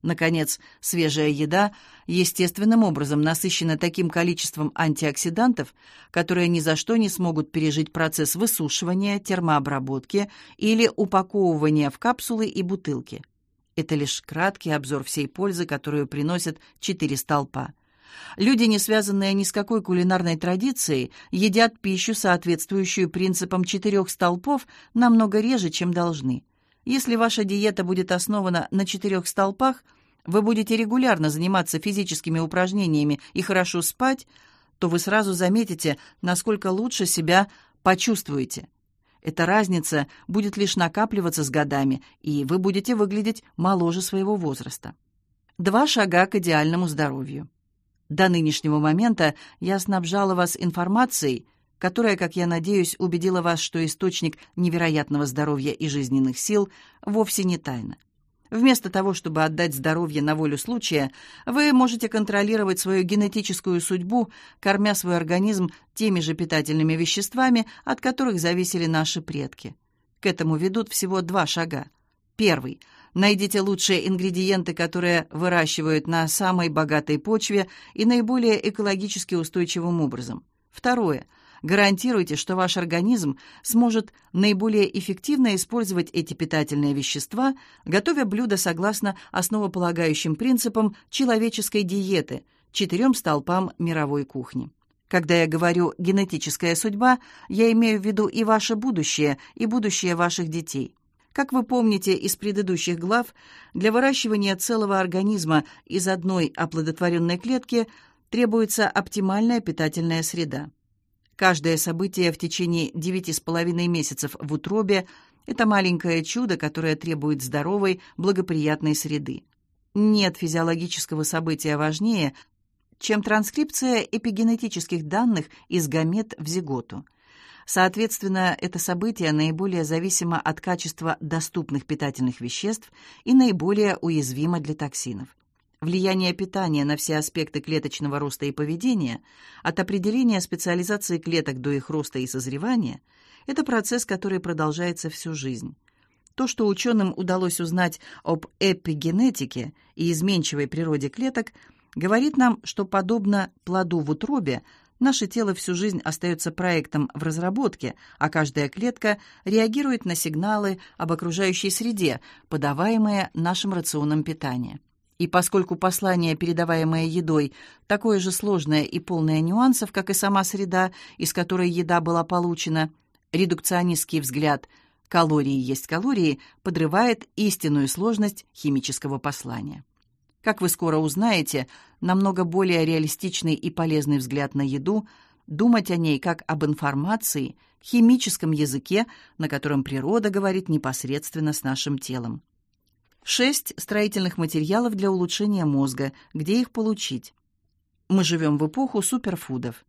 S1: Наконец, свежая еда естественным образом насыщена таким количеством антиоксидантов, которые ни за что не смогут пережить процесс высушивания, термообработки или упаковывания в капсулы и бутылки. Это лишь краткий обзор всей пользы, которую приносят четыре столпа. Люди, не связанные ни с какой кулинарной традицией, едят пищу, соответствующую принципам четырех столпов, намного реже, чем должны. Если ваша диета будет основана на четырех столпах – вы будете регулярно заниматься физическими упражнениями и хорошо спать, то вы сразу заметите, насколько лучше себя почувствуете. Эта разница будет лишь накапливаться с годами, и вы будете выглядеть моложе своего возраста. Два шага к идеальному здоровью. До нынешнего момента я снабжала вас информацией, которая, как я надеюсь, убедила вас, что источник невероятного здоровья и жизненных сил вовсе не тайна. Вместо того, чтобы отдать здоровье на волю случая, вы можете контролировать свою генетическую судьбу, кормя свой организм теми же питательными веществами, от которых зависели наши предки. К этому ведут всего два шага. Первый. Найдите лучшие ингредиенты, которые выращивают на самой богатой почве и наиболее экологически устойчивым образом. Второе. Гарантируйте, что ваш организм сможет наиболее эффективно использовать эти питательные вещества, готовя блюда согласно основополагающим принципам человеческой диеты, четырем столпам мировой кухни. Когда я говорю «генетическая судьба», я имею в виду и ваше будущее, и будущее ваших детей. Как вы помните из предыдущих глав, для выращивания целого организма из одной оплодотворенной клетки требуется оптимальная питательная среда. Каждое событие в течение девяти с половиной месяцев в утробе – это маленькое чудо, которое требует здоровой, благоприятной среды. Нет физиологического события важнее, чем транскрипция эпигенетических данных из гамет в зиготу. Соответственно, это событие наиболее зависимо от качества доступных питательных веществ и наиболее уязвимо для токсинов. Влияние питания на все аспекты клеточного роста и поведения, от определения специализации клеток до их роста и созревания, это процесс, который продолжается всю жизнь. То, что ученым удалось узнать об эпигенетике и изменчивой природе клеток – говорит нам, что подобно плоду в утробе, наше тело всю жизнь остается проектом в разработке, а каждая клетка реагирует на сигналы об окружающей среде, подаваемые нашим рационом питания. И поскольку послание, передаваемое едой, такое же сложное и полное нюансов, как и сама среда, из которой еда была получена, редукционистский взгляд «калории есть калории» подрывает истинную сложность химического послания. Как вы скоро узнаете, намного более реалистичный и полезный взгляд на еду – думать о ней как об информации, химическом языке, на котором природа говорит непосредственно с нашим телом. Шесть строительных материалов для улучшения мозга. Где их получить? Мы живем в эпоху суперфудов.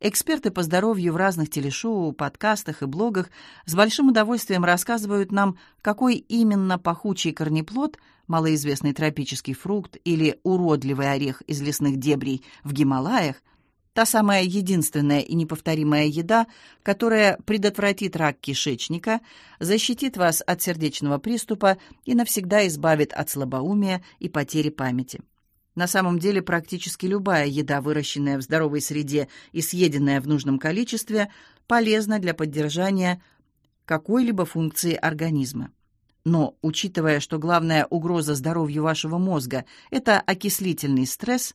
S1: Эксперты по здоровью в разных телешоу, подкастах и блогах с большим удовольствием рассказывают нам, какой именно пахучий корнеплод, малоизвестный тропический фрукт или уродливый орех из лесных дебрей в Гималаях, та самая единственная и неповторимая еда, которая предотвратит рак кишечника, защитит вас от сердечного приступа и навсегда избавит от слабоумия и потери памяти. На самом деле практически любая еда, выращенная в здоровой среде и съеденная в нужном количестве, полезна для поддержания какой-либо функции организма. Но, учитывая, что главная угроза здоровью вашего мозга – это окислительный стресс,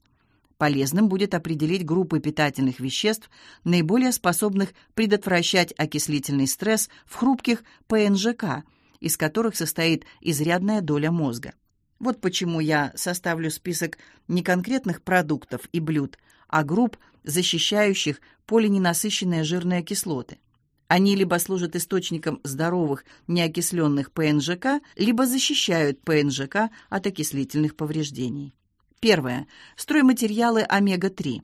S1: полезным будет определить группы питательных веществ, наиболее способных предотвращать окислительный стресс в хрупких ПНЖК, из которых состоит изрядная доля мозга. Вот почему я составлю список не конкретных продуктов и блюд, а групп, защищающих полиненасыщенные жирные кислоты. Они либо служат источником здоровых неокисленных ПНЖК, либо защищают ПНЖК от окислительных повреждений. Первое. Стройматериалы омега-3.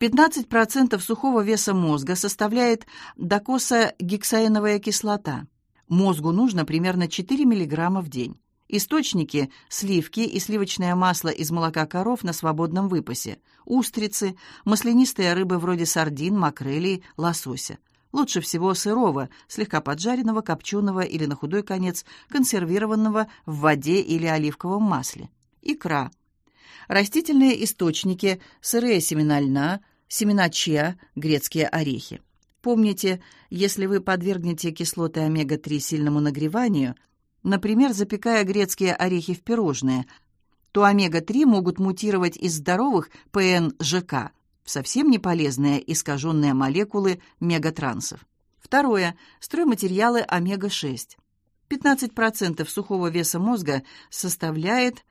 S1: 15% сухого веса мозга составляет докосагексаиновая кислота. Мозгу нужно примерно 4 мг в день. Источники – сливки и сливочное масло из молока коров на свободном выпасе, устрицы, маслянистые рыбы вроде сардин, макрелей, лосося. Лучше всего сырого, слегка поджаренного, копченого или, на худой конец, консервированного в воде или оливковом масле. Икра. Растительные источники – сырые семена льна, семена чиа, грецкие орехи. Помните, если вы подвергнете кислоты омега-3 сильному нагреванию – например, запекая грецкие орехи в пирожные, то омега-3 могут мутировать из здоровых ПНЖК в совсем неполезные искаженные молекулы мегатрансов. Второе. Стройматериалы омега-6. 15% сухого веса мозга составляет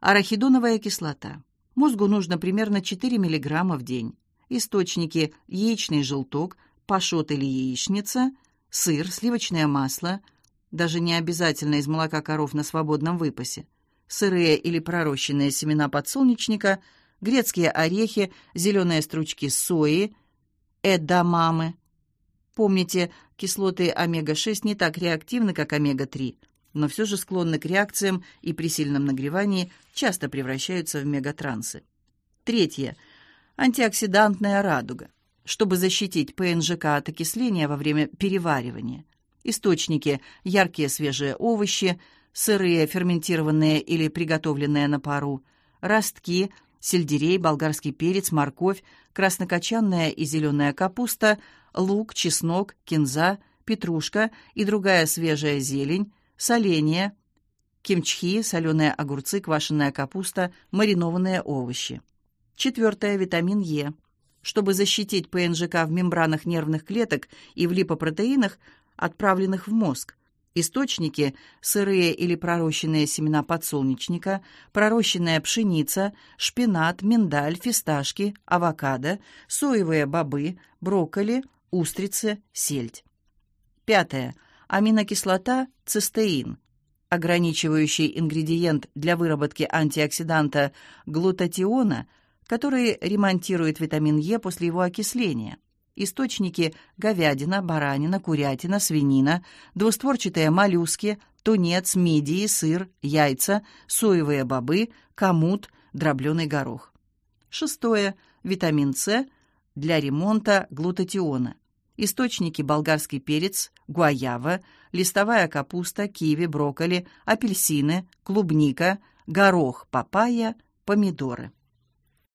S1: арахидоновая кислота. Мозгу нужно примерно 4 мг в день. Источники – яичный желток, пашот или яичница, сыр, сливочное масло – даже не обязательно из молока коров на свободном выпасе, сырые или пророщенные семена подсолнечника, грецкие орехи, зеленые стручки сои, эдамамы. Помните, кислоты омега-6 не так реактивны, как омега-3, но все же склонны к реакциям и при сильном нагревании часто превращаются в мегатрансы. Третье. Антиоксидантная радуга, чтобы защитить ПНЖК от окисления во время переваривания. Источники – яркие свежие овощи, сырые, ферментированные или приготовленные на пару, ростки, сельдерей, болгарский перец, морковь, краснокочанная и зеленая капуста, лук, чеснок, кинза, петрушка и другая свежая зелень, соленья, кимчхи, соленые огурцы, квашеная капуста, маринованные овощи. Четвертое – витамин Е. чтобы защитить ПНЖК в мембранах нервных клеток и в липопротеинах, отправленных в мозг. Источники – сырые или пророщенные семена подсолнечника, пророщенная пшеница, шпинат, миндаль, фисташки, авокадо, соевые бобы, брокколи, устрицы, сельдь. Пятое. Аминокислота – цистеин. Ограничивающий ингредиент для выработки антиоксиданта глутатиона, который ремонтирует витамин Е после его окисления – Источники – говядина, баранина, курятина, свинина, двустворчатые моллюски, тунец, мидии, сыр, яйца, соевые бобы, комут, дробленый горох. Шестое. Витамин С для ремонта глутатиона. Источники – болгарский перец, гуаява, листовая капуста, киви, брокколи, апельсины, клубника, горох, папайя, помидоры.